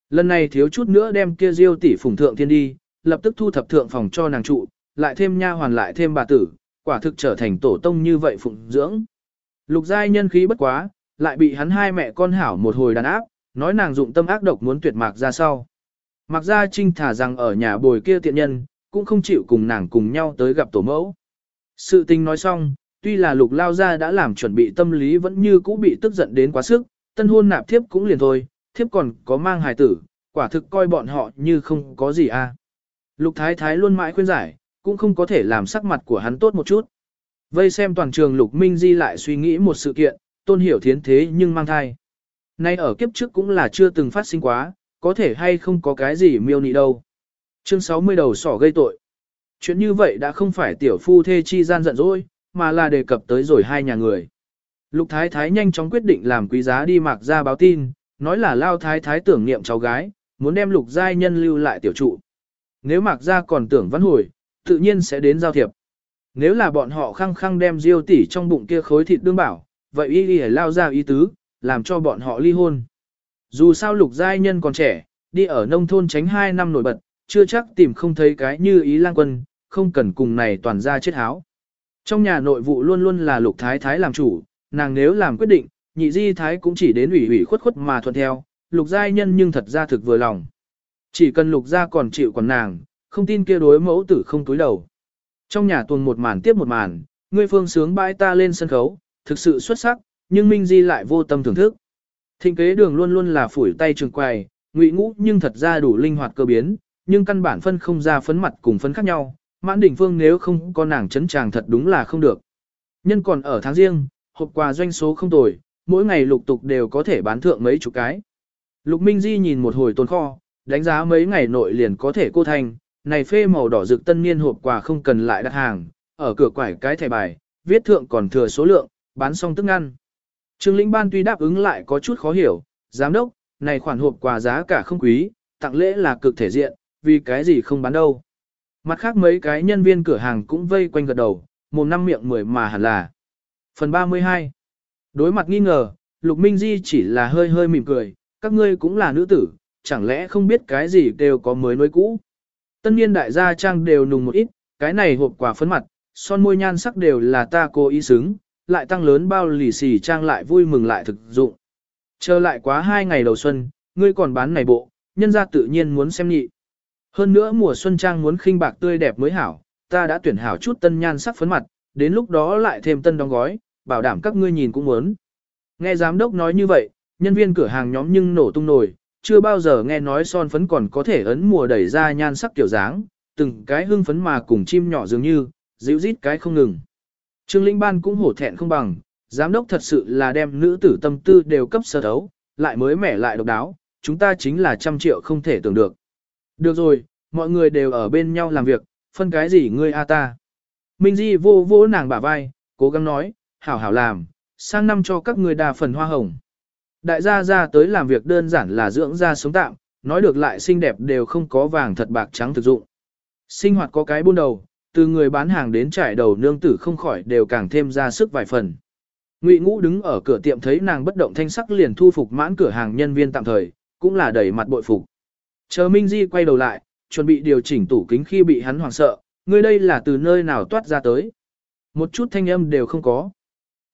Lần này thiếu chút nữa đem kia diêu tỷ phụng thượng thiên đi, lập tức thu thập thượng phòng cho nàng trụ, lại thêm nha hoàn lại thêm bà tử, quả thực trở thành tổ tông như vậy phụng dưỡng. Lục giai nhân khí bất quá, lại bị hắn hai mẹ con hảo một hồi đàn áp, nói nàng dụng tâm ác độc muốn tuyệt mạc ra sau. Mạc gia trinh thả rằng ở nhà bồi kia tiện nhân, cũng không chịu cùng nàng cùng nhau tới gặp tổ mẫu. Sự tình nói xong, tuy là lục lao gia đã làm chuẩn bị tâm lý vẫn như cũ bị tức giận đến quá sức, tân hôn nạp thiếp cũng liền thôi, thiếp còn có mang hài tử, quả thực coi bọn họ như không có gì a. Lục thái thái luôn mãi khuyên giải, cũng không có thể làm sắc mặt của hắn tốt một chút. Vây xem toàn trường lục minh di lại suy nghĩ một sự kiện, tôn hiểu thiến thế nhưng mang thai. Nay ở kiếp trước cũng là chưa từng phát sinh quá, có thể hay không có cái gì miêu nị đâu. Chương 60 đầu sỏ gây tội. Chuyện như vậy đã không phải tiểu phu thê chi gian giận dỗi, mà là đề cập tới rồi hai nhà người. Lục thái thái nhanh chóng quyết định làm quý giá đi mạc ra báo tin, nói là lao thái thái tưởng niệm cháu gái, muốn đem lục giai nhân lưu lại tiểu trụ. Nếu mạc Gia còn tưởng văn hồi, tự nhiên sẽ đến giao thiệp. Nếu là bọn họ khăng khăng đem diêu tỷ trong bụng kia khối thịt đương bảo, vậy y y lao ra ý tứ, làm cho bọn họ ly hôn. Dù sao lục giai nhân còn trẻ, đi ở nông thôn tránh 2 năm nổi bật, chưa chắc tìm không thấy cái như ý lang quân, không cần cùng này toàn ra chết háo. Trong nhà nội vụ luôn luôn là lục thái thái làm chủ, nàng nếu làm quyết định, nhị di thái cũng chỉ đến ủy ủy khuất khuất mà thuận theo, lục giai nhân nhưng thật ra thực vừa lòng. Chỉ cần lục gia còn chịu còn nàng, không tin kia đối mẫu tử không túi đầu. Trong nhà tuần một màn tiếp một màn, ngươi phương sướng bãi ta lên sân khấu, thực sự xuất sắc, nhưng Minh Di lại vô tâm thưởng thức. Thịnh kế đường luôn luôn là phủi tay trường quài, ngụy ngũ nhưng thật ra đủ linh hoạt cơ biến, nhưng căn bản phân không ra phấn mặt cùng phấn khác nhau, mãn đỉnh phương nếu không có nàng chấn chàng thật đúng là không được. Nhân còn ở tháng riêng, hộp quà doanh số không tồi, mỗi ngày lục tục đều có thể bán thượng mấy chục cái. Lục Minh Di nhìn một hồi tồn kho, đánh giá mấy ngày nội liền có thể cô thành, này phê màu đỏ rực tân niên hộp quà không cần lại đặt hàng, ở cửa quải cái thẻ bài, viết thượng còn thừa số lượng, bán xong tức ngăn. Trương lĩnh ban tuy đáp ứng lại có chút khó hiểu, giám đốc, này khoản hộp quà giá cả không quý, tặng lễ là cực thể diện, vì cái gì không bán đâu. Mặt khác mấy cái nhân viên cửa hàng cũng vây quanh gật đầu, một năm miệng mười mà hẳn là. Phần 32 Đối mặt nghi ngờ, Lục Minh Di chỉ là hơi hơi mỉm cười, các ngươi cũng là nữ tử, chẳng lẽ không biết cái gì đều có mới nối cũ. Tân niên đại gia trang đều nùng một ít, cái này hộp quà phấn mặt, son môi nhan sắc đều là ta cố ý xứng, lại tăng lớn bao lì xì trang lại vui mừng lại thực dụng. Chờ lại quá hai ngày đầu xuân, ngươi còn bán này bộ, nhân ra tự nhiên muốn xem nhị. Hơn nữa mùa xuân trang muốn khinh bạc tươi đẹp mới hảo, ta đã tuyển hảo chút tân nhan sắc phấn mặt, đến lúc đó lại thêm tân đóng gói, bảo đảm các ngươi nhìn cũng muốn. Nghe giám đốc nói như vậy, nhân viên cửa hàng nhóm nhưng nổ tung nổi, chưa bao giờ nghe nói son phấn còn có thể ấn mùa đẩy ra nhan sắc kiểu dáng, từng cái hưng phấn mà cùng chim nhỏ dường như, dịu rít cái không ngừng. Trương Linh Ban cũng hổ thẹn không bằng, giám đốc thật sự là đem nữ tử tâm tư đều cấp sơ thấu, lại mới mẻ lại độc đáo, chúng ta chính là trăm triệu không thể tưởng được. Được rồi, mọi người đều ở bên nhau làm việc, phân cái gì ngươi a ta. Minh Di vô vô nàng bả vai, cố gắng nói, hảo hảo làm, sang năm cho các ngươi đa phần hoa hồng. Đại gia ra tới làm việc đơn giản là dưỡng ra sống tạm, nói được lại xinh đẹp đều không có vàng thật bạc trắng thực dụng. Sinh hoạt có cái buôn đầu, từ người bán hàng đến trải đầu nương tử không khỏi đều càng thêm ra sức vài phần. Ngụy Ngũ đứng ở cửa tiệm thấy nàng bất động thanh sắc liền thu phục mãn cửa hàng nhân viên tạm thời, cũng là đẩy mặt bội phục. Chờ Minh Di quay đầu lại, chuẩn bị điều chỉnh tủ kính khi bị hắn hoảng sợ, ngươi đây là từ nơi nào toát ra tới. Một chút thanh âm đều không có.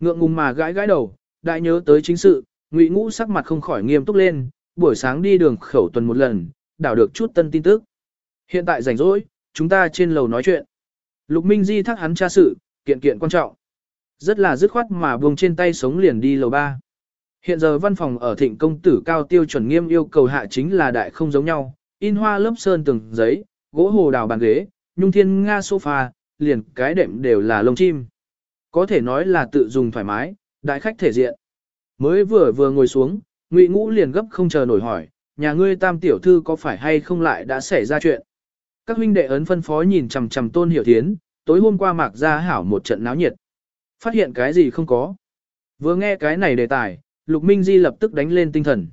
Ngượng ngùng mà gãi gãi đầu, đại nhớ tới chính sự, Ngụy Ngũ sắc mặt không khỏi nghiêm túc lên, buổi sáng đi đường khẩu tuần một lần, đảo được chút tân tin tức. Hiện tại rảnh rỗi, chúng ta trên lầu nói chuyện. Lục Minh Di thắc hắn tra sự, kiện kiện quan trọng. Rất là dứt khoát mà buông trên tay sống liền đi lầu ba. Hiện giờ văn phòng ở thịnh công tử cao tiêu chuẩn nghiêm yêu cầu hạ chính là đại không giống nhau, in hoa lớp sơn từng giấy, gỗ hồ đào bàn ghế, nhung thiên nga sofa, liền cái đệm đều là lông chim. Có thể nói là tự dùng thoải mái, đại khách thể diện. Mới vừa vừa ngồi xuống, Ngụy Ngũ liền gấp không chờ nổi hỏi, nhà ngươi tam tiểu thư có phải hay không lại đã xảy ra chuyện. Các huynh đệ ấn phân phó nhìn chằm chằm Tôn Hiểu Thiến, tối hôm qua mạc ra hảo một trận náo nhiệt. Phát hiện cái gì không có. Vừa nghe cái này đề tài, Lục Minh Di lập tức đánh lên tinh thần.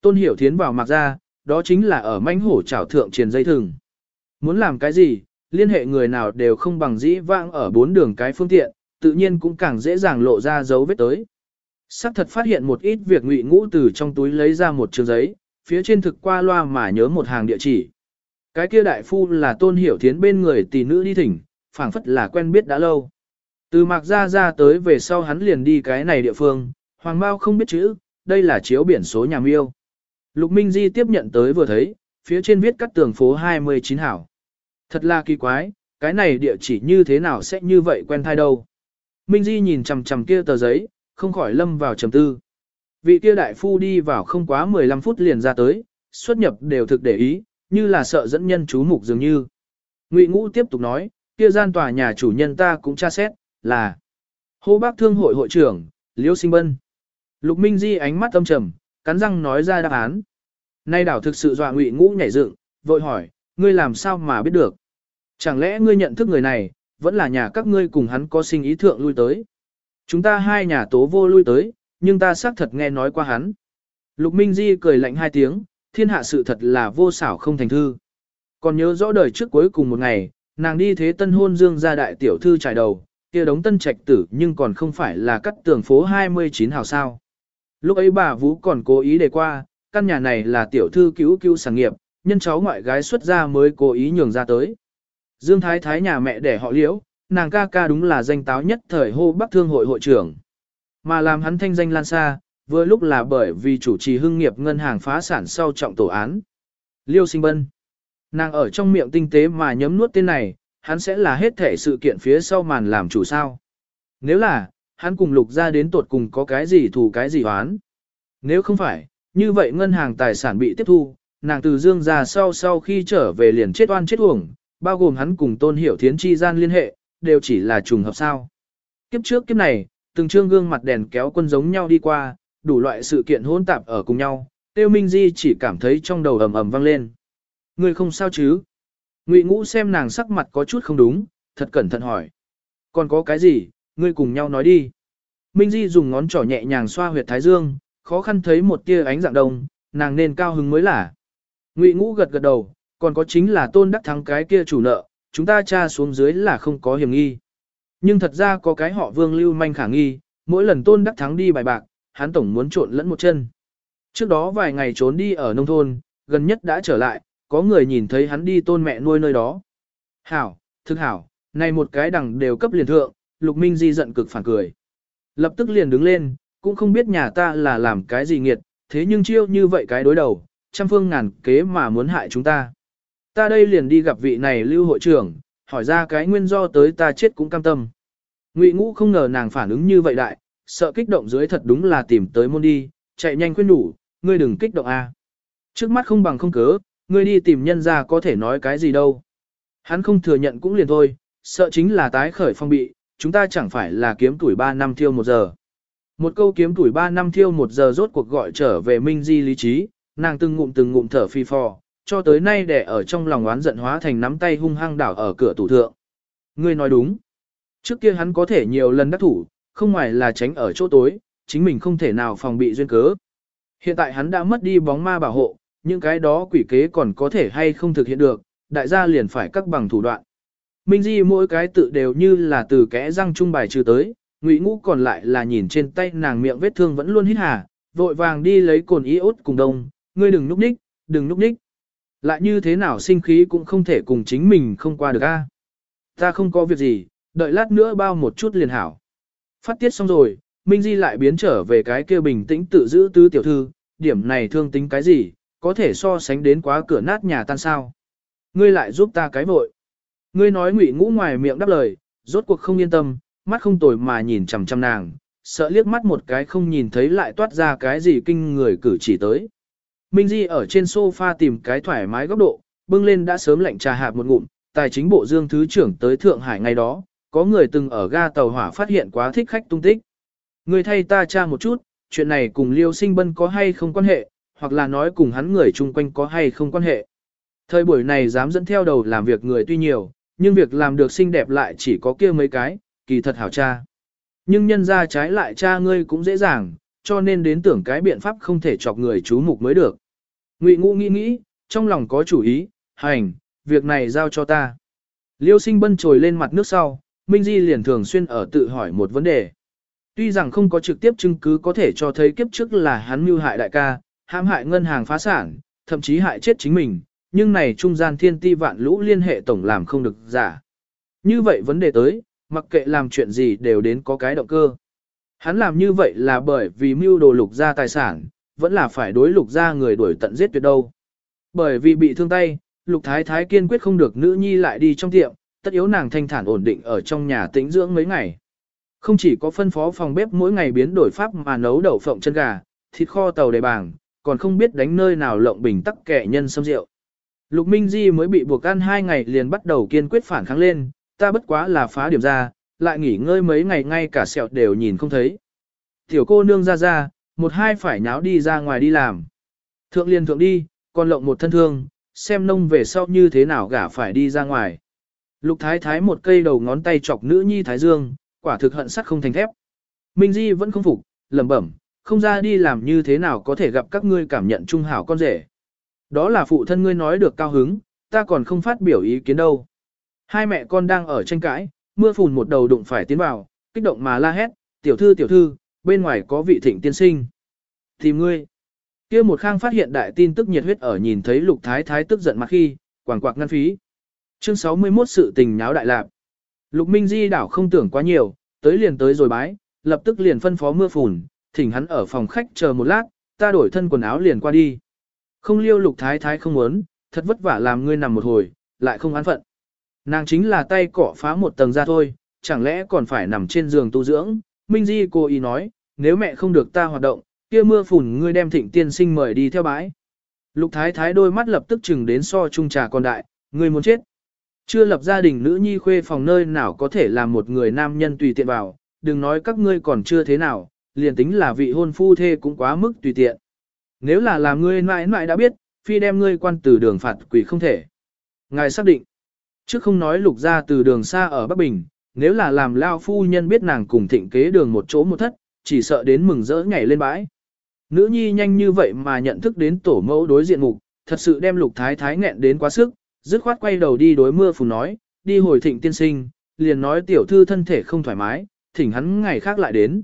Tôn Hiểu Thiến vào mạc ra, đó chính là ở manh hổ trảo thượng triền dây thừng. Muốn làm cái gì, liên hệ người nào đều không bằng dĩ vãng ở bốn đường cái phương tiện, tự nhiên cũng càng dễ dàng lộ ra dấu vết tới. Sắc thật phát hiện một ít việc ngụy ngũ từ trong túi lấy ra một trường giấy, phía trên thực qua loa mà nhớ một hàng địa chỉ. Cái kia đại phu là tôn hiểu thiến bên người tỷ nữ đi thỉnh, phảng phất là quen biết đã lâu. Từ mạc ra ra tới về sau hắn liền đi cái này địa phương, hoàng bao không biết chữ, đây là chiếu biển số nhà miêu. Lục Minh Di tiếp nhận tới vừa thấy, phía trên viết cắt tường phố 29 hảo. Thật là kỳ quái, cái này địa chỉ như thế nào sẽ như vậy quen thai đâu. Minh Di nhìn chằm chằm kia tờ giấy, không khỏi lâm vào trầm tư. Vị kia đại phu đi vào không quá 15 phút liền ra tới, xuất nhập đều thực để ý, như là sợ dẫn nhân chú mục dường như. Ngụy Ngũ tiếp tục nói, kia gian tòa nhà chủ nhân ta cũng tra xét, là Hô Bác Thương hội hội trưởng, Liễu Sinh Bân. Lục Minh Di ánh mắt âm trầm, cắn răng nói ra đáp án. Nay đảo thực sự dọa Ngụy Ngũ nhảy dựng, vội hỏi, ngươi làm sao mà biết được? Chẳng lẽ ngươi nhận thức người này, vẫn là nhà các ngươi cùng hắn có sinh ý thượng lui tới? Chúng ta hai nhà tố vô lui tới, nhưng ta xác thật nghe nói qua hắn. Lục Minh Di cười lạnh hai tiếng, thiên hạ sự thật là vô xảo không thành thư. Còn nhớ rõ đời trước cuối cùng một ngày, nàng đi thế tân hôn dương gia đại tiểu thư trải đầu, kia đống tân trạch tử nhưng còn không phải là cắt tường phố 29 hào sao. Lúc ấy bà Vũ còn cố ý đề qua, căn nhà này là tiểu thư cứu cứu sản nghiệp, nhân cháu ngoại gái xuất ra mới cố ý nhường ra tới. Dương Thái Thái nhà mẹ để họ liễu, nàng ca ca đúng là danh táo nhất thời hô bắc thương hội hội trưởng. Mà làm hắn thanh danh lan xa, vừa lúc là bởi vì chủ trì hưng nghiệp ngân hàng phá sản sau trọng tổ án. Liêu sinh bân. Nàng ở trong miệng tinh tế mà nhấm nuốt tên này, hắn sẽ là hết thể sự kiện phía sau màn làm chủ sao. Nếu là, hắn cùng lục ra đến tột cùng có cái gì thù cái gì oán. Nếu không phải, như vậy ngân hàng tài sản bị tiếp thu, nàng từ dương ra sau sau khi trở về liền chết oan chết uổng, bao gồm hắn cùng tôn hiểu thiến chi gian liên hệ, đều chỉ là trùng hợp sao. Kiếp trước kiếp này, từng trương gương mặt đèn kéo quân giống nhau đi qua, đủ loại sự kiện hỗn tạp ở cùng nhau, Tiêu Minh Di chỉ cảm thấy trong đầu ầm ầm vang lên. Ngươi không sao chứ? Ngụy Ngũ xem nàng sắc mặt có chút không đúng, thật cẩn thận hỏi. Còn có cái gì, ngươi cùng nhau nói đi. Minh Di dùng ngón trỏ nhẹ nhàng xoa huyệt thái dương, khó khăn thấy một tia ánh dạng đông, nàng nên cao hứng mới là. Ngụy Ngũ gật gật đầu, còn có chính là tôn đắc thắng cái kia chủ nợ, chúng ta tra xuống dưới là không có hiểm nghi. Nhưng thật ra có cái họ vương lưu manh khả nghi, mỗi lần tôn đắc thắng đi bài bạc, hắn tổng muốn trộn lẫn một chân. Trước đó vài ngày trốn đi ở nông thôn, gần nhất đã trở lại, có người nhìn thấy hắn đi tôn mẹ nuôi nơi đó. Hảo, thực hảo, này một cái đằng đều cấp liền thượng, Lục Minh Di giận cực phản cười. Lập tức liền đứng lên, cũng không biết nhà ta là làm cái gì nghiệt, thế nhưng chiêu như vậy cái đối đầu, trăm phương ngàn kế mà muốn hại chúng ta. Ta đây liền đi gặp vị này lưu hội trưởng, hỏi ra cái nguyên do tới ta chết cũng cam tâm. Ngụy ngũ không ngờ nàng phản ứng như vậy đại, sợ kích động dưới thật đúng là tìm tới môn đi, chạy nhanh khuyên đủ, ngươi đừng kích động a. Trước mắt không bằng không cớ, ngươi đi tìm nhân ra có thể nói cái gì đâu. Hắn không thừa nhận cũng liền thôi, sợ chính là tái khởi phong bị, chúng ta chẳng phải là kiếm tuổi 3 năm thiêu một giờ. Một câu kiếm tuổi 3 năm thiêu một giờ rốt cuộc gọi trở về minh di lý trí, nàng từng ngụm từng ngụm thở phi phò, cho tới nay để ở trong lòng oán giận hóa thành nắm tay hung hăng đảo ở cửa tủ thượng. Ngươi nói đúng. Trước kia hắn có thể nhiều lần đắc thủ, không ngoài là tránh ở chỗ tối, chính mình không thể nào phòng bị duyên cớ. Hiện tại hắn đã mất đi bóng ma bảo hộ, những cái đó quỷ kế còn có thể hay không thực hiện được, đại gia liền phải cắt bằng thủ đoạn. Minh Di mỗi cái tự đều như là từ kẽ răng trung bài trừ tới, Ngụy Ngũ còn lại là nhìn trên tay nàng miệng vết thương vẫn luôn hít hà, vội vàng đi lấy cồn iốt cùng đông, ngươi đừng núp ních, đừng núp ních. Lại như thế nào sinh khí cũng không thể cùng chính mình không qua được a. Ta không có việc gì, đợi lát nữa bao một chút liền hảo. Phát tiết xong rồi, Minh Di lại biến trở về cái kia bình tĩnh tự giữ tứ tiểu thư, điểm này thương tính cái gì, có thể so sánh đến quá cửa nát nhà tan sao. Ngươi lại giúp ta cái vội. Ngươi nói ngụy ngũ ngoài miệng đáp lời, rốt cuộc không yên tâm, mắt không tồi mà nhìn chằm chằm nàng, sợ liếc mắt một cái không nhìn thấy lại toát ra cái gì kinh người cử chỉ tới. Minh Di ở trên sofa tìm cái thoải mái góc độ, bưng lên đã sớm lạnh trà hạp một ngụm, tài chính bộ dương thứ trưởng tới Thượng Hải ngày đó, có người từng ở ga tàu hỏa phát hiện quá thích khách tung tích. Người thay ta tra một chút, chuyện này cùng Liêu Sinh Bân có hay không quan hệ, hoặc là nói cùng hắn người chung quanh có hay không quan hệ. Thời buổi này dám dẫn theo đầu làm việc người tuy nhiều, nhưng việc làm được xinh đẹp lại chỉ có kia mấy cái, kỳ thật hảo cha. Nhưng nhân ra trái lại cha ngươi cũng dễ dàng, cho nên đến tưởng cái biện pháp không thể chọc người chú mục mới được. Ngụy Ngũ nghĩ nghĩ, trong lòng có chủ ý, hành, việc này giao cho ta. Liêu sinh bân trồi lên mặt nước sau, Minh Di liền thường xuyên ở tự hỏi một vấn đề. Tuy rằng không có trực tiếp chứng cứ có thể cho thấy kiếp trước là hắn mưu hại đại ca, hãm hại ngân hàng phá sản, thậm chí hại chết chính mình, nhưng này trung gian thiên ti vạn lũ liên hệ tổng làm không được giả. Như vậy vấn đề tới, mặc kệ làm chuyện gì đều đến có cái động cơ. Hắn làm như vậy là bởi vì mưu đồ lục ra tài sản, vẫn là phải đối lục ra người đuổi tận giết tuyệt đâu. Bởi vì bị thương tay, lục thái thái kiên quyết không được nữ nhi lại đi trong tiệm, tất yếu nàng thanh thản ổn định ở trong nhà tĩnh dưỡng mấy ngày. Không chỉ có phân phó phòng bếp mỗi ngày biến đổi pháp mà nấu đậu phộng chân gà, thịt kho tàu đầy bảng, còn không biết đánh nơi nào lộng bình tắc kẻ nhân xâm rượu. Lục Minh Di mới bị buộc ăn hai ngày liền bắt đầu kiên quyết phản kháng lên, ta bất quá là phá điểm ra, lại nghỉ ngơi mấy ngày ngay cả sẹo đều nhìn không thấy. Tiểu cô nương ra ra, một hai phải nháo đi ra ngoài đi làm. Thượng liên thượng đi, còn lộng một thân thương, xem nông về sau như thế nào gả phải đi ra ngoài. Lục thái thái một cây đầu ngón tay chọc nữ nhi thái dương, quả thực hận sắt không thành thép. Minh Di vẫn không phục, lẩm bẩm, không ra đi làm như thế nào có thể gặp các ngươi cảm nhận trung hảo con rể. Đó là phụ thân ngươi nói được cao hứng, ta còn không phát biểu ý kiến đâu. Hai mẹ con đang ở tranh cãi, mưa phùn một đầu đụng phải tiến vào, kích động mà la hét, tiểu thư tiểu thư, bên ngoài có vị thịnh tiên sinh. Tìm ngươi. kia một khang phát hiện đại tin tức nhiệt huyết ở nhìn thấy lục thái thái tức giận mặt khi, quảng quạc ngăn phí. Chương 61 sự tình nháo đại lạc. Lục Minh Di đảo không tưởng quá nhiều, tới liền tới rồi bái, lập tức liền phân phó mưa phùn, thỉnh hắn ở phòng khách chờ một lát, ta đổi thân quần áo liền qua đi. Không liêu lục thái thái không muốn, thật vất vả làm ngươi nằm một hồi, lại không án phận. Nàng chính là tay cỏ phá một tầng ra thôi, chẳng lẽ còn phải nằm trên giường tu dưỡng. Minh Di cô ý nói, nếu mẹ không được ta hoạt động, kia mưa phùn ngươi đem thịnh tiên sinh mời đi theo bãi. Lục thái thái đôi mắt lập tức chừng đến so trung trà con đại, ngươi muốn chết. Chưa lập gia đình nữ nhi khuê phòng nơi nào có thể làm một người nam nhân tùy tiện vào, đừng nói các ngươi còn chưa thế nào, liền tính là vị hôn phu thê cũng quá mức tùy tiện. Nếu là làm ngươi mãi mãi đã biết, phi đem ngươi quan tử đường phạt quỷ không thể. Ngài xác định, trước không nói lục ra từ đường xa ở Bắc Bình, nếu là làm lao phu nhân biết nàng cùng thịnh kế đường một chỗ một thất, chỉ sợ đến mừng rỡ nhảy lên bãi. Nữ nhi nhanh như vậy mà nhận thức đến tổ mẫu đối diện mục, thật sự đem lục thái thái nghẹn đến quá sức, dứt khoát quay đầu đi đối mưa phù nói, đi hồi thịnh tiên sinh, liền nói tiểu thư thân thể không thoải mái, thỉnh hắn ngày khác lại đến.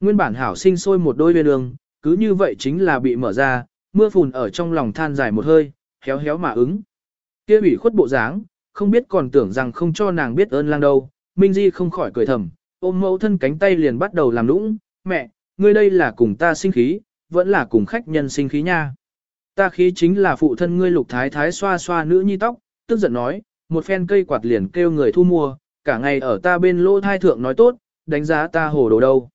Nguyên bản hảo sinh sôi một đôi bên đường, cứ như vậy chính là bị mở ra, mưa phùn ở trong lòng than dài một hơi, héo héo mà ứng. kia bị khuất bộ dáng, không biết còn tưởng rằng không cho nàng biết ơn lang đâu, Minh Di không khỏi cười thầm, ôm mẫu thân cánh tay liền bắt đầu làm lũng, mẹ, ngươi đây là cùng ta sinh khí, vẫn là cùng khách nhân sinh khí nha. Ta khí chính là phụ thân ngươi lục thái thái xoa xoa nữ nhi tóc, tức giận nói, một phen cây quạt liền kêu người thu mua, cả ngày ở ta bên lỗ thai thượng nói tốt, đánh giá ta hồ đồ đâu.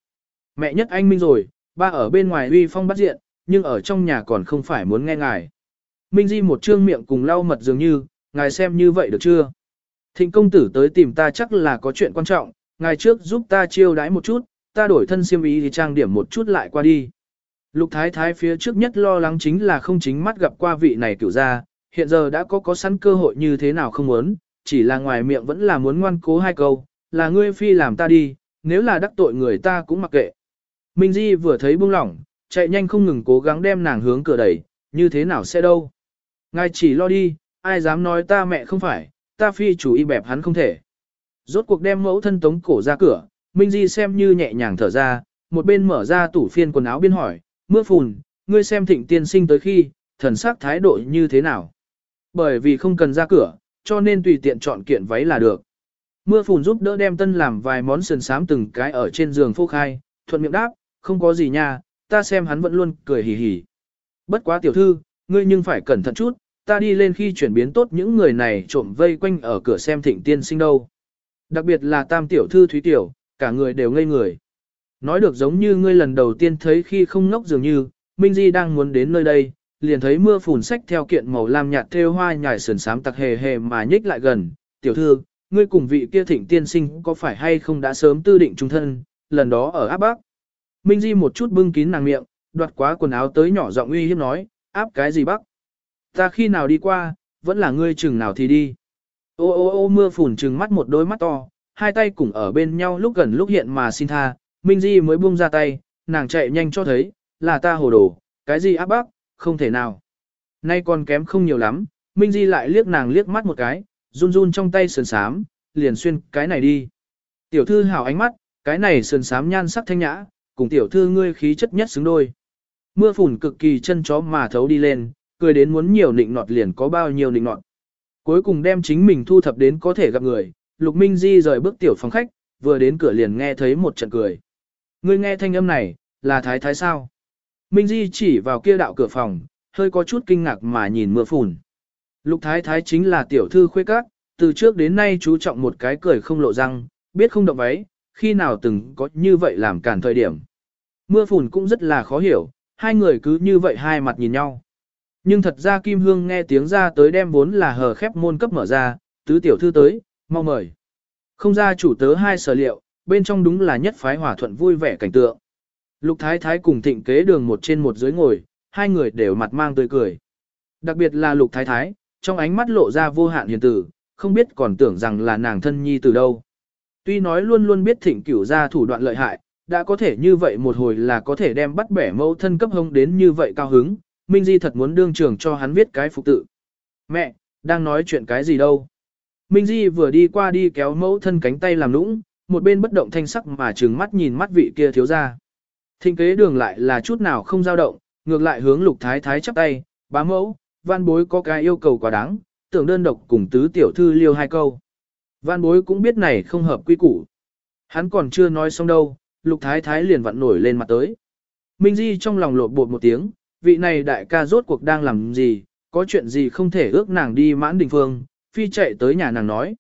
Mẹ nhất anh minh rồi, ba ở bên ngoài uy phong bắt diện, nhưng ở trong nhà còn không phải muốn nghe ngài. Minh Di một trương miệng cùng lau mật dường như, ngài xem như vậy được chưa? Thịnh công tử tới tìm ta chắc là có chuyện quan trọng, ngài trước giúp ta chiêu đãi một chút, ta đổi thân xiêm ý thì trang điểm một chút lại qua đi. Lục thái thái phía trước nhất lo lắng chính là không chính mắt gặp qua vị này cựu gia, hiện giờ đã có có sẵn cơ hội như thế nào không muốn, chỉ là ngoài miệng vẫn là muốn ngoan cố hai câu, là ngươi phi làm ta đi, nếu là đắc tội người ta cũng mặc kệ. Minh Di vừa thấy buông lỏng, chạy nhanh không ngừng cố gắng đem nàng hướng cửa đẩy, như thế nào sẽ đâu. Ngài chỉ lo đi, ai dám nói ta mẹ không phải, ta phi chủ y bẹp hắn không thể. Rốt cuộc đem mẫu thân tống cổ ra cửa, Minh Di xem như nhẹ nhàng thở ra, một bên mở ra tủ phiên quần áo biên hỏi, mưa phùn, ngươi xem thịnh tiên sinh tới khi, thần sắc thái độ như thế nào. Bởi vì không cần ra cửa, cho nên tùy tiện chọn kiện váy là được. Mưa phùn giúp đỡ đem tân làm vài món sườn sám từng cái ở trên giường phô khai, thuận miệng đáp, không có gì nha, ta xem hắn vẫn luôn cười hì hì. Bất quá tiểu thư, ngươi nhưng phải cẩn thận chút, ta đi lên khi chuyển biến tốt những người này trộm vây quanh ở cửa xem thịnh tiên sinh đâu. Đặc biệt là tam tiểu thư thúy tiểu, cả người đều ngây người. Nói được giống như ngươi lần đầu tiên thấy khi không ngốc dường như, Minh Di đang muốn đến nơi đây, liền thấy mưa phùn sách theo kiện màu lam nhạt thêu hoa nhài sườn sám tặc hề hề mà nhích lại gần. Tiểu thư, ngươi cùng vị kia thịnh tiên sinh có phải hay không đã sớm tư định trung thân, lần đó ở áp bác. Minh Di một chút bưng kín nàng miệng, đoạt quá quần áo tới nhỏ giọng uy hiếp nói, áp cái gì bác? Ta khi nào đi qua, vẫn là ngươi chừng nào thì đi. Ô ô ô mưa phùn trừng mắt một đôi mắt to, hai tay cùng ở bên nhau lúc gần lúc hiện mà xin tha, Minh Di mới buông ra tay, nàng chạy nhanh cho thấy, là ta hồ đồ, cái gì áp bác, không thể nào. Nay còn kém không nhiều lắm, Minh Di lại liếc nàng liếc mắt một cái, run run trong tay sườn sám, liền xuyên cái này đi. Tiểu thư hảo ánh mắt, cái này sườn sám nhan sắc thanh nhã, cùng tiểu thư ngươi khí chất nhất xứng đôi. Mưa phùn cực kỳ chân chó mà thấu đi lên, cười đến muốn nhiều nịnh nọt liền có bao nhiêu nịnh nọt. Cuối cùng đem chính mình thu thập đến có thể gặp người, Lục Minh Di rời bước tiểu phòng khách, vừa đến cửa liền nghe thấy một trận cười. Ngươi nghe thanh âm này, là thái thái sao? Minh Di chỉ vào kia đạo cửa phòng, hơi có chút kinh ngạc mà nhìn mưa phùn. Lục thái thái chính là tiểu thư khuê các, từ trước đến nay chú trọng một cái cười không lộ răng, biết không động váy, khi nào từng có như vậy làm cản thời điểm. Mưa phùn cũng rất là khó hiểu, hai người cứ như vậy hai mặt nhìn nhau. Nhưng thật ra Kim Hương nghe tiếng ra tới đem vốn là hờ khép môn cấp mở ra, tứ tiểu thư tới, mau mời. Không ra chủ tớ hai sở liệu, bên trong đúng là nhất phái hòa thuận vui vẻ cảnh tượng. Lục Thái Thái cùng thịnh kế đường một trên một dưới ngồi, hai người đều mặt mang tươi cười. Đặc biệt là Lục Thái Thái, trong ánh mắt lộ ra vô hạn hiền tử, không biết còn tưởng rằng là nàng thân nhi từ đâu. Tuy nói luôn luôn biết thịnh cửu ra thủ đoạn lợi hại, đã có thể như vậy một hồi là có thể đem bắt bẻ mẫu thân cấp hông đến như vậy cao hứng, Minh Di thật muốn đương trưởng cho hắn viết cái phục tự. Mẹ, đang nói chuyện cái gì đâu? Minh Di vừa đi qua đi kéo mẫu thân cánh tay làm nũng, một bên bất động thanh sắc mà trừng mắt nhìn mắt vị kia thiếu ra. Thinh kế đường lại là chút nào không dao động, ngược lại hướng lục thái thái chắp tay, bá mẫu, văn bối có cái yêu cầu quá đáng, tưởng đơn độc cùng tứ tiểu thư liêu hai câu. Văn bối cũng biết này không hợp quy củ. Hắn còn chưa nói xong đâu, lục thái thái liền vặn nổi lên mặt tới. Minh Di trong lòng lột bột một tiếng, vị này đại ca rốt cuộc đang làm gì, có chuyện gì không thể ước nàng đi mãn đình phương, phi chạy tới nhà nàng nói.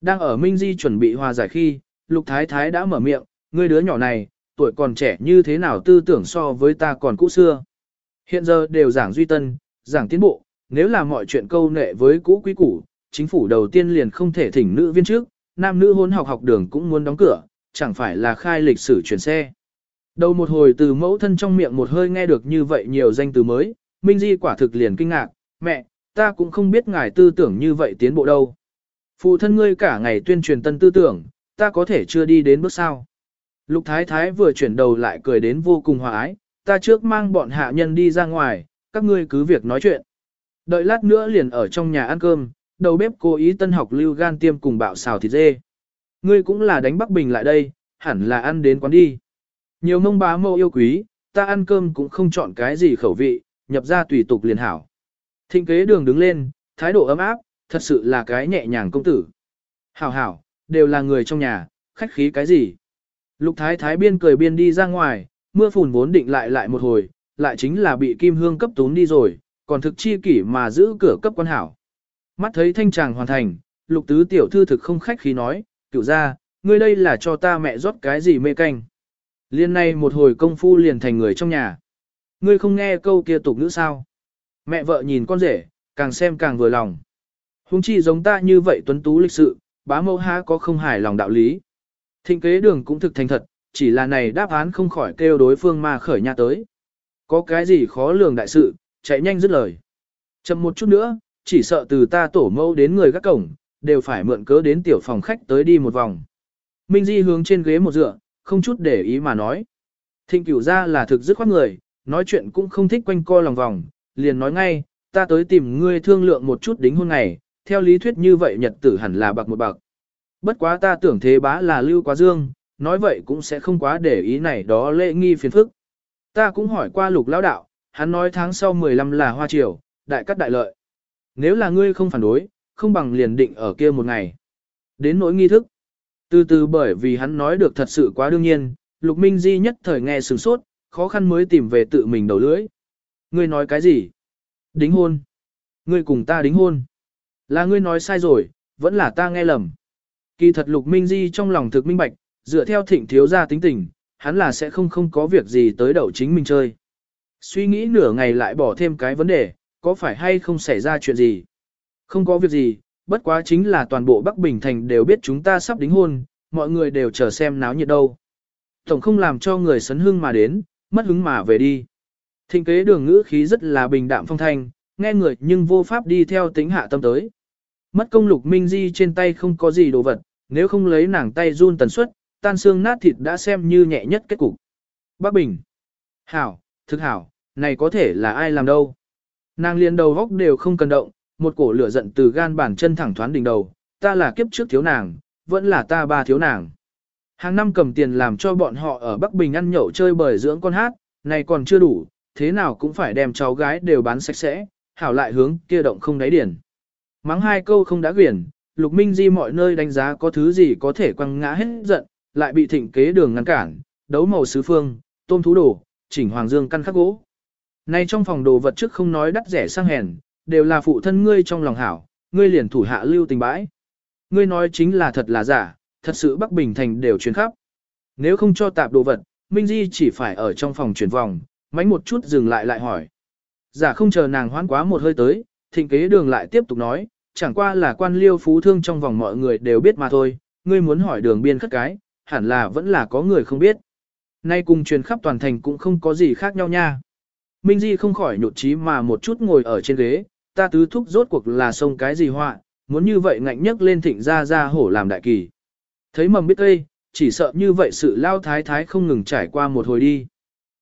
Đang ở Minh Di chuẩn bị hòa giải khi, Lục Thái Thái đã mở miệng, ngươi đứa nhỏ này, tuổi còn trẻ như thế nào tư tưởng so với ta còn cũ xưa. Hiện giờ đều giảng duy tân, giảng tiến bộ, nếu là mọi chuyện câu nệ với cũ quý củ, chính phủ đầu tiên liền không thể thỉnh nữ viên trước, nam nữ hôn học học đường cũng muốn đóng cửa, chẳng phải là khai lịch sử chuyển xe. Đầu một hồi từ mẫu thân trong miệng một hơi nghe được như vậy nhiều danh từ mới, Minh Di quả thực liền kinh ngạc, mẹ, ta cũng không biết ngài tư tưởng như vậy tiến bộ đâu. Phụ thân ngươi cả ngày tuyên truyền tân tư tưởng, ta có thể chưa đi đến bước sao. Lục Thái Thái vừa chuyển đầu lại cười đến vô cùng hòa ái, ta trước mang bọn hạ nhân đi ra ngoài, các ngươi cứ việc nói chuyện. Đợi lát nữa liền ở trong nhà ăn cơm, đầu bếp cố ý tân học lưu gan tiêm cùng bạo xào thịt dê. Ngươi cũng là đánh Bắc Bình lại đây, hẳn là ăn đến quán đi. Nhiều mông bá mâu yêu quý, ta ăn cơm cũng không chọn cái gì khẩu vị, nhập ra tùy tục liền hảo. Thịnh kế đường đứng lên, thái độ ấm áp, thật sự là cái nhẹ nhàng công tử. Hảo hảo, đều là người trong nhà, khách khí cái gì. Lục thái thái biên cười biên đi ra ngoài, mưa phùn vốn định lại lại một hồi, lại chính là bị kim hương cấp tún đi rồi, còn thực chi kỷ mà giữ cửa cấp quan hảo. Mắt thấy thanh tràng hoàn thành, lục tứ tiểu thư thực không khách khí nói, cựu ra, ngươi đây là cho ta mẹ rót cái gì mê canh. Liên này một hồi công phu liền thành người trong nhà. Ngươi không nghe câu kia tục ngữ sao. Mẹ vợ nhìn con rể, càng xem càng vừa lòng. Hùng chi giống ta như vậy tuấn tú lịch sự, bá mẫu há có không hài lòng đạo lý. Thịnh kế đường cũng thực thành thật, chỉ là này đáp án không khỏi kêu đối phương mà khởi nha tới. Có cái gì khó lường đại sự, chạy nhanh dứt lời. Chậm một chút nữa, chỉ sợ từ ta tổ mẫu đến người gác cổng, đều phải mượn cớ đến tiểu phòng khách tới đi một vòng. Minh Di hướng trên ghế một dựa, không chút để ý mà nói. Thịnh cửu ra là thực dứt khoát người, nói chuyện cũng không thích quanh co lòng vòng, liền nói ngay, ta tới tìm ngươi thương lượng một chút đính hôn ngày, theo lý thuyết như vậy nhật tử hẳn là bạc một bạc. Bất quá ta tưởng thế bá là lưu quá dương, nói vậy cũng sẽ không quá để ý này đó lễ nghi phiền phức. Ta cũng hỏi qua lục lão đạo, hắn nói tháng sau 15 là hoa triều, đại cắt đại lợi. Nếu là ngươi không phản đối, không bằng liền định ở kia một ngày. Đến nỗi nghi thức. Từ từ bởi vì hắn nói được thật sự quá đương nhiên, Lục Minh Di nhất thời nghe sửng sốt, khó khăn mới tìm về tự mình đầu lưỡi. Ngươi nói cái gì? Đính hôn. Ngươi cùng ta đính hôn. Là ngươi nói sai rồi, vẫn là ta nghe lầm. Kỳ thật Lục Minh Di trong lòng thực minh bạch, dựa theo thịnh thiếu gia tính tình, hắn là sẽ không không có việc gì tới đậu chính mình chơi. Suy nghĩ nửa ngày lại bỏ thêm cái vấn đề, có phải hay không xảy ra chuyện gì? Không có việc gì, bất quá chính là toàn bộ Bắc Bình Thành đều biết chúng ta sắp đính hôn, mọi người đều chờ xem náo nhiệt đâu. Tổng không làm cho người sấn hưng mà đến, mất hứng mà về đi. Thịnh kế đường ngữ khí rất là bình đạm phong thanh, nghe người nhưng vô pháp đi theo tính hạ tâm tới. Mất công lục minh di trên tay không có gì đồ vật, nếu không lấy nàng tay run tần suất, tan xương nát thịt đã xem như nhẹ nhất kết cục. Bắc Bình. Hảo, thực hảo, này có thể là ai làm đâu. Nàng liền đầu góc đều không cần động, một cổ lửa giận từ gan bàn chân thẳng thoán đỉnh đầu, ta là kiếp trước thiếu nàng, vẫn là ta ba thiếu nàng. Hàng năm cầm tiền làm cho bọn họ ở Bắc Bình ăn nhậu chơi bời dưỡng con hát, này còn chưa đủ, thế nào cũng phải đem cháu gái đều bán sạch sẽ, hảo lại hướng kia động không đáy điển. Mắng hai câu không đã quyển, Lục Minh Di mọi nơi đánh giá có thứ gì có thể quăng ngã hết giận, lại bị thịnh kế đường ngăn cản, đấu màu sứ phương, tôm thú đồ, chỉnh hoàng dương căn khắc gỗ. Nay trong phòng đồ vật trước không nói đắt rẻ sang hèn, đều là phụ thân ngươi trong lòng hảo, ngươi liền thủ hạ lưu tình bãi. Ngươi nói chính là thật là giả, thật sự Bắc Bình Thành đều truyền khắp. Nếu không cho tạp đồ vật, Minh Di chỉ phải ở trong phòng chuyển vòng, mánh một chút dừng lại lại hỏi. Giả không chờ nàng hoán quá một hơi tới, thịnh kế đường lại tiếp tục nói, chẳng qua là quan liêu phú thương trong vòng mọi người đều biết mà thôi, ngươi muốn hỏi đường biên khất cái, hẳn là vẫn là có người không biết. Nay cùng truyền khắp toàn thành cũng không có gì khác nhau nha. Minh Di không khỏi nhột trí mà một chút ngồi ở trên ghế, ta tứ thúc rốt cuộc là sông cái gì họa, muốn như vậy ngạnh nhất lên thịnh ra ra hổ làm đại kỳ. Thấy mầm biết tây, chỉ sợ như vậy sự lao thái thái không ngừng trải qua một hồi đi.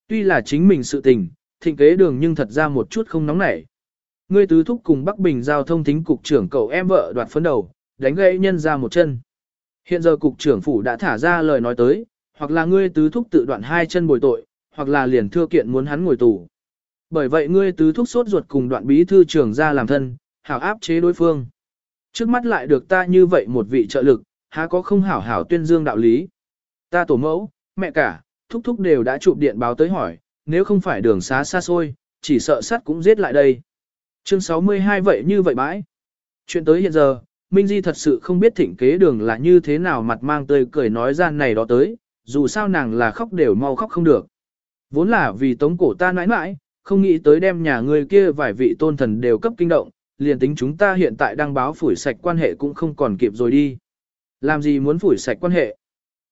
Tuy là chính mình sự tình, thịnh kế đường nhưng thật ra một chút không nóng nảy. Ngươi tứ thúc cùng Bắc Bình giao thông thính cục trưởng cậu em vợ đoạt phấn đầu, đánh gãy nhân ra một chân. Hiện giờ cục trưởng phủ đã thả ra lời nói tới, hoặc là ngươi tứ thúc tự đoạn hai chân bồi tội, hoặc là liền thưa kiện muốn hắn ngồi tù. Bởi vậy ngươi tứ thúc sốt ruột cùng đoạn bí thư trưởng ra làm thân, hảo áp chế đối phương. Trước mắt lại được ta như vậy một vị trợ lực, há có không hảo hảo tuyên dương đạo lý. Ta tổ mẫu, mẹ cả, thúc thúc đều đã chụp điện báo tới hỏi, nếu không phải đường xá xa xôi, chỉ sợ sắt cũng giết lại đây. Chương 62 vậy như vậy bãi. Chuyện tới hiện giờ, Minh Di thật sự không biết thỉnh kế đường là như thế nào mặt mang tươi cười nói ra này đó tới, dù sao nàng là khóc đều mau khóc không được. Vốn là vì tống cổ ta nãi nãi, không nghĩ tới đem nhà người kia vài vị tôn thần đều cấp kinh động, liền tính chúng ta hiện tại đang báo phủi sạch quan hệ cũng không còn kịp rồi đi. Làm gì muốn phủi sạch quan hệ?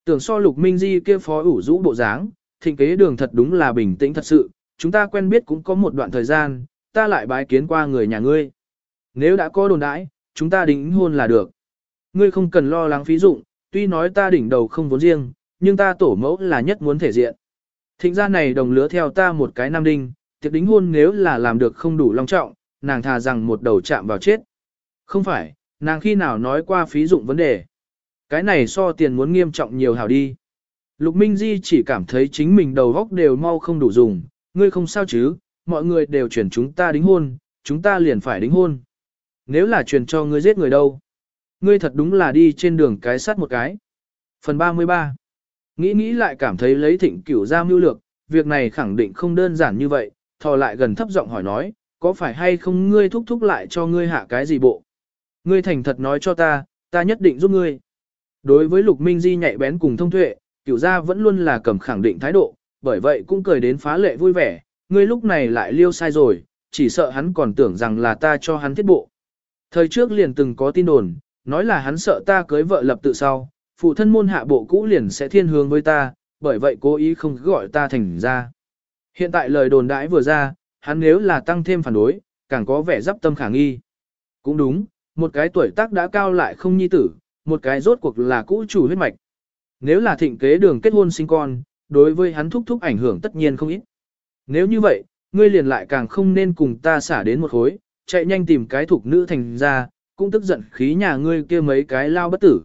Tưởng so lục minh di kia phó ủ rũ bộ dáng, thịnh kế đường thật đúng là bình tĩnh thật sự, chúng ta quen biết cũng có một đoạn thời gian, ta lại bái kiến qua người nhà ngươi. Nếu đã có đồn đãi, chúng ta đính hôn là được. Ngươi không cần lo lắng phí dụng, tuy nói ta đỉnh đầu không vốn riêng, nhưng ta tổ mẫu là nhất muốn thể diện. Thịnh gia này đồng lứa theo ta một cái nam đinh, tiệc đính hôn nếu là làm được không đủ long trọng, nàng thà rằng một đầu chạm vào chết. Không phải, nàng khi nào nói qua phí dụng vấn đề. Cái này so tiền muốn nghiêm trọng nhiều hảo đi. Lục Minh Di chỉ cảm thấy chính mình đầu góc đều mau không đủ dùng, ngươi không sao chứ, mọi người đều chuyển chúng ta đính hôn, chúng ta liền phải đính hôn. Nếu là truyền cho ngươi giết người đâu? Ngươi thật đúng là đi trên đường cái sắt một cái. Phần 33 Nghĩ nghĩ lại cảm thấy lấy thịnh cửu ra mưu lược, việc này khẳng định không đơn giản như vậy, thò lại gần thấp giọng hỏi nói, có phải hay không ngươi thúc thúc lại cho ngươi hạ cái gì bộ? Ngươi thành thật nói cho ta, ta nhất định giúp ngươi. Đối với Lục Minh Di nhạy bén cùng thông tuệ, cửu gia vẫn luôn là cầm khẳng định thái độ, bởi vậy cũng cười đến phá lệ vui vẻ, ngươi lúc này lại liêu sai rồi, chỉ sợ hắn còn tưởng rằng là ta cho hắn thiết bộ. Thời trước liền từng có tin đồn, nói là hắn sợ ta cưới vợ lập tự sau, phụ thân môn hạ bộ cũ liền sẽ thiên hướng với ta, bởi vậy cố ý không gọi ta thành ra. Hiện tại lời đồn đãi vừa ra, hắn nếu là tăng thêm phản đối, càng có vẻ dắp tâm khả nghi. Cũng đúng, một cái tuổi tác đã cao lại không nhi tử, một cái rốt cuộc là cũ chủ huyết mạch. Nếu là thịnh kế đường kết hôn sinh con, đối với hắn thúc thúc ảnh hưởng tất nhiên không ít. Nếu như vậy, ngươi liền lại càng không nên cùng ta xả đến một khối, chạy nhanh tìm cái thuộc nữ thành ra, cũng tức giận khí nhà ngươi kia mấy cái lao bất tử.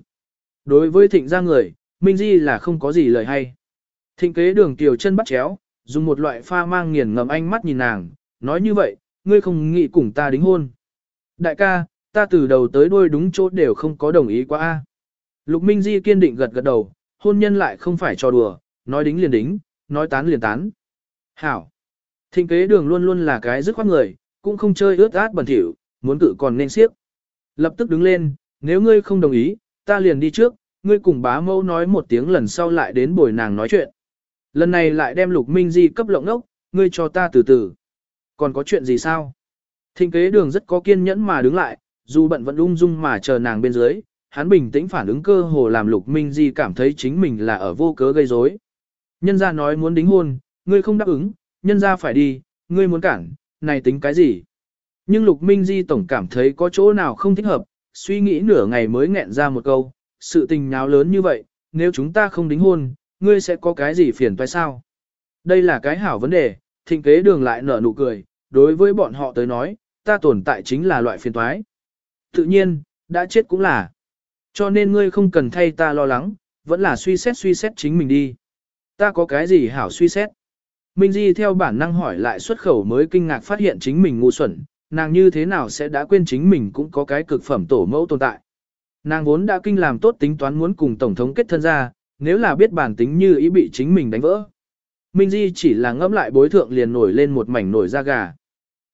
Đối với thịnh gia người, Minh Di là không có gì lời hay. Thịnh kế đường tiểu chân bắt chéo, dùng một loại pha mang nghiền ngầm ánh mắt nhìn nàng, nói như vậy, ngươi không nghĩ cùng ta đính hôn. Đại ca, ta từ đầu tới đuôi đúng chỗ đều không có đồng ý quá a. Lục Minh Di kiên định gật gật đầu, hôn nhân lại không phải trò đùa, nói đính liền đính, nói tán liền tán. Hảo. Thịnh kế đường luôn luôn là cái dứt khoát người, cũng không chơi ướt át bẩn thỉu, muốn cự còn nên siếp. Lập tức đứng lên, nếu ngươi không đồng ý, ta liền đi trước, ngươi cùng bá mẫu nói một tiếng lần sau lại đến bồi nàng nói chuyện. Lần này lại đem lục minh di cấp lộng ốc, ngươi cho ta từ từ. Còn có chuyện gì sao? Thịnh kế đường rất có kiên nhẫn mà đứng lại, dù bận vẫn ung dung mà chờ nàng bên dưới, hắn bình tĩnh phản ứng cơ hồ làm lục minh di cảm thấy chính mình là ở vô cớ gây rối. Nhân gia nói muốn đính hôn, ngươi không đáp ứng, nhân gia phải đi, ngươi muốn cản, này tính cái gì? Nhưng lục minh di tổng cảm thấy có chỗ nào không thích hợp, suy nghĩ nửa ngày mới nghẹn ra một câu, sự tình nháo lớn như vậy, nếu chúng ta không đính hôn, ngươi sẽ có cái gì phiền toái sao? Đây là cái hảo vấn đề, thịnh kế đường lại nở nụ cười, đối với bọn họ tới nói, ta tồn tại chính là loại phiền toái. Tự nhiên, đã chết cũng là. Cho nên ngươi không cần thay ta lo lắng, vẫn là suy xét suy xét chính mình đi. Ta có cái gì hảo suy xét? Minh Di theo bản năng hỏi lại xuất khẩu mới kinh ngạc phát hiện chính mình ngu xuẩn, nàng như thế nào sẽ đã quên chính mình cũng có cái cực phẩm tổ mẫu tồn tại. Nàng vốn đã kinh làm tốt tính toán muốn cùng Tổng thống kết thân ra, nếu là biết bản tính như ý bị chính mình đánh vỡ. Minh Di chỉ là ngẫm lại bối thượng liền nổi lên một mảnh nổi da gà.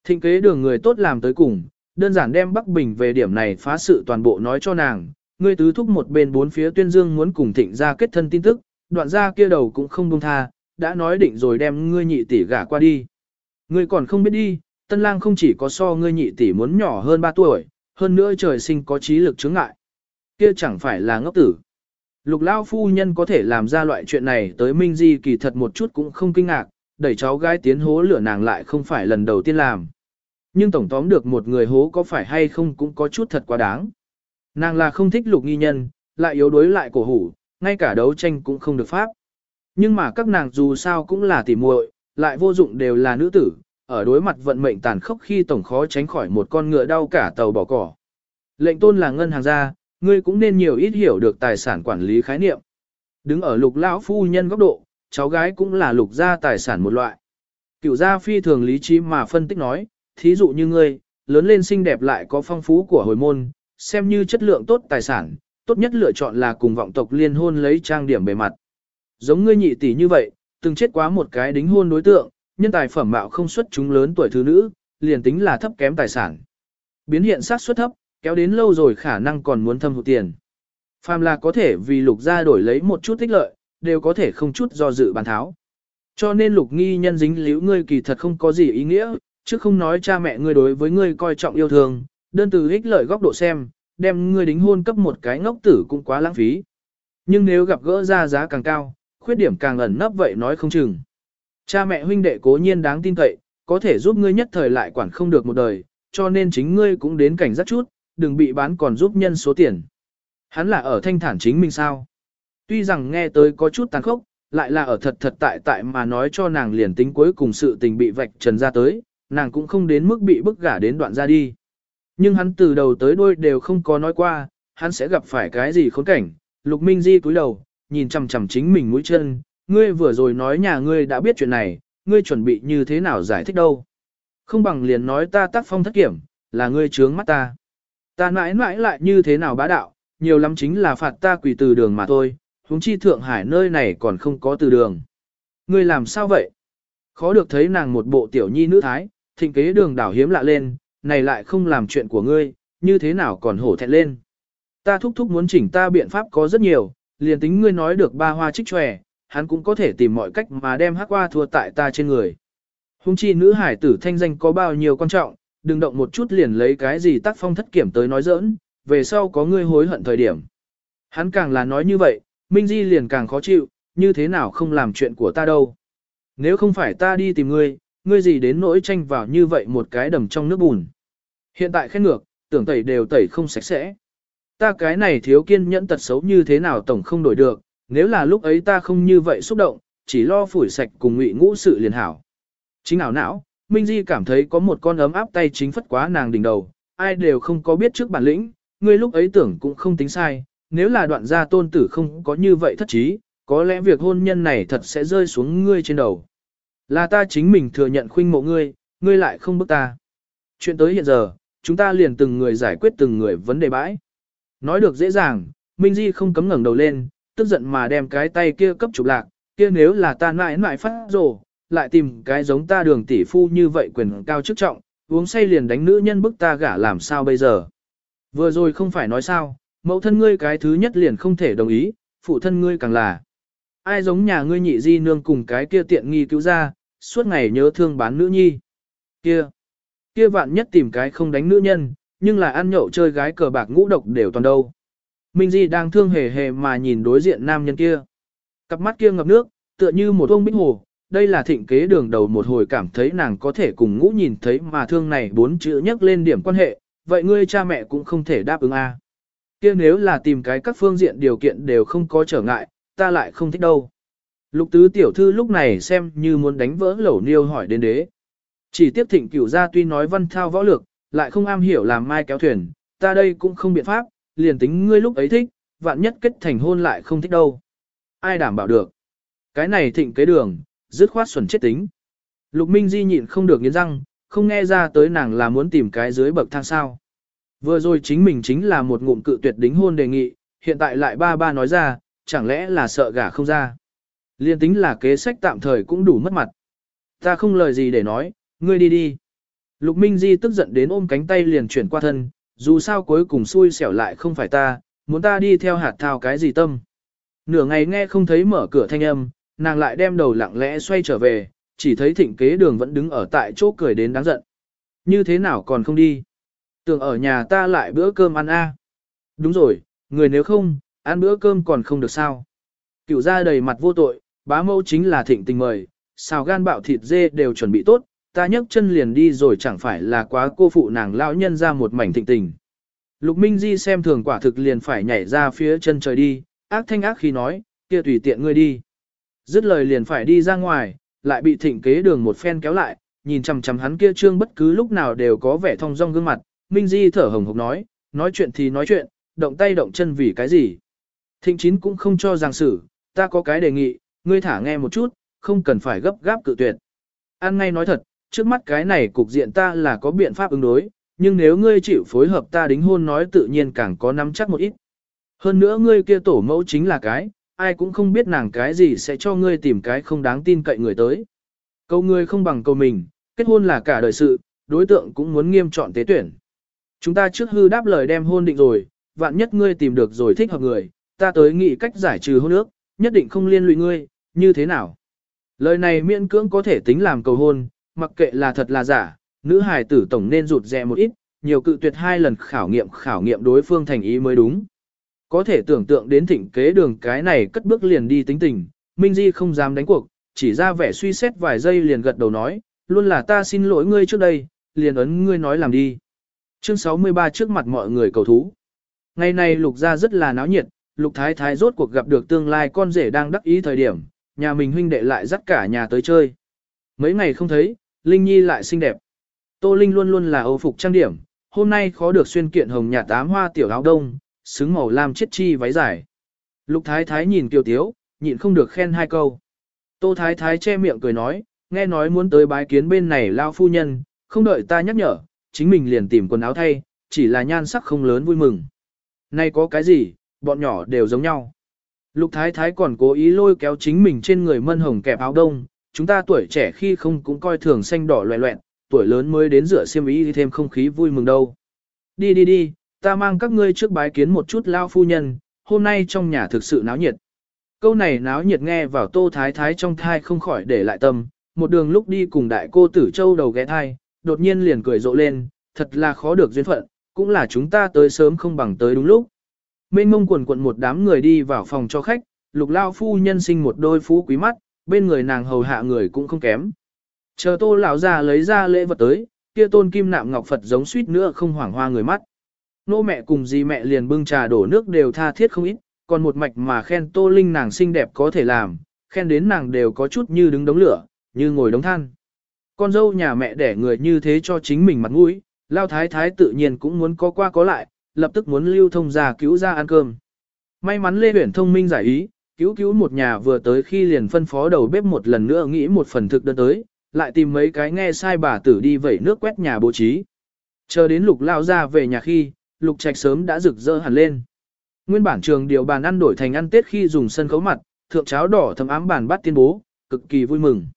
Thịnh kế đường người tốt làm tới cùng, đơn giản đem Bắc Bình về điểm này phá sự toàn bộ nói cho nàng, ngươi tứ thúc một bên bốn phía tuyên dương muốn cùng thịnh ra kết thân tin tức, đoạn ra kia đầu cũng không buông tha, đã nói định rồi đem ngươi nhị tỷ gả qua đi. Ngươi còn không biết đi, tân lang không chỉ có so ngươi nhị tỷ muốn nhỏ hơn 3 tuổi, hơn nữa trời sinh có trí lực chứng ngại. Kia chẳng phải là ngốc tử. Lục lao phu nhân có thể làm ra loại chuyện này tới Minh Di kỳ thật một chút cũng không kinh ngạc, đẩy cháu gái tiến hố lửa nàng lại không phải lần đầu tiên làm. Nhưng tổng tóm được một người hố có phải hay không cũng có chút thật quá đáng. Nàng là không thích lục nghi nhân, lại yếu đuối lại cổ hủ, ngay cả đấu tranh cũng không được pháp. Nhưng mà các nàng dù sao cũng là tỉ muội, lại vô dụng đều là nữ tử, ở đối mặt vận mệnh tàn khốc khi tổng khó tránh khỏi một con ngựa đau cả tàu bỏ cỏ. Lệnh tôn là ngân hàng gia, ngươi cũng nên nhiều ít hiểu được tài sản quản lý khái niệm. Đứng ở lục lão phu nhân góc độ, cháu gái cũng là lục gia tài sản một loại. Cựu gia phi thường lý trí mà phân tích nói, thí dụ như ngươi, lớn lên xinh đẹp lại có phong phú của hồi môn, xem như chất lượng tốt tài sản, tốt nhất lựa chọn là cùng vọng tộc liên hôn lấy trang điểm bề mặt. Giống ngươi nhị tỷ như vậy, từng chết quá một cái đính hôn đối tượng, nhân tài phẩm mạo không xuất chúng lớn tuổi thứ nữ, liền tính là thấp kém tài sản. Biến hiện sát suất thấp, kéo đến lâu rồi khả năng còn muốn thâm hụt tiền. Phàm là có thể vì lục gia đổi lấy một chút tích lợi, đều có thể không chút do dự bàn tháo. Cho nên lục nghi nhân dính liễu ngươi kỳ thật không có gì ý nghĩa, chứ không nói cha mẹ ngươi đối với ngươi coi trọng yêu thương, đơn từ ích lợi góc độ xem, đem ngươi đính hôn cấp một cái ngốc tử cũng quá lãng phí. Nhưng nếu gặp gỡ ra giá càng cao, khuyết điểm càng ẩn nấp vậy nói không chừng. Cha mẹ huynh đệ cố nhiên đáng tin cậy, có thể giúp ngươi nhất thời lại quản không được một đời, cho nên chính ngươi cũng đến cảnh giác chút, đừng bị bán còn giúp nhân số tiền. Hắn là ở thanh thản chính mình sao? Tuy rằng nghe tới có chút tàn khốc, lại là ở thật thật tại tại mà nói cho nàng liền tính cuối cùng sự tình bị vạch trần ra tới, nàng cũng không đến mức bị bức gả đến đoạn ra đi. Nhưng hắn từ đầu tới đuôi đều không có nói qua, hắn sẽ gặp phải cái gì khốn cảnh. Lục Minh Di cúi đầu, nhìn chằm chằm chính mình mũi chân, ngươi vừa rồi nói nhà ngươi đã biết chuyện này, ngươi chuẩn bị như thế nào giải thích đâu. Không bằng liền nói ta tác phong thất kiểm, là ngươi trướng mắt ta. Ta mãi mãi lại như thế nào bá đạo, nhiều lắm chính là phạt ta quỳ từ đường mà thôi, huống chi Thượng Hải nơi này còn không có từ đường. Ngươi làm sao vậy? Khó được thấy nàng một bộ tiểu nhi nữ thái, thịnh kế đường đảo hiếm lạ lên, này lại không làm chuyện của ngươi, như thế nào còn hổ thẹn lên. Ta thúc thúc muốn chỉnh ta biện pháp có rất nhiều, liền tính ngươi nói được ba hoa trích tròe, hắn cũng có thể tìm mọi cách mà đem hắc hoa thua tại ta trên người. Hùng chi nữ hải tử thanh danh có bao nhiêu quan trọng, đừng động một chút liền lấy cái gì tác phong thất kiểm tới nói giỡn, về sau có ngươi hối hận thời điểm. Hắn càng là nói như vậy, Minh Di liền càng khó chịu, như thế nào không làm chuyện của ta đâu. Nếu không phải ta đi tìm ngươi, ngươi gì đến nỗi tranh vào như vậy một cái đầm trong nước bùn. Hiện tại khét ngược, tưởng tẩy đều tẩy không sạch sẽ. Ta cái này thiếu kiên nhẫn tật xấu như thế nào tổng không đổi được, nếu là lúc ấy ta không như vậy xúc động, chỉ lo phủi sạch cùng ngụy ngũ sự liền hảo. Chính ảo não, Minh Di cảm thấy có một con ấm áp tay chính phất quá nàng đỉnh đầu, ai đều không có biết trước bản lĩnh, ngươi lúc ấy tưởng cũng không tính sai, nếu là đoạn gia tôn tử không có như vậy thất trí, có lẽ việc hôn nhân này thật sẽ rơi xuống ngươi trên đầu. Là ta chính mình thừa nhận khuynh mộ ngươi, ngươi lại không bức ta. Chuyện tới hiện giờ, chúng ta liền từng người giải quyết từng người vấn đề bãi. Nói được dễ dàng, Minh Di không cấm ngẩng đầu lên, tức giận mà đem cái tay kia cấp chụp lạc, kia nếu là ta mãi mãi phát rồ, lại tìm cái giống ta đường tỷ phu như vậy quyền cao chức trọng, uống say liền đánh nữ nhân bức ta gả làm sao bây giờ. Vừa rồi không phải nói sao, mẫu thân ngươi cái thứ nhất liền không thể đồng ý, phụ thân ngươi càng là. Ai giống nhà ngươi nhị di nương cùng cái kia tiện nghi cứu ra, suốt ngày nhớ thương bán nữ nhi. Kia, kia vạn nhất tìm cái không đánh nữ nhân, nhưng là ăn nhậu chơi gái cờ bạc ngũ độc đều toàn đâu. Minh Di đang thương hề hề mà nhìn đối diện nam nhân kia. Cặp mắt kia ngập nước, tựa như một ông bích hồ, đây là thịnh kế đường đầu một hồi cảm thấy nàng có thể cùng ngũ nhìn thấy mà thương này bốn chữ nhắc lên điểm quan hệ, vậy ngươi cha mẹ cũng không thể đáp ứng a. Kia nếu là tìm cái các phương diện điều kiện đều không có trở ngại, ta lại không thích đâu. Lục tứ tiểu thư lúc này xem như muốn đánh vỡ lẩu niêu hỏi đến đế. Chỉ tiếp thịnh cửu gia tuy nói văn thao võ lược, lại không am hiểu làm mai kéo thuyền, ta đây cũng không biện pháp, liền tính ngươi lúc ấy thích, vạn nhất kết thành hôn lại không thích đâu. Ai đảm bảo được. Cái này thịnh kế đường, dứt khoát xuẩn chết tính. Lục Minh Di nhịn không được nghiến răng, không nghe ra tới nàng là muốn tìm cái dưới bậc thang sao. Vừa rồi chính mình chính là một ngụm cự tuyệt đính hôn đề nghị, hiện tại lại ba ba nói ra, chẳng lẽ là sợ gả không ra. Liên tính là kế sách tạm thời cũng đủ mất mặt. Ta không lời gì để nói, ngươi đi đi. Lục Minh Di tức giận đến ôm cánh tay liền chuyển qua thân, dù sao cuối cùng xui xẻo lại không phải ta, muốn ta đi theo hạt thao cái gì tâm. Nửa ngày nghe không thấy mở cửa thanh âm, nàng lại đem đầu lặng lẽ xoay trở về, chỉ thấy thịnh kế đường vẫn đứng ở tại chỗ cười đến đáng giận. Như thế nào còn không đi? Tưởng ở nhà ta lại bữa cơm ăn a. Đúng rồi, người nếu không, ăn bữa cơm còn không được sao. Cựu ra đầy mặt vô tội, bá mẫu chính là thịnh tình mời, xào gan bạo thịt dê đều chuẩn bị tốt, ta nhấc chân liền đi rồi chẳng phải là quá cô phụ nàng lão nhân ra một mảnh thịnh tình. Lục Minh Di xem thường quả thực liền phải nhảy ra phía chân trời đi, ác thanh ác khi nói, kia tùy tiện ngươi đi. Dứt lời liền phải đi ra ngoài, lại bị thịnh kế đường một phen kéo lại, nhìn chằm chằm hắn kia trương bất cứ lúc nào đều có vẻ thong dong gương mặt, Minh Di thở hồng hộc nói, nói chuyện thì nói chuyện, động tay động chân vì cái gì. Thịnh chín cũng không cho rằng xử, ta có cái đề nghị, ngươi thả nghe một chút, không cần phải gấp gáp cự tuyệt. An ngay nói thật, trước mắt cái này cục diện ta là có biện pháp ứng đối, nhưng nếu ngươi chịu phối hợp ta đính hôn nói tự nhiên càng có nắm chắc một ít. Hơn nữa ngươi kia tổ mẫu chính là cái, ai cũng không biết nàng cái gì sẽ cho ngươi tìm cái không đáng tin cậy người tới. Câu ngươi không bằng câu mình, kết hôn là cả đời sự, đối tượng cũng muốn nghiêm chọn tế tuyển. Chúng ta trước hư đáp lời đem hôn định rồi, vạn nhất ngươi tìm được rồi thích hợp người, ta tới nghĩ cách giải trừ hôn ước, nhất định không liên lụy ngươi, như thế nào? Lời này miễn cưỡng có thể tính làm cầu hôn, mặc kệ là thật là giả, nữ hài tử tổng nên rụt rè một ít, nhiều cự tuyệt hai lần khảo nghiệm khảo nghiệm đối phương thành ý mới đúng. Có thể tưởng tượng đến thịnh kế đường cái này cất bước liền đi tính tình, Minh Di không dám đánh cuộc, chỉ ra vẻ suy xét vài giây liền gật đầu nói, luôn là ta xin lỗi ngươi trước đây, liền ấn ngươi nói làm đi. Chương 63 trước mặt mọi người cầu thú. Ngày này lục gia rất là náo nhiệt, lục thái thái rốt cuộc gặp được tương lai con rể đang đắc ý thời điểm, nhà mình huynh đệ lại dắt cả nhà tới chơi. Mấy ngày không thấy, Linh Nhi lại xinh đẹp. Tô Linh luôn luôn là âu phục trang điểm, hôm nay khó được xuyên kiện hồng nhà tám hoa tiểu áo đông, xứng màu lam chiết chi váy dài. Lục thái thái nhìn kiều tiếu, nhịn không được khen hai câu. Tô thái thái che miệng cười nói, nghe nói muốn tới bái kiến bên này lao phu nhân, không đợi ta nhắc nhở, chính mình liền tìm quần áo thay, chỉ là nhan sắc không lớn vui mừng. Nay có cái gì, bọn nhỏ đều giống nhau. Lục thái thái còn cố ý lôi kéo chính mình trên người mân hồng kẹp áo đông, chúng ta tuổi trẻ khi không cũng coi thường xanh đỏ loẹ loẹn, tuổi lớn mới đến rửa xiêm ý thêm không khí vui mừng đâu. Đi đi đi, ta mang các ngươi trước bái kiến một chút lao phu nhân, hôm nay trong nhà thực sự náo nhiệt. Câu này náo nhiệt nghe vào tô thái thái trong thai không khỏi để lại tâm, một đường lúc đi cùng đại cô tử châu đầu ghé thai, đột nhiên liền cười rộ lên, thật là khó được duyên phận, cũng là chúng ta tới sớm không bằng tới đúng lúc. Mênh mông quần quận một đám người đi vào phòng cho khách, lục lao phu nhân sinh một đôi phú quý mắt, bên người nàng hầu hạ người cũng không kém. Chờ tô lão già lấy ra lễ vật tới, kia tôn kim nạm ngọc Phật giống suýt nữa không hoảng hoa người mắt. Nô mẹ cùng dì mẹ liền bưng trà đổ nước đều tha thiết không ít, còn một mạch mà khen tô linh nàng xinh đẹp có thể làm, khen đến nàng đều có chút như đứng đống lửa, như ngồi đống than. Con dâu nhà mẹ đẻ người như thế cho chính mình mặt mũi, lao thái thái tự nhiên cũng muốn có qua có lại, lập tức muốn lưu thông ra cứu ra ăn cơm. May mắn Lê Huyển thông minh giải ý, cứu cứu một nhà vừa tới khi liền phân phó đầu bếp một lần nữa nghĩ một phần thực đơn tới, lại tìm mấy cái nghe sai bà tử đi vẩy nước quét nhà bố trí. Chờ đến lục lao ra về nhà khi, lục trạch sớm đã rực rỡ hẳn lên. Nguyên bản trường điều bàn ăn đổi thành ăn tết khi dùng sân khấu mặt, thượng cháo đỏ thấm ám bàn bát tiên bố, cực kỳ vui mừng.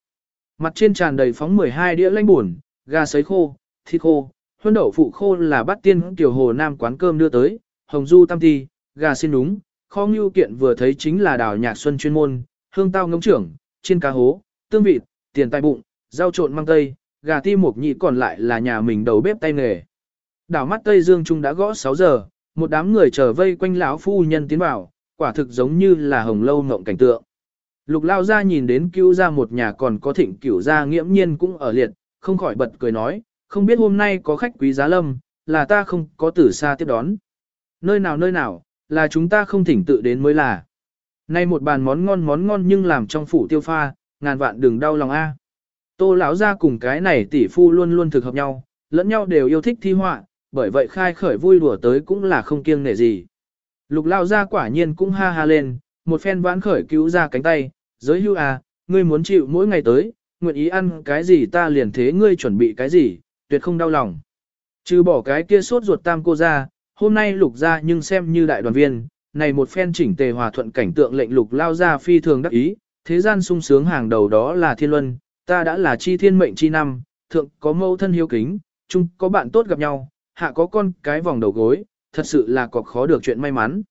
Mặt trên tràn đầy phóng 12 đĩa lanh buồn, gà sấy khô, thịt khô, huân đậu phụ khô là bát tiên tiểu hồ nam quán cơm đưa tới, hồng du tam ti, gà xin đúng, kho ngưu kiện vừa thấy chính là đào nhạc xuân chuyên môn, hương tao ngỗng trưởng, trên cá hố, tương vịt, tiền tai bụng, rau trộn măng tây, gà ti mục nhị còn lại là nhà mình đầu bếp tay nghề. Đảo mắt Tây Dương Trung đã gõ 6 giờ, một đám người chờ vây quanh lão phu nhân tiến vào, quả thực giống như là hồng lâu ngộng cảnh tượng. Lục lao ra nhìn đến cứu ra một nhà còn có thịnh cửu gia nghiễm nhiên cũng ở liệt, không khỏi bật cười nói, không biết hôm nay có khách quý giá lâm, là ta không có tử xa tiếp đón. Nơi nào nơi nào, là chúng ta không thỉnh tự đến mới là. Nay một bàn món ngon món ngon nhưng làm trong phủ tiêu pha, ngàn vạn đừng đau lòng a. Tô lão ra cùng cái này tỷ phu luôn luôn thực hợp nhau, lẫn nhau đều yêu thích thi họa, bởi vậy khai khởi vui đùa tới cũng là không kiêng nể gì. Lục lao ra quả nhiên cũng ha ha lên, một phen vãn khởi cứu ra cánh tay, giới hưu à, ngươi muốn chịu mỗi ngày tới, nguyện ý ăn cái gì ta liền thế ngươi chuẩn bị cái gì, tuyệt không đau lòng. Trừ bỏ cái kia sốt ruột tam cô ra, hôm nay lục ra nhưng xem như đại đoàn viên, này một phen chỉnh tề hòa thuận cảnh tượng lệnh lục lao ra phi thường đắc ý, thế gian sung sướng hàng đầu đó là thiên luân, ta đã là chi thiên mệnh chi năm, thượng có mâu thân hiếu kính, chung có bạn tốt gặp nhau, hạ có con cái vòng đầu gối, thật sự là có khó được chuyện may mắn.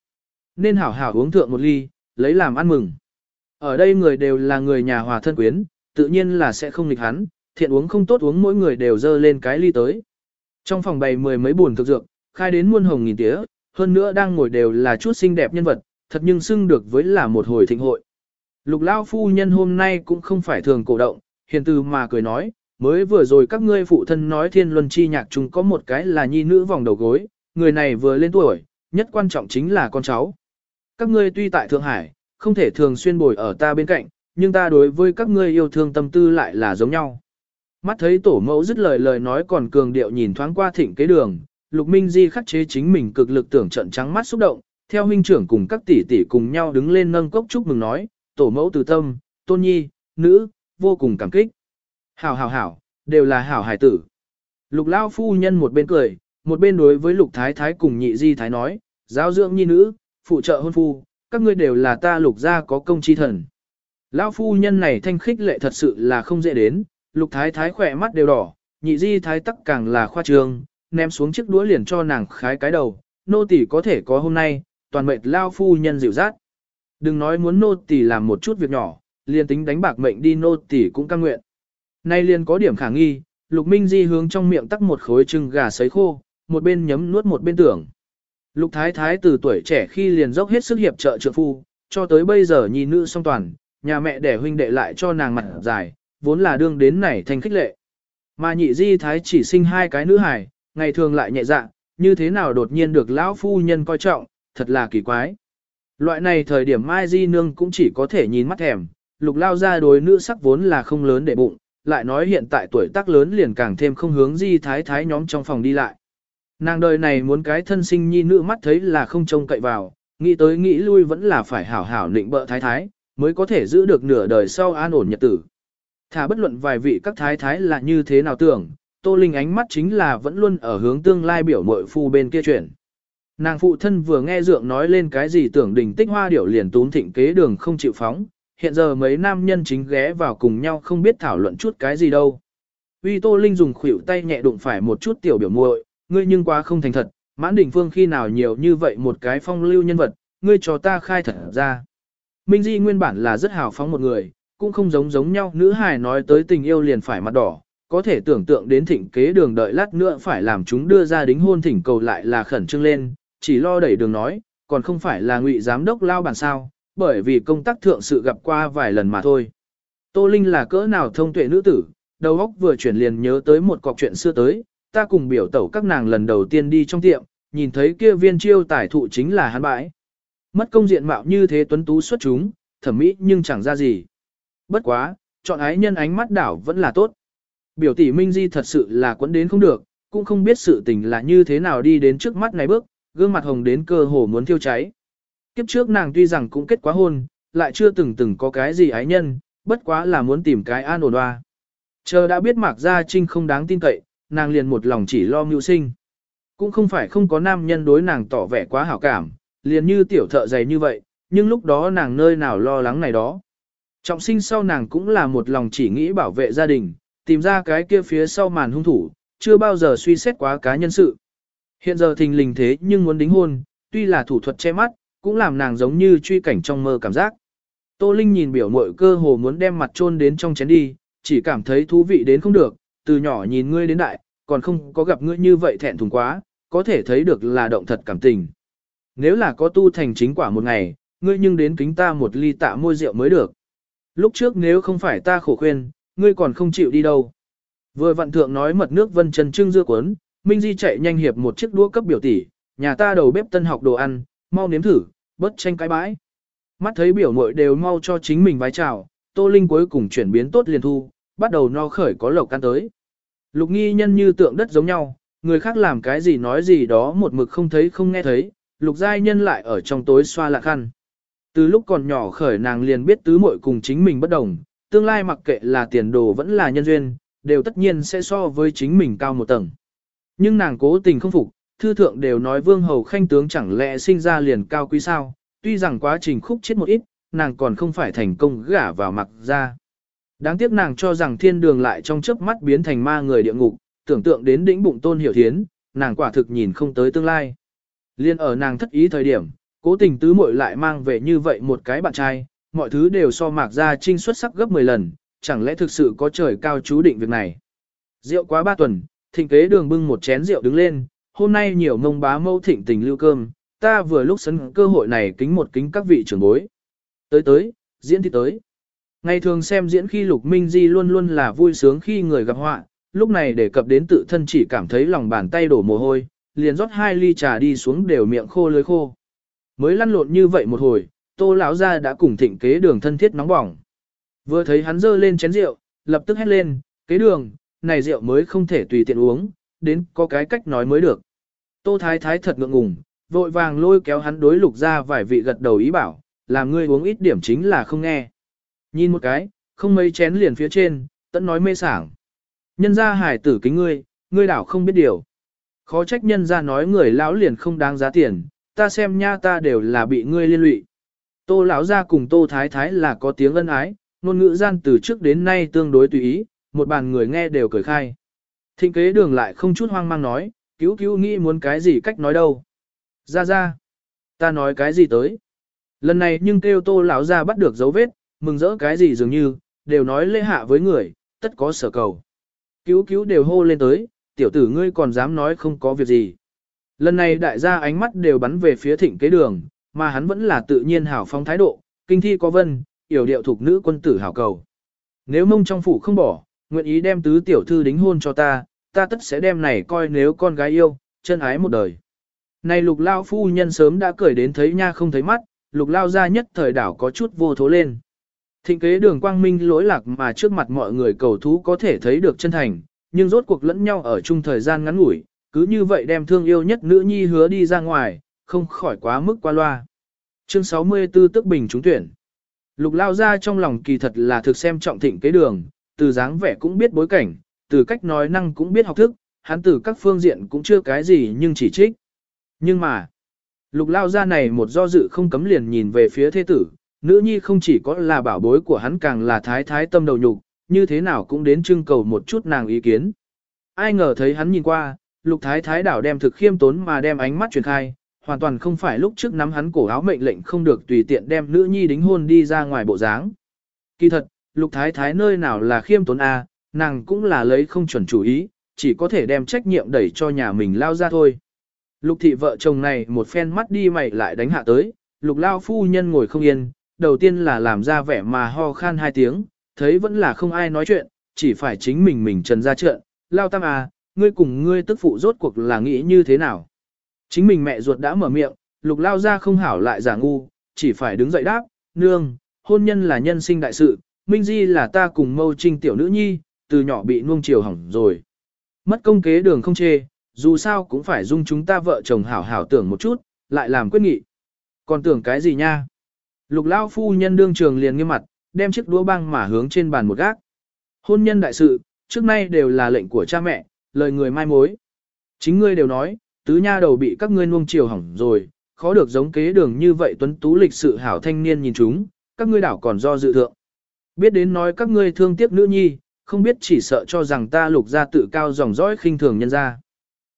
Nên hảo hảo uống thượng một ly, lấy làm ăn mừng. Ở đây người đều là người nhà hòa thân quyến, tự nhiên là sẽ không nghịch hắn, thiện uống không tốt uống mỗi người đều dơ lên cái ly tới. Trong phòng bày mười mấy buồn thực dược, khai đến muôn hồng nghìn tía, hơn nữa đang ngồi đều là chút xinh đẹp nhân vật, thật nhưng xưng được với là một hồi thịnh hội. Lục Lao phu nhân hôm nay cũng không phải thường cổ động, hiền từ mà cười nói, mới vừa rồi các ngươi phụ thân nói thiên luân chi nhạc chúng có một cái là nhi nữ vòng đầu gối, người này vừa lên tuổi, nhất quan trọng chính là con cháu. Các ngươi tuy tại Thượng Hải, không thể thường xuyên bồi ở ta bên cạnh, nhưng ta đối với các ngươi yêu thương tâm tư lại là giống nhau. Mắt thấy tổ mẫu dứt lời lời nói còn cường điệu nhìn thoáng qua thịnh kế đường, Lục Minh Di khắc chế chính mình cực lực tưởng trận trắng mắt xúc động, theo huynh trưởng cùng các tỷ tỷ cùng nhau đứng lên nâng cốc chúc mừng nói, tổ mẫu từ tâm, tôn nhi, nữ, vô cùng cảm kích. Hảo hảo hảo, đều là hảo hải tử. Lục Lao phu nhân một bên cười, một bên đối với Lục Thái Thái cùng nhị di Thái nói, giáo dưỡng nhi nữ, phụ trợ hôn phu, các ngươi đều là ta lục gia có công chi thần. Lão phu nhân này thanh khích lệ thật sự là không dễ đến, lục thái thái khỏe mắt đều đỏ, nhị di thái tắc càng là khoa trương, ném xuống chiếc đũa liền cho nàng khái cái đầu, nô tỷ có thể có hôm nay, toàn mệnh lao phu nhân dịu dắt. Đừng nói muốn nô tỷ làm một chút việc nhỏ, liền tính đánh bạc mệnh đi nô tỷ cũng căng nguyện. Nay liền có điểm khả nghi, Lục Minh Di hướng trong miệng tắc một khối trứng gà sấy khô, một bên nhấm nuốt một bên tưởng. Lục Thái Thái từ tuổi trẻ khi liền dốc hết sức hiệp trợ trượng phu, cho tới bây giờ nhi nữ song toàn, nhà mẹ đẻ huynh đệ lại cho nàng mặt dài, vốn là đương đến này thành khích lệ. Mà nhị di thái chỉ sinh hai cái nữ hài, ngày thường lại nhẹ dạ, như thế nào đột nhiên được lão phu nhân coi trọng, thật là kỳ quái. Loại này thời điểm Mai Di Nương cũng chỉ có thể nhìn mắt thèm, lục lao ra đối nữ sắc vốn là không lớn để bụng, lại nói hiện tại tuổi tác lớn liền càng thêm không hướng Di Thái Thái nhóm trong phòng đi lại. Nàng đời này muốn cái thân sinh nhi nữ mắt thấy là không trông cậy vào, nghĩ tới nghĩ lui vẫn là phải hảo hảo định bợ thái thái, mới có thể giữ được nửa đời sau an ổn nhật tử. Thả bất luận vài vị các thái thái là như thế nào tưởng, Tô Linh ánh mắt chính là vẫn luôn ở hướng tương lai biểu mội phu bên kia chuyển. Nàng phụ thân vừa nghe dượng nói lên cái gì tưởng đình tích hoa điểu liền tún thịnh kế đường không chịu phóng, hiện giờ mấy nam nhân chính ghé vào cùng nhau không biết thảo luận chút cái gì đâu. Uy Tô Linh dùng khuỷu tay nhẹ đụng phải một chút tiểu biểu muội, ngươi nhưng quá không thành thật, mãn đỉnh phương khi nào nhiều như vậy một cái phong lưu nhân vật, ngươi cho ta khai thật ra. Minh Di nguyên bản là rất hào phóng một người, cũng không giống giống nhau, nữ hài nói tới tình yêu liền phải mặt đỏ, có thể tưởng tượng đến thịnh kế đường đợi lát nữa phải làm chúng đưa ra đính hôn thỉnh cầu lại là khẩn trương lên, chỉ lo đẩy đường nói, còn không phải là ngụy giám đốc lao bản sao, bởi vì công tác thượng sự gặp qua vài lần mà thôi. Tô Linh là cỡ nào thông tuệ nữ tử, đầu óc vừa chuyển liền nhớ tới một cọc chuyện xưa tới, ta cùng biểu tẩu các nàng lần đầu tiên đi trong tiệm, nhìn thấy kia viên chiêu tài thụ chính là hắn bãi. Mất công diện mạo như thế tuấn tú xuất chúng, thẩm mỹ nhưng chẳng ra gì. Bất quá, chọn ái nhân ánh mắt đảo vẫn là tốt. Biểu tỷ Minh Di thật sự là quấn đến không được, cũng không biết sự tình là như thế nào đi đến trước mắt này bước, gương mặt hồng đến cơ hồ muốn thiêu cháy. Kiếp trước nàng tuy rằng cũng kết quá hôn, lại chưa từng từng có cái gì ái nhân, bất quá là muốn tìm cái an ổn hoa. Chờ đã biết Mạc Gia Trinh không đáng tin cậy, nàng liền một lòng chỉ lo mưu sinh. Cũng không phải không có nam nhân đối nàng tỏ vẻ quá hảo cảm, liền như tiểu thợ dày như vậy, nhưng lúc đó nàng nơi nào lo lắng này đó. Trọng sinh sau nàng cũng là một lòng chỉ nghĩ bảo vệ gia đình, tìm ra cái kia phía sau màn hung thủ, chưa bao giờ suy xét quá cá nhân sự. Hiện giờ thình lình thế nhưng muốn đính hôn, tuy là thủ thuật che mắt, cũng làm nàng giống như truy cảnh trong mơ cảm giác. Tô Linh nhìn biểu mội cơ hồ muốn đem mặt chôn đến trong chén đi, chỉ cảm thấy thú vị đến không được, từ nhỏ nhìn ngươi đến đại, còn không có gặp ngươi như vậy thẹn thùng quá, có thể thấy được là động thật cảm tình. Nếu là có tu thành chính quả một ngày, ngươi nhưng đến kính ta một ly tạ môi rượu mới được. Lúc trước nếu không phải ta khổ khuyên, ngươi còn không chịu đi đâu. Vừa vạn thượng nói mật nước vân trần trưng dưa cuốn, Minh Di chạy nhanh hiệp một chiếc đũa cấp biểu tỷ, nhà ta đầu bếp tân học đồ ăn, mau nếm thử, bất tranh cái bãi. Mắt thấy biểu muội đều mau cho chính mình vái chào, Tô Linh cuối cùng chuyển biến tốt liền thu, bắt đầu no khởi có lộc can tới. Lục nghi nhân như tượng đất giống nhau, người khác làm cái gì nói gì đó một mực không thấy không nghe thấy, lục giai nhân lại ở trong tối xoa lạc khăn. Từ lúc còn nhỏ khởi nàng liền biết tứ muội cùng chính mình bất đồng, tương lai mặc kệ là tiền đồ vẫn là nhân duyên, đều tất nhiên sẽ so với chính mình cao một tầng. Nhưng nàng cố tình không phục, thư thượng đều nói vương hầu khanh tướng chẳng lẽ sinh ra liền cao quý sao, tuy rằng quá trình khúc chết một ít, nàng còn không phải thành công gả vào mặc ra. Đáng tiếc nàng cho rằng thiên đường lại trong chớp mắt biến thành ma người địa ngục, tưởng tượng đến đỉnh bụng tôn hiểu thiến, nàng quả thực nhìn không tới tương lai. Liên ở nàng thất ý thời điểm, cố tình tứ muội lại mang về như vậy một cái bạn trai, mọi thứ đều so mạc ra trinh xuất sắc gấp 10 lần, chẳng lẽ thực sự có trời cao chú định việc này. Rượu quá ba tuần, thịnh kế đường bưng một chén rượu đứng lên, hôm nay nhiều mông bá mâu thịnh tình lưu cơm, ta vừa lúc sấn cơ hội này kính một kính các vị trưởng bối. Tới tới, diễn thì tới. Ngày thường xem diễn khi Lục Minh Di luôn luôn là vui sướng khi người gặp họa, lúc này để cập đến tự thân chỉ cảm thấy lòng bàn tay đổ mồ hôi, liền rót hai ly trà đi xuống đều miệng khô lưới khô. Mới lăn lộn như vậy một hồi, tô lão gia đã cùng thịnh kế đường thân thiết nóng bỏng. Vừa thấy hắn dơ lên chén rượu, lập tức hét lên, kế đường, này rượu mới không thể tùy tiện uống, đến có cái cách nói mới được. Tô thái thái thật ngượng ngùng, vội vàng lôi kéo hắn đối lục ra vài vị gật đầu ý bảo, làm ngươi uống ít điểm chính là không nghe. Nhìn một cái, không mấy chén liền phía trên, tận nói mê sảng. Nhân ra hải tử kính ngươi, ngươi đảo không biết điều. Khó trách nhân ra nói người lão liền không đáng giá tiền, ta xem nha ta đều là bị ngươi liên lụy. Tô lão ra cùng tô thái thái là có tiếng ân ái, ngôn ngữ gian từ trước đến nay tương đối tùy ý, một bàn người nghe đều cười khai. Thịnh kế đường lại không chút hoang mang nói, cứu cứu nghĩ muốn cái gì cách nói đâu. Ra ra, ta nói cái gì tới. Lần này nhưng kêu tô lão ra bắt được dấu vết, mừng rỡ cái gì dường như, đều nói lễ hạ với người, tất có sở cầu. Cứu cứu đều hô lên tới, tiểu tử ngươi còn dám nói không có việc gì. Lần này đại gia ánh mắt đều bắn về phía thịnh kế đường, mà hắn vẫn là tự nhiên hảo phong thái độ, kinh thi có vân, yểu điệu thuộc nữ quân tử hảo cầu. Nếu mông trong phủ không bỏ, nguyện ý đem tứ tiểu thư đính hôn cho ta, ta tất sẽ đem này coi nếu con gái yêu, chân ái một đời. Này lục lao phu nhân sớm đã cười đến thấy nha không thấy mắt, lục lao ra nhất thời đảo có chút vô thố lên. Thịnh kế đường quang minh lỗi lạc mà trước mặt mọi người cầu thú có thể thấy được chân thành, nhưng rốt cuộc lẫn nhau ở chung thời gian ngắn ngủi, cứ như vậy đem thương yêu nhất nữ nhi hứa đi ra ngoài, không khỏi quá mức qua loa. Chương 64 tức bình trúng tuyển. Lục lao ra trong lòng kỳ thật là thực xem trọng thịnh kế đường, từ dáng vẻ cũng biết bối cảnh, từ cách nói năng cũng biết học thức, hắn từ các phương diện cũng chưa cái gì nhưng chỉ trích. Nhưng mà, lục lao ra này một do dự không cấm liền nhìn về phía thế tử, nữ nhi không chỉ có là bảo bối của hắn càng là thái thái tâm đầu nhục, như thế nào cũng đến trưng cầu một chút nàng ý kiến. Ai ngờ thấy hắn nhìn qua, lục thái thái đảo đem thực khiêm tốn mà đem ánh mắt truyền khai, hoàn toàn không phải lúc trước nắm hắn cổ áo mệnh lệnh không được tùy tiện đem nữ nhi đính hôn đi ra ngoài bộ dáng. Kỳ thật, lục thái thái nơi nào là khiêm tốn a, nàng cũng là lấy không chuẩn chủ ý, chỉ có thể đem trách nhiệm đẩy cho nhà mình lao ra thôi. Lục thị vợ chồng này một phen mắt đi mày lại đánh hạ tới, lục lao phu nhân ngồi không yên, đầu tiên là làm ra vẻ mà ho khan hai tiếng, thấy vẫn là không ai nói chuyện, chỉ phải chính mình mình trần ra trận, lao tam à, ngươi cùng ngươi tức phụ rốt cuộc là nghĩ như thế nào. Chính mình mẹ ruột đã mở miệng, lục lao ra không hảo lại giả ngu, chỉ phải đứng dậy đáp, nương, hôn nhân là nhân sinh đại sự, minh di là ta cùng mâu trinh tiểu nữ nhi, từ nhỏ bị nuông chiều hỏng rồi. Mất công kế đường không chê, dù sao cũng phải dung chúng ta vợ chồng hảo hảo tưởng một chút, lại làm quyết nghị. Còn tưởng cái gì nha? Lục Lão phu nhân đương trường liền nghiêm mặt, đem chiếc đũa băng mà hướng trên bàn một gác. Hôn nhân đại sự, trước nay đều là lệnh của cha mẹ, lời người mai mối. Chính ngươi đều nói, tứ nha đầu bị các ngươi nuông chiều hỏng rồi, khó được giống kế đường như vậy tuấn tú lịch sự hảo thanh niên nhìn chúng, các ngươi đảo còn do dự thượng. Biết đến nói các ngươi thương tiếc nữ nhi, không biết chỉ sợ cho rằng ta lục ra tự cao dòng dõi khinh thường nhân ra.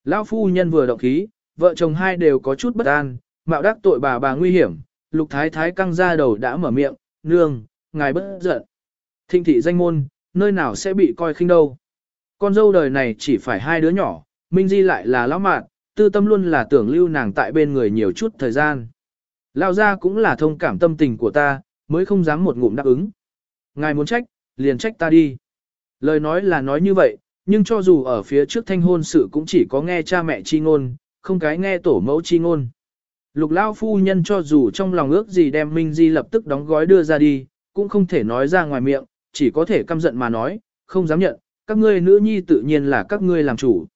Lão phu nhân vừa động khí, vợ chồng hai đều có chút bất an, mạo đắc tội bà bà nguy hiểm, lục thái thái căng ra đầu đã mở miệng, nương, ngài bất giận. Thịnh thị danh môn, nơi nào sẽ bị coi khinh đâu. Con dâu đời này chỉ phải hai đứa nhỏ, Minh Di lại là lão mạn, tư tâm luôn là tưởng lưu nàng tại bên người nhiều chút thời gian. Lao ra cũng là thông cảm tâm tình của ta, mới không dám một ngụm đáp ứng. Ngài muốn trách, liền trách ta đi. Lời nói là nói như vậy, nhưng cho dù ở phía trước thanh hôn sự cũng chỉ có nghe cha mẹ chi ngôn, không cái nghe tổ mẫu chi ngôn. Lục lao phu nhân cho dù trong lòng ước gì đem Minh Di lập tức đóng gói đưa ra đi, cũng không thể nói ra ngoài miệng, chỉ có thể căm giận mà nói, không dám nhận, các ngươi nữ nhi tự nhiên là các ngươi làm chủ.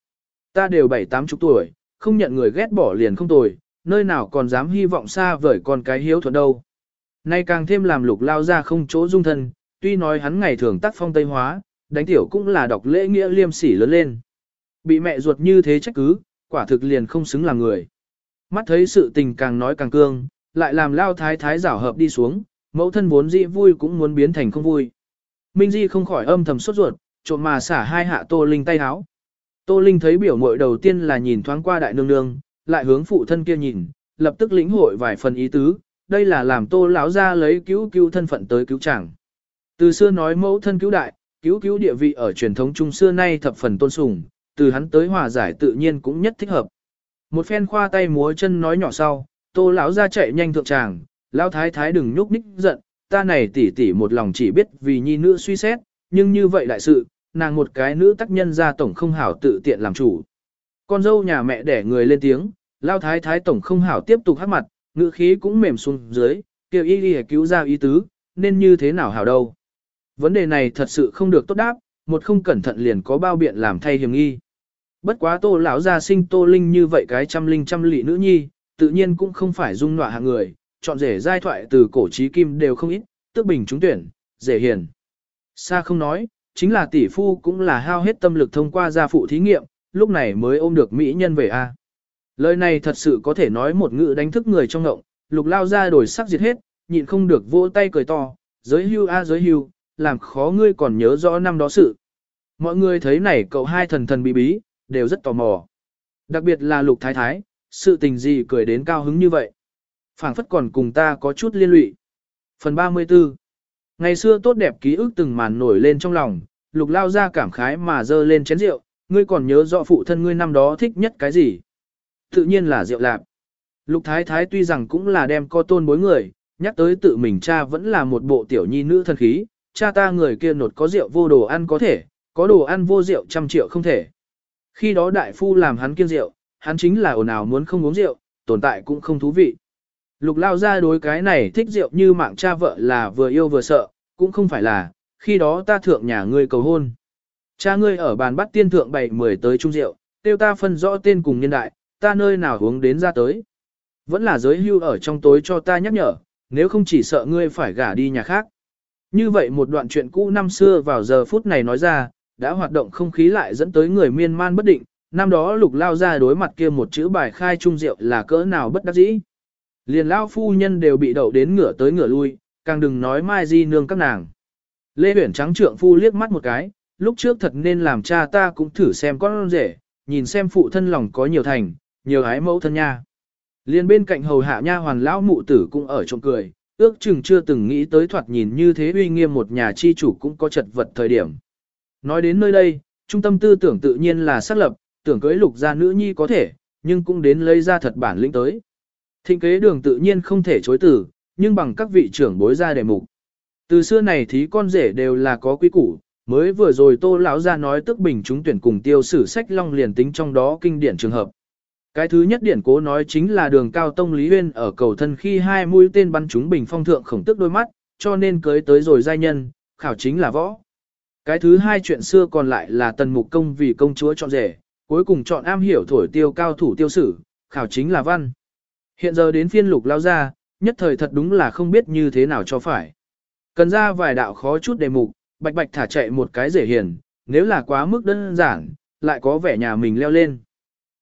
Ta đều bảy tám chục tuổi, không nhận người ghét bỏ liền không tồi, nơi nào còn dám hy vọng xa vời con cái hiếu thuận đâu. Nay càng thêm làm lục lao ra không chỗ dung thân, tuy nói hắn ngày thường tác phong tây hóa, đánh tiểu cũng là đọc lễ nghĩa liêm sỉ lớn lên. Bị mẹ ruột như thế trách cứ, quả thực liền không xứng làm người. Mắt thấy sự tình càng nói càng cương, lại làm lao thái thái giảo hợp đi xuống, mẫu thân vốn dĩ vui cũng muốn biến thành không vui. Minh Di không khỏi âm thầm sốt ruột, trộm mà xả hai hạ Tô Linh tay háo. Tô Linh thấy biểu muội đầu tiên là nhìn thoáng qua đại nương nương, lại hướng phụ thân kia nhìn, lập tức lĩnh hội vài phần ý tứ, đây là làm Tô lão ra lấy cứu cứu thân phận tới cứu chàng. Từ xưa nói mẫu thân cứu đại, cứu cứu địa vị ở truyền thống trung xưa nay thập phần tôn sùng, từ hắn tới hòa giải tự nhiên cũng nhất thích hợp. Một phen khoa tay múa chân nói nhỏ sau, Tô lão ra chạy nhanh thượng tràng, lão thái thái đừng nhúc ních giận, ta này tỷ tỷ một lòng chỉ biết vì nhi nữ suy xét, nhưng như vậy đại sự, nàng một cái nữ tác nhân ra tổng không hảo tự tiện làm chủ. Con dâu nhà mẹ đẻ người lên tiếng, lao thái thái tổng không hảo tiếp tục hát mặt, ngữ khí cũng mềm xuống dưới, kêu y đi cứu ra ý tứ, nên như thế nào hảo đâu. Vấn đề này thật sự không được tốt đáp, một không cẩn thận liền có bao biện làm thay hiểm nghi. Bất quá tô lão gia sinh tô linh như vậy cái trăm linh trăm lị nữ nhi, tự nhiên cũng không phải dung nọa hạng người, chọn rể giai thoại từ cổ trí kim đều không ít, tước bình trúng tuyển, rể hiền. Xa không nói, chính là tỷ phu cũng là hao hết tâm lực thông qua gia phụ thí nghiệm, lúc này mới ôm được mỹ nhân về a. Lời này thật sự có thể nói một ngữ đánh thức người trong ngộng, lục lao ra đổi sắc diệt hết, nhịn không được vỗ tay cười to, giới hưu a giới hưu, làm khó ngươi còn nhớ rõ năm đó sự. Mọi người thấy này cậu hai thần thần bí bí, đều rất tò mò. Đặc biệt là lục thái thái, sự tình gì cười đến cao hứng như vậy. phảng phất còn cùng ta có chút liên lụy. Phần 34 Ngày xưa tốt đẹp ký ức từng màn nổi lên trong lòng, lục lao ra cảm khái mà dơ lên chén rượu, ngươi còn nhớ rõ phụ thân ngươi năm đó thích nhất cái gì? Tự nhiên là rượu lạp. Lục thái thái tuy rằng cũng là đem co tôn bối người, nhắc tới tự mình cha vẫn là một bộ tiểu nhi nữ thân khí, cha ta người kia nột có rượu vô đồ ăn có thể, có đồ ăn vô rượu trăm triệu không thể. Khi đó đại phu làm hắn kiêng rượu, hắn chính là ồn ào muốn không uống rượu, tồn tại cũng không thú vị. Lục lao ra đối cái này thích rượu như mạng cha vợ là vừa yêu vừa sợ, cũng không phải là, khi đó ta thượng nhà ngươi cầu hôn. Cha ngươi ở bàn bắt tiên thượng bày mười tới trung rượu, tiêu ta phân rõ tên cùng nhân đại, ta nơi nào hướng đến ra tới. Vẫn là giới hưu ở trong tối cho ta nhắc nhở, nếu không chỉ sợ ngươi phải gả đi nhà khác. Như vậy một đoạn chuyện cũ năm xưa vào giờ phút này nói ra, đã hoạt động không khí lại dẫn tới người miên man bất định, năm đó lục lao ra đối mặt kia một chữ bài khai trung rượu là cỡ nào bất đắc dĩ. Liền lao phu nhân đều bị đậu đến ngửa tới ngửa lui, càng đừng nói mai di nương các nàng. Lê huyển trắng trượng phu liếc mắt một cái, lúc trước thật nên làm cha ta cũng thử xem con rể, nhìn xem phụ thân lòng có nhiều thành, nhiều ái mẫu thân nha. Liên bên cạnh hầu hạ nha hoàn lão mụ tử cũng ở trong cười, ước chừng chưa từng nghĩ tới thoạt nhìn như thế uy nghiêm một nhà chi chủ cũng có chật vật thời điểm. Nói đến nơi đây, trung tâm tư tưởng tự nhiên là xác lập, tưởng cưới lục gia nữ nhi có thể, nhưng cũng đến lấy ra thật bản lĩnh tới. Thịnh kế đường tự nhiên không thể chối từ, nhưng bằng các vị trưởng bối ra đề mục. Từ xưa này thí con rể đều là có quý củ, mới vừa rồi tô lão ra nói tức bình chúng tuyển cùng tiêu sử sách long liền tính trong đó kinh điển trường hợp. Cái thứ nhất điển cố nói chính là đường cao tông Lý Huyên ở cầu thân khi hai mũi tên bắn chúng bình phong thượng khổng tức đôi mắt, cho nên cưới tới rồi giai nhân, khảo chính là võ. Cái thứ hai chuyện xưa còn lại là tần mục công vì công chúa chọn rể, cuối cùng chọn am hiểu thổi tiêu cao thủ tiêu sử, khảo chính là văn. Hiện giờ đến phiên lục lao ra, nhất thời thật đúng là không biết như thế nào cho phải. Cần ra vài đạo khó chút đề mục, bạch bạch thả chạy một cái rể hiền, nếu là quá mức đơn giản, lại có vẻ nhà mình leo lên.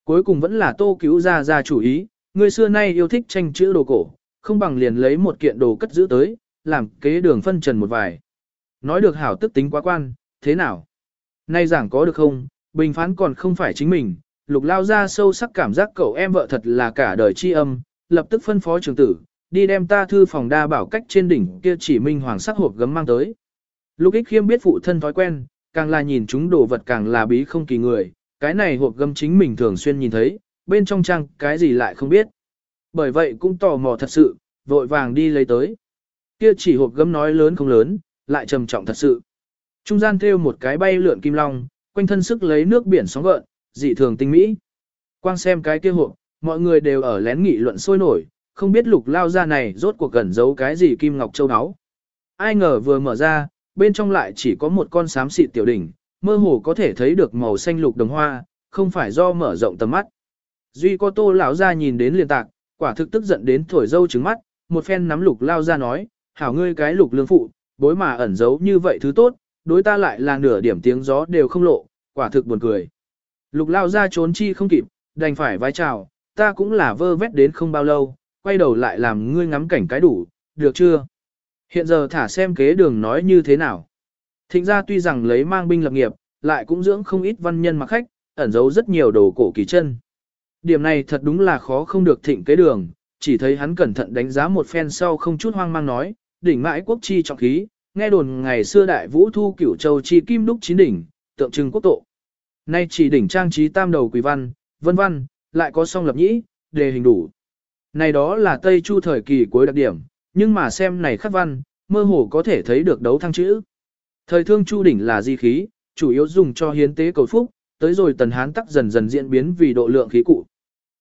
Cuối cùng vẫn là tô cứu ra ra chủ ý, người xưa nay yêu thích tranh chữ đồ cổ, không bằng liền lấy một kiện đồ cất giữ tới, làm kế đường phân trần một vài. Nói được hảo tức tính quá quan, thế nào? Nay giảng có được không, bình phán còn không phải chính mình, lục lao ra sâu sắc cảm giác cậu em vợ thật là cả đời chi âm, lập tức phân phó trường tử, đi đem ta thư phòng đa bảo cách trên đỉnh kia chỉ minh hoàng sắc hộp gấm mang tới. Lục ích khiêm biết phụ thân thói quen, càng là nhìn chúng đồ vật càng là bí không kỳ người, cái này hộp gấm chính mình thường xuyên nhìn thấy, bên trong trang cái gì lại không biết. Bởi vậy cũng tò mò thật sự, vội vàng đi lấy tới. Kia chỉ hộp gấm nói lớn không lớn, lại trầm trọng thật sự. Trung gian thêu một cái bay lượn kim long, quanh thân sức lấy nước biển sóng gợn, dị thường tinh mỹ. Quang xem cái kia hộp, mọi người đều ở lén nghị luận sôi nổi, không biết lục lao ra này rốt cuộc gần giấu cái gì kim ngọc châu áo. Ai ngờ vừa mở ra, bên trong lại chỉ có một con xám xịt tiểu đỉnh, mơ hồ có thể thấy được màu xanh lục đồng hoa, không phải do mở rộng tầm mắt. Duy có tô lão ra nhìn đến liền tạc, quả thực tức giận đến thổi dâu trứng mắt, một phen nắm lục lao ra nói, hảo ngươi cái lục lương phụ, bối mà ẩn giấu như vậy thứ tốt, đối ta lại là nửa điểm tiếng gió đều không lộ, quả thực buồn cười. Lục lao ra trốn chi không kịp, đành phải vái chào, ta cũng là vơ vét đến không bao lâu, quay đầu lại làm ngươi ngắm cảnh cái đủ, được chưa? Hiện giờ thả xem kế đường nói như thế nào. Thịnh gia tuy rằng lấy mang binh lập nghiệp, lại cũng dưỡng không ít văn nhân mặc khách, ẩn giấu rất nhiều đồ cổ kỳ chân. Điểm này thật đúng là khó không được thịnh kế đường, chỉ thấy hắn cẩn thận đánh giá một phen sau không chút hoang mang nói, đỉnh mãi quốc chi trọng khí, nghe đồn ngày xưa đại vũ thu cửu châu chi kim đúc chín đỉnh, tượng trưng quốc tổ. Nay chỉ đỉnh trang trí tam đầu quỷ văn, vân văn, lại có song lập nhĩ, đề hình đủ. Này đó là Tây Chu thời kỳ cuối đặc điểm, nhưng mà xem này khắc văn, mơ hồ có thể thấy được đấu thăng chữ. Thời thương Chu đỉnh là di khí, chủ yếu dùng cho hiến tế cầu phúc, tới rồi tần hán tắc dần dần diễn biến vì độ lượng khí cụ.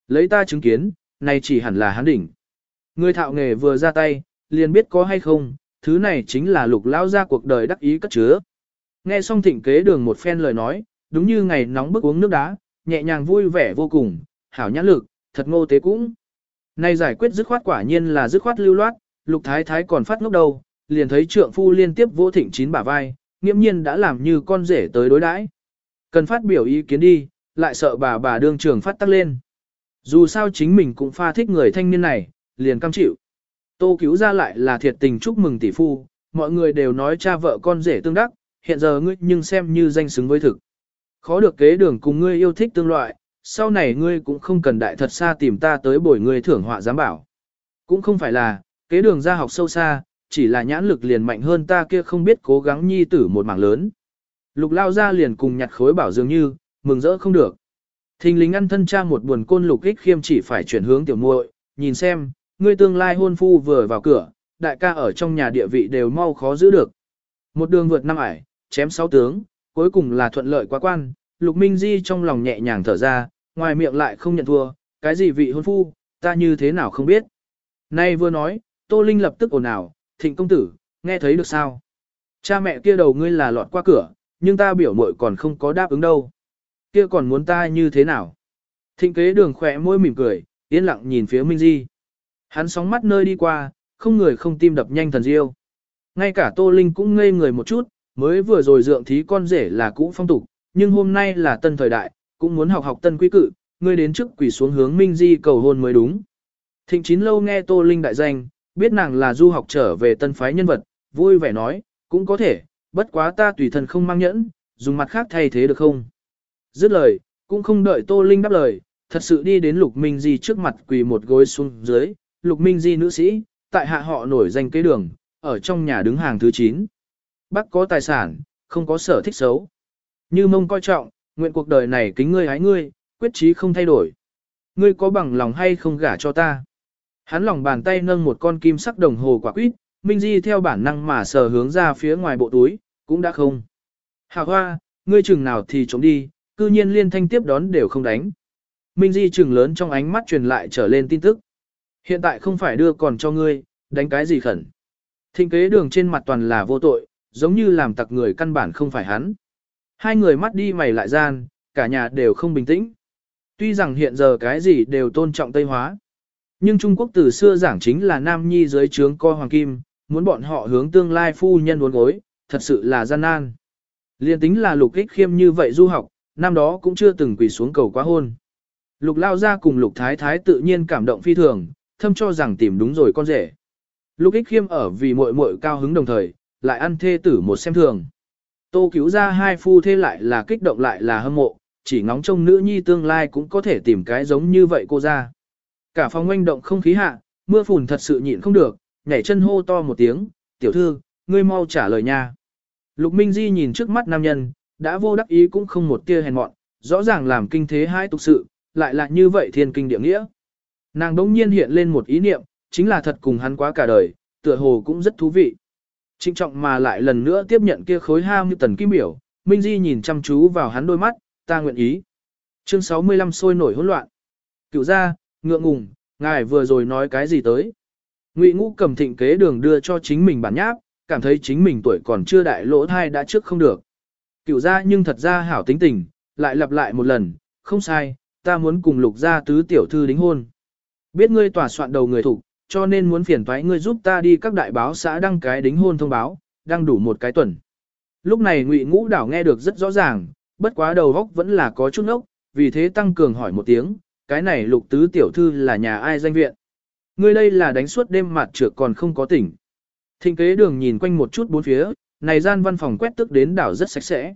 Lấy ta chứng kiến, này chỉ hẳn là hán đỉnh. Người thạo nghề vừa ra tay, liền biết có hay không, thứ này chính là lục lao ra cuộc đời đắc ý cất chứa. Nghe xong thịnh kế đường một phen lời nói, đúng như ngày nóng bức uống nước đá, nhẹ nhàng vui vẻ vô cùng, hảo nhãn lực, thật ngô tế cũng. Này giải quyết dứt khoát quả nhiên là dứt khoát lưu loát, lục thái thái còn phát ngốc đầu, liền thấy trượng phu liên tiếp vỗ thịnh chín bả vai, nghiễm nhiên đã làm như con rể tới đối đãi. Cần phát biểu ý kiến đi, lại sợ bà bà đương trường phát tắc lên. Dù sao chính mình cũng pha thích người thanh niên này, liền cam chịu. Tô cứu ra lại là thiệt tình chúc mừng tỷ phu, mọi người đều nói cha vợ con rể tương đắc, hiện giờ ngươi nhưng xem như danh xứng với thực. Khó được kế đường cùng ngươi yêu thích tương loại, sau này ngươi cũng không cần đại thật xa tìm ta tới bồi ngươi thưởng họa giám bảo. Cũng không phải là, kế đường ra học sâu xa, chỉ là nhãn lực liền mạnh hơn ta kia không biết cố gắng nhi tử một mảng lớn. Lục lao ra liền cùng nhặt khối bảo dường như, mừng rỡ không được. Thình lính ăn thân cha một buồn côn lục ích khiêm chỉ phải chuyển hướng tiểu muội, nhìn xem, ngươi tương lai hôn phu vừa vào cửa, đại ca ở trong nhà địa vị đều mau khó giữ được. Một đường vượt năm ải, chém sáu tướng, cuối cùng là thuận lợi quá quan, lục minh di trong lòng nhẹ nhàng thở ra, ngoài miệng lại không nhận thua, cái gì vị hôn phu, ta như thế nào không biết. Nay vừa nói, Tô Linh lập tức ồn ào, thịnh công tử, nghe thấy được sao? Cha mẹ kia đầu ngươi là lọt qua cửa, nhưng ta biểu muội còn không có đáp ứng đâu. Kia còn muốn ta như thế nào? Thịnh kế đường khỏe môi mỉm cười, yên lặng nhìn phía Minh Di. Hắn sóng mắt nơi đi qua, không người không tim đập nhanh thần diêu. Ngay cả Tô Linh cũng ngây người một chút, mới vừa rồi dượng thí con rể là cũ phong tục, nhưng hôm nay là tân thời đại, cũng muốn học học tân quy cự, ngươi đến trước quỷ xuống hướng Minh Di cầu hôn mới đúng. Thịnh chín lâu nghe Tô Linh đại danh, biết nàng là du học trở về tân phái nhân vật, vui vẻ nói, cũng có thể, bất quá ta tùy thân không mang nhẫn, dùng mặt khác thay thế được không? Dứt lời, cũng không đợi Tô Linh đáp lời, thật sự đi đến Lục Minh Di trước mặt quỳ một gối xuống dưới, Lục Minh Di nữ sĩ, tại hạ họ nổi danh kế đường, ở trong nhà đứng hàng thứ 9. Bác có tài sản, không có sở thích xấu. Như mông coi trọng, nguyện cuộc đời này kính ngươi hái ngươi, quyết chí không thay đổi. Ngươi có bằng lòng hay không gả cho ta? Hắn lòng bàn tay nâng một con kim sắc đồng hồ quả quýt, Minh Di theo bản năng mà sờ hướng ra phía ngoài bộ túi, cũng đã không. Hạ hoa, ngươi chừng nào thì trống đi, cư nhiên liên thanh tiếp đón đều không đánh. Minh Di chừng lớn trong ánh mắt truyền lại trở lên tin tức. Hiện tại không phải đưa còn cho ngươi, đánh cái gì khẩn. Thịnh kế đường trên mặt toàn là vô tội, giống như làm tặc người căn bản không phải hắn. Hai người mắt đi mày lại gian, cả nhà đều không bình tĩnh. Tuy rằng hiện giờ cái gì đều tôn trọng Tây Hóa. Nhưng Trung Quốc từ xưa giảng chính là Nam Nhi dưới trướng co hoàng kim, muốn bọn họ hướng tương lai phu nhân uốn gối, thật sự là gian nan. Liên tính là lục ích khiêm như vậy du học, năm đó cũng chưa từng quỳ xuống cầu quá hôn. Lục lao ra cùng lục thái thái tự nhiên cảm động phi thường, thâm cho rằng tìm đúng rồi con rể. Lục ích khiêm ở vì muội muội cao hứng đồng thời, lại ăn thê tử một xem thường. Tô cứu ra hai phu thê lại là kích động lại là hâm mộ, chỉ ngóng trông nữ nhi tương lai cũng có thể tìm cái giống như vậy cô ra. Cả phòng oanh động không khí hạ, mưa phùn thật sự nhịn không được, nhảy chân hô to một tiếng, tiểu thư, ngươi mau trả lời nha. Lục Minh Di nhìn trước mắt nam nhân, đã vô đắc ý cũng không một tia hèn mọn, rõ ràng làm kinh thế hai tục sự, lại là như vậy thiên kinh địa nghĩa. Nàng đống nhiên hiện lên một ý niệm, chính là thật cùng hắn quá cả đời, tựa hồ cũng rất thú vị. Trinh trọng mà lại lần nữa tiếp nhận kia khối ham như tần kim biểu, Minh Di nhìn chăm chú vào hắn đôi mắt, ta nguyện ý. Chương 65 sôi nổi hỗn loạn. Cựu ra, ngượng ngùng, ngài vừa rồi nói cái gì tới. Ngụy ngũ cầm thịnh kế đường đưa cho chính mình bản nháp, cảm thấy chính mình tuổi còn chưa đại lỗ thai đã trước không được. Cựu ra nhưng thật ra hảo tính tình, lại lặp lại một lần, không sai, ta muốn cùng lục gia tứ tiểu thư đính hôn. Biết ngươi tỏa soạn đầu người thủ, cho nên muốn phiền thoái ngươi giúp ta đi các đại báo xã đăng cái đính hôn thông báo, đăng đủ một cái tuần. Lúc này Ngụy Ngũ Đảo nghe được rất rõ ràng, bất quá đầu góc vẫn là có chút ốc, vì thế tăng cường hỏi một tiếng, cái này lục tứ tiểu thư là nhà ai danh viện. Ngươi đây là đánh suốt đêm mặt trược còn không có tỉnh. Thịnh kế đường nhìn quanh một chút bốn phía, này gian văn phòng quét tức đến đảo rất sạch sẽ.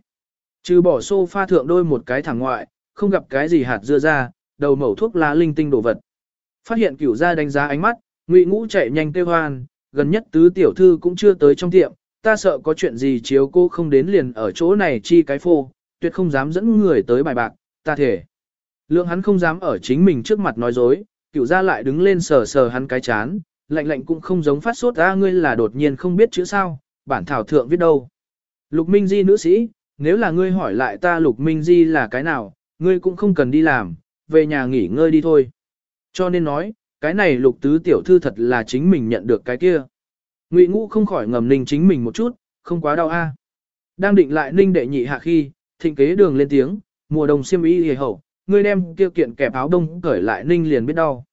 Trừ bỏ sofa thượng đôi một cái thẳng ngoại, không gặp cái gì hạt dưa ra, đầu mẩu thuốc lá linh tinh đồ vật. Phát hiện cửu gia đánh giá ánh mắt, ngụy ngũ chạy nhanh kêu hoan, gần nhất tứ tiểu thư cũng chưa tới trong tiệm, ta sợ có chuyện gì chiếu cô không đến liền ở chỗ này chi cái phô, tuyệt không dám dẫn người tới bài bạc, ta thể. Lượng hắn không dám ở chính mình trước mặt nói dối, cựu gia lại đứng lên sờ sờ hắn cái chán, lạnh lạnh cũng không giống phát sốt ra ngươi là đột nhiên không biết chữ sao, bản thảo thượng viết đâu. Lục Minh Di nữ sĩ, nếu là ngươi hỏi lại ta Lục Minh Di là cái nào, ngươi cũng không cần đi làm, về nhà nghỉ ngơi đi thôi. Cho nên nói, cái này Lục Tứ Tiểu Thư thật là chính mình nhận được cái kia. Ngụy Ngũ không khỏi ngầm ninh chính mình một chút, không quá đau a. Đang định lại ninh đệ nhị hạ khi, thịnh kế đường lên tiếng, mùa đông xiêm y hề hậu, ngươi đem kia kiện kẹp áo đông cởi lại ninh liền biết đau.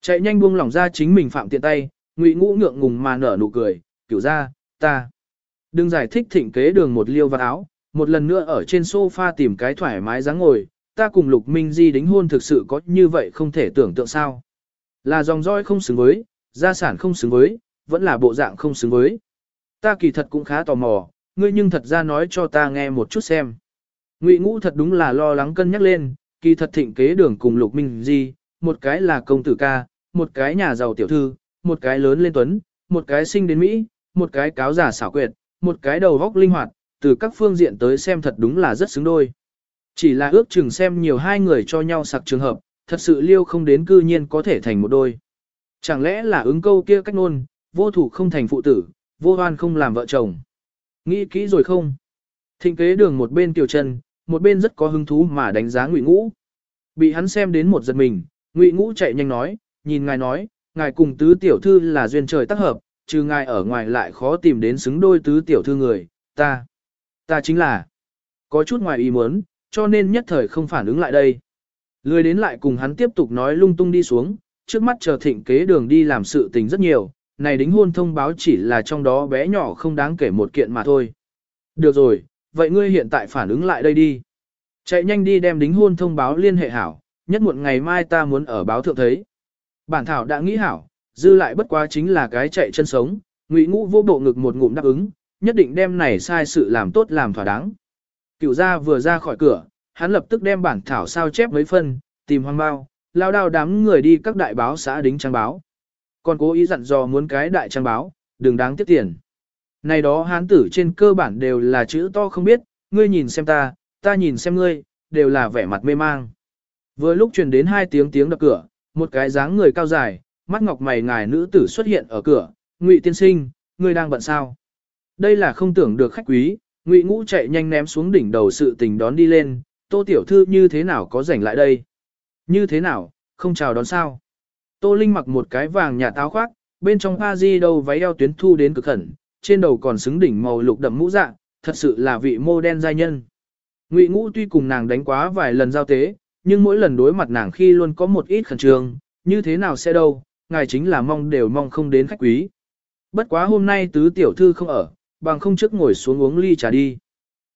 Chạy nhanh buông lỏng ra chính mình phạm tiện tay, ngụy ngũ ngượng ngùng mà nở nụ cười, kiểu ra, ta. Đừng giải thích thịnh kế đường một liêu vào áo, một lần nữa ở trên sofa tìm cái thoải mái dáng ngồi, ta cùng Lục Minh Di đính hôn thực sự có như vậy không thể tưởng tượng sao. Là dòng roi không xứng với, gia sản không xứng với, vẫn là bộ dạng không xứng với. Ta kỳ thật cũng khá tò mò, ngươi nhưng thật ra nói cho ta nghe một chút xem. Ngụy ngũ thật đúng là lo lắng cân nhắc lên, kỳ thật thịnh kế đường cùng Lục Minh Di, một cái là công tử ca, một cái nhà giàu tiểu thư, một cái lớn lên tuấn, một cái sinh đến Mỹ, một cái cáo giả xảo quyệt, một cái đầu góc linh hoạt, từ các phương diện tới xem thật đúng là rất xứng đôi. Chỉ là ước chừng xem nhiều hai người cho nhau sặc trường hợp, thật sự liêu không đến cư nhiên có thể thành một đôi. Chẳng lẽ là ứng câu kia cách nôn, vô thủ không thành phụ tử, vô hoan không làm vợ chồng. Nghĩ kỹ rồi không? Thịnh kế đường một bên tiểu chân, một bên rất có hứng thú mà đánh giá ngụy ngũ. Bị hắn xem đến một giật mình, ngụy ngũ chạy nhanh nói, nhìn ngài nói, ngài cùng tứ tiểu thư là duyên trời tác hợp, trừ ngài ở ngoài lại khó tìm đến xứng đôi tứ tiểu thư người, ta. Ta chính là. Có chút ngoài ý muốn, cho nên nhất thời không phản ứng lại đây. Lười đến lại cùng hắn tiếp tục nói lung tung đi xuống, trước mắt chờ thịnh kế đường đi làm sự tình rất nhiều, này đính hôn thông báo chỉ là trong đó bé nhỏ không đáng kể một kiện mà thôi. Được rồi, vậy ngươi hiện tại phản ứng lại đây đi. Chạy nhanh đi đem đính hôn thông báo liên hệ hảo, nhất muộn ngày mai ta muốn ở báo thượng thấy. Bản thảo đã nghĩ hảo, dư lại bất quá chính là cái chạy chân sống, ngụy ngũ vô bộ ngực một ngụm đáp ứng, nhất định đem này sai sự làm tốt làm thỏa đáng. Cựu gia vừa ra khỏi cửa, hắn lập tức đem bản thảo sao chép mấy phân, tìm hoang bao, lao đao đám người đi các đại báo xã đính trang báo. Còn cố ý dặn dò muốn cái đại trang báo, đừng đáng tiếc tiền. Này đó hán tử trên cơ bản đều là chữ to không biết, ngươi nhìn xem ta, ta nhìn xem ngươi, đều là vẻ mặt mê mang. Vừa lúc truyền đến hai tiếng tiếng đập cửa, một cái dáng người cao dài, mắt ngọc mày ngài nữ tử xuất hiện ở cửa, Ngụy tiên sinh, ngươi đang bận sao? Đây là không tưởng được khách quý, Ngụy Ngũ chạy nhanh ném xuống đỉnh đầu sự tình đón đi lên, Tô tiểu thư như thế nào có rảnh lại đây? Như thế nào, không chào đón sao? Tô Linh mặc một cái vàng nhà táo khoác, bên trong pa di đâu váy eo tuyến thu đến cực khẩn, trên đầu còn xứng đỉnh màu lục đậm mũ dạ, thật sự là vị mô đen giai nhân. Ngụy Ngũ tuy cùng nàng đánh quá vài lần giao tế, nhưng mỗi lần đối mặt nàng khi luôn có một ít khẩn trương, như thế nào sẽ đâu, ngài chính là mong đều mong không đến khách quý. Bất quá hôm nay tứ tiểu thư không ở, bằng không trước ngồi xuống uống ly trà đi.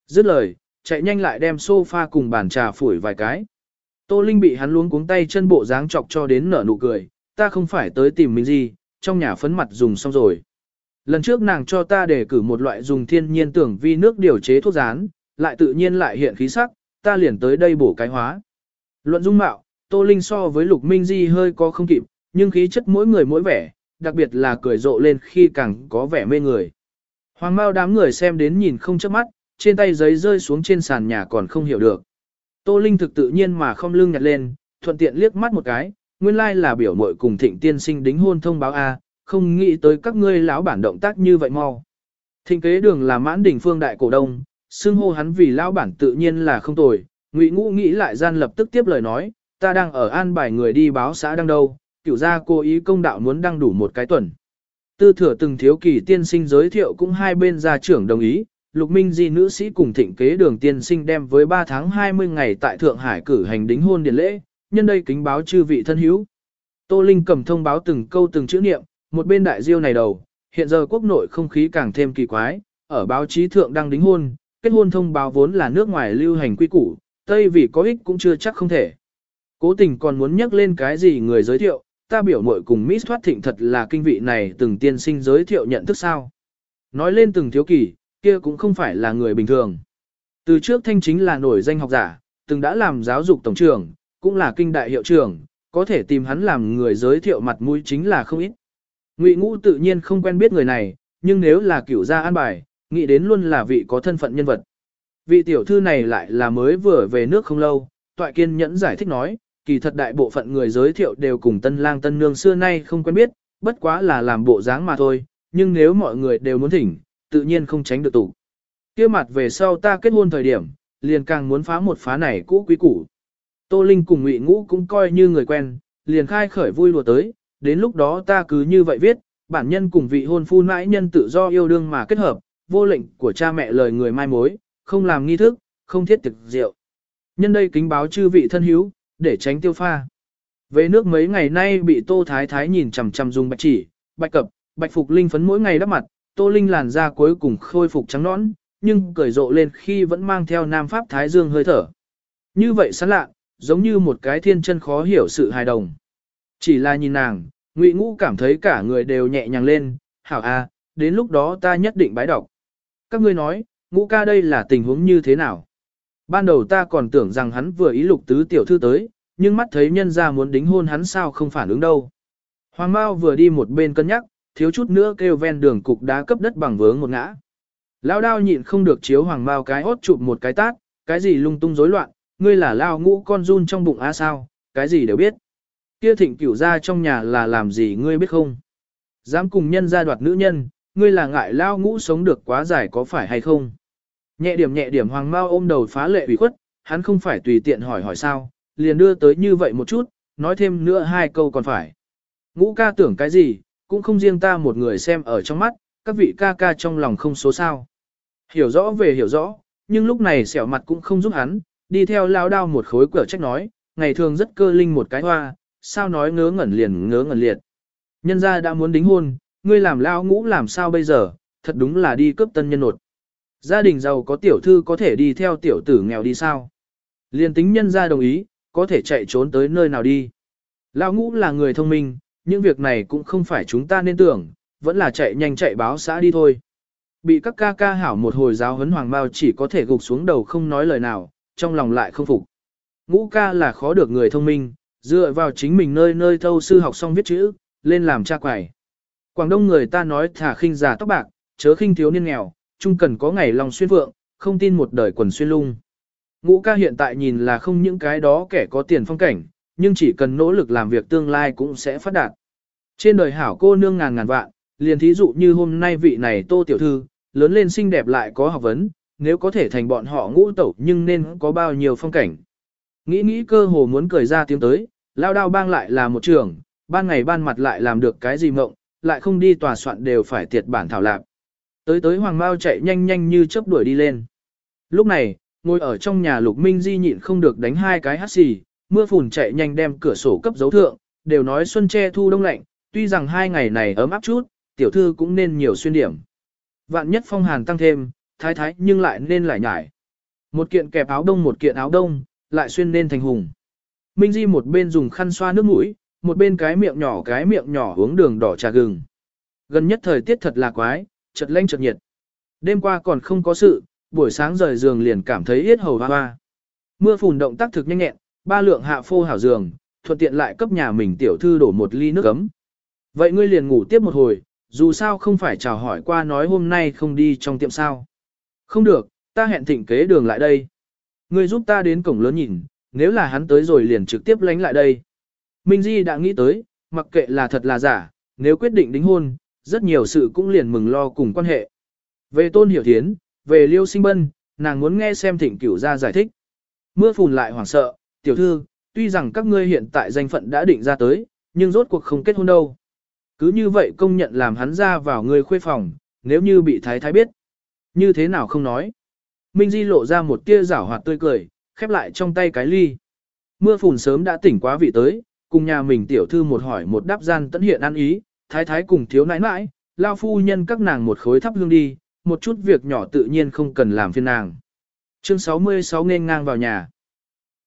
Dứt lời, chạy nhanh lại đem sofa cùng bàn trà phủi vài cái. Tô Linh bị hắn luống cuống tay chân bộ dáng chọc cho đến nở nụ cười, ta không phải tới tìm mình gì, trong nhà phấn mặt dùng xong rồi. Lần trước nàng cho ta đề cử một loại dùng thiên nhiên tưởng vi nước điều chế thuốc rán, lại tự nhiên lại hiện khí sắc, ta liền tới đây bổ cái hóa. Luận dung mạo, Tô Linh so với Lục Minh Di hơi có không kịp, nhưng khí chất mỗi người mỗi vẻ, đặc biệt là cười rộ lên khi càng có vẻ mê người. Hoàng Mao đám người xem đến nhìn không chớp mắt, trên tay giấy rơi xuống trên sàn nhà còn không hiểu được. Tô Linh thực tự nhiên mà không lưng nhặt lên, thuận tiện liếc mắt một cái, nguyên lai like là biểu muội cùng thịnh tiên sinh đính hôn thông báo A, không nghĩ tới các ngươi lão bản động tác như vậy mau. Thịnh kế đường là mãn đỉnh phương đại cổ đông, xưng hô hắn vì lão bản tự nhiên là không tồi, ngụy ngũ nghĩ lại gian lập tức tiếp lời nói, ta đang ở an bài người đi báo xã đang đâu, cửu gia cố ý công đạo muốn đăng đủ một cái tuần. Tư thừa từng thiếu kỳ tiên sinh giới thiệu cũng hai bên gia trưởng đồng ý, Lục Minh Di nữ sĩ cùng thịnh kế đường tiên sinh đem với 3 tháng 20 ngày tại Thượng Hải cử hành đính hôn điện lễ, nhân đây kính báo chư vị thân hữu. Tô Linh cầm thông báo từng câu từng chữ niệm, một bên đại diêu này đầu, hiện giờ quốc nội không khí càng thêm kỳ quái, ở báo chí thượng đang đính hôn, kết hôn thông báo vốn là nước ngoài lưu hành quy củ, Tây vì có ích cũng chưa chắc không thể. Cố tình còn muốn nhắc lên cái gì người giới thiệu, ta biểu muội cùng Miss Thoát Thịnh thật là kinh vị này từng tiên sinh giới thiệu nhận thức sao. Nói lên từng thiếu kỷ kia cũng không phải là người bình thường. Từ trước thanh chính là nổi danh học giả, từng đã làm giáo dục tổng trưởng, cũng là kinh đại hiệu trưởng, có thể tìm hắn làm người giới thiệu mặt mũi chính là không ít. Ngụy Ngũ tự nhiên không quen biết người này, nhưng nếu là cửu gia an bài, nghĩ đến luôn là vị có thân phận nhân vật. Vị tiểu thư này lại là mới vừa về nước không lâu, Toại Kiên nhẫn giải thích nói, kỳ thật đại bộ phận người giới thiệu đều cùng tân lang tân nương xưa nay không quen biết, bất quá là làm bộ dáng mà thôi, nhưng nếu mọi người đều muốn thỉnh, tự nhiên không tránh được tụ. kia mặt về sau ta kết hôn thời điểm, liền càng muốn phá một phá này cũ quý củ. Tô Linh cùng Ngụy Ngũ cũng coi như người quen, liền khai khởi vui lùa tới, đến lúc đó ta cứ như vậy viết, bản nhân cùng vị hôn phu nãi nhân tự do yêu đương mà kết hợp, vô lệnh của cha mẹ lời người mai mối, không làm nghi thức, không thiết thực rượu. Nhân đây kính báo chư vị thân hữu, để tránh tiêu pha. Về nước mấy ngày nay bị Tô Thái Thái nhìn chằm chằm dùng bạch chỉ, bạch cập, bạch phục linh phấn mỗi ngày đắp mặt, Tô Linh làn da cuối cùng khôi phục trắng nõn, nhưng cởi rộ lên khi vẫn mang theo nam pháp thái dương hơi thở. Như vậy sẵn lạ, giống như một cái thiên chân khó hiểu sự hài đồng. Chỉ là nhìn nàng, Ngụy Ngũ cảm thấy cả người đều nhẹ nhàng lên, hảo a, đến lúc đó ta nhất định bái đọc. Các ngươi nói, Ngũ ca đây là tình huống như thế nào? Ban đầu ta còn tưởng rằng hắn vừa ý lục tứ tiểu thư tới, nhưng mắt thấy nhân ra muốn đính hôn hắn sao không phản ứng đâu. Hoàng Mao vừa đi một bên cân nhắc, thiếu chút nữa kêu ven đường cục đá cấp đất bằng vướng một ngã. Lao đao nhịn không được chiếu Hoàng Mao cái hốt chụp một cái tát, cái gì lung tung rối loạn, ngươi là lao ngũ con run trong bụng á sao, cái gì đều biết. Kia thịnh cửu ra trong nhà là làm gì ngươi biết không? Dám cùng nhân ra đoạt nữ nhân, ngươi là ngại lao ngũ sống được quá dài có phải hay không? Nhẹ điểm nhẹ điểm hoàng mau ôm đầu phá lệ ủy khuất, hắn không phải tùy tiện hỏi hỏi sao, liền đưa tới như vậy một chút, nói thêm nữa hai câu còn phải. Ngũ ca tưởng cái gì, cũng không riêng ta một người xem ở trong mắt, các vị ca ca trong lòng không số sao. Hiểu rõ về hiểu rõ, nhưng lúc này sẹo mặt cũng không giúp hắn, đi theo lao đao một khối cửa trách nói, ngày thường rất cơ linh một cái hoa, sao nói ngớ ngẩn liền ngớ ngẩn liệt. Nhân gia đã muốn đính hôn, ngươi làm lao ngũ làm sao bây giờ, thật đúng là đi cướp tân nhân nột. Gia đình giàu có tiểu thư có thể đi theo tiểu tử nghèo đi sao? Liên tính nhân gia đồng ý, có thể chạy trốn tới nơi nào đi. Lão ngũ là người thông minh, những việc này cũng không phải chúng ta nên tưởng, vẫn là chạy nhanh chạy báo xã đi thôi. Bị các ca ca hảo một hồi giáo huấn hoàng bao chỉ có thể gục xuống đầu không nói lời nào, trong lòng lại không phục. Ngũ ca là khó được người thông minh, dựa vào chính mình nơi nơi thâu sư học xong viết chữ, lên làm cha quải. Quảng Đông người ta nói thả khinh già tóc bạc, chớ khinh thiếu niên nghèo, chung cần có ngày lòng xuyên vượng, không tin một đời quần xuyên lung. Ngũ ca hiện tại nhìn là không những cái đó kẻ có tiền phong cảnh, nhưng chỉ cần nỗ lực làm việc tương lai cũng sẽ phát đạt. Trên đời hảo cô nương ngàn ngàn vạn, liền thí dụ như hôm nay vị này tô tiểu thư, lớn lên xinh đẹp lại có học vấn, nếu có thể thành bọn họ ngũ tẩu nhưng nên có bao nhiêu phong cảnh. Nghĩ nghĩ cơ hồ muốn cười ra tiếng tới, lao đao bang lại là một trường, ban ngày ban mặt lại làm được cái gì mộng, lại không đi tòa soạn đều phải tiệt bản thảo lạc. Tới tới Hoàng Mao chạy nhanh nhanh như chớp đuổi đi lên. Lúc này, ngồi ở trong nhà Lục Minh Di nhịn không được đánh hai cái hắt xì, mưa phùn chạy nhanh đem cửa sổ cấp dấu thượng, đều nói xuân che thu đông lạnh, tuy rằng hai ngày này ấm áp chút, tiểu thư cũng nên nhiều xuyên điểm. Vạn nhất phong hàn tăng thêm, thái thái nhưng lại nên lại nhải. Một kiện kẹp áo đông một kiện áo đông, lại xuyên nên thành hùng. Minh Di một bên dùng khăn xoa nước mũi, một bên cái miệng nhỏ cái miệng nhỏ uống đường đỏ trà gừng. Gần nhất thời tiết thật là quái, chợt lạnh chợt nhiệt. Đêm qua còn không có sự, buổi sáng rời giường liền cảm thấy yết hầu hoa hoa. Mưa phùn động tác thực nhanh nhẹn, ba lượng hạ phô hảo giường, thuận tiện lại cấp nhà mình tiểu thư đổ một ly nước ấm. Vậy ngươi liền ngủ tiếp một hồi, dù sao không phải chào hỏi qua nói hôm nay không đi trong tiệm sao. Không được, ta hẹn thịnh kế đường lại đây. Ngươi giúp ta đến cổng lớn nhìn, nếu là hắn tới rồi liền trực tiếp lánh lại đây. Minh Di đã nghĩ tới, mặc kệ là thật là giả, nếu quyết định đính hôn, rất nhiều sự cũng liền mừng lo cùng quan hệ. Về Tôn Hiểu Thiến, về Liêu Sinh Bân, nàng muốn nghe xem thịnh cửu ra giải thích. Mưa phùn lại hoảng sợ, tiểu thư, tuy rằng các ngươi hiện tại danh phận đã định ra tới, nhưng rốt cuộc không kết hôn đâu. Cứ như vậy công nhận làm hắn ra vào người khuê phòng, nếu như bị thái thái biết. Như thế nào không nói. Minh Di lộ ra một tia giảo hoạt tươi cười, khép lại trong tay cái ly. Mưa phùn sớm đã tỉnh quá vị tới, cùng nhà mình tiểu thư một hỏi một đáp gian tận hiện ăn ý, thái thái cùng thiếu nãi nãi, lao phu nhân các nàng một khối thắp hương đi, một chút việc nhỏ tự nhiên không cần làm phiền nàng. Chương 66 nên ngang vào nhà.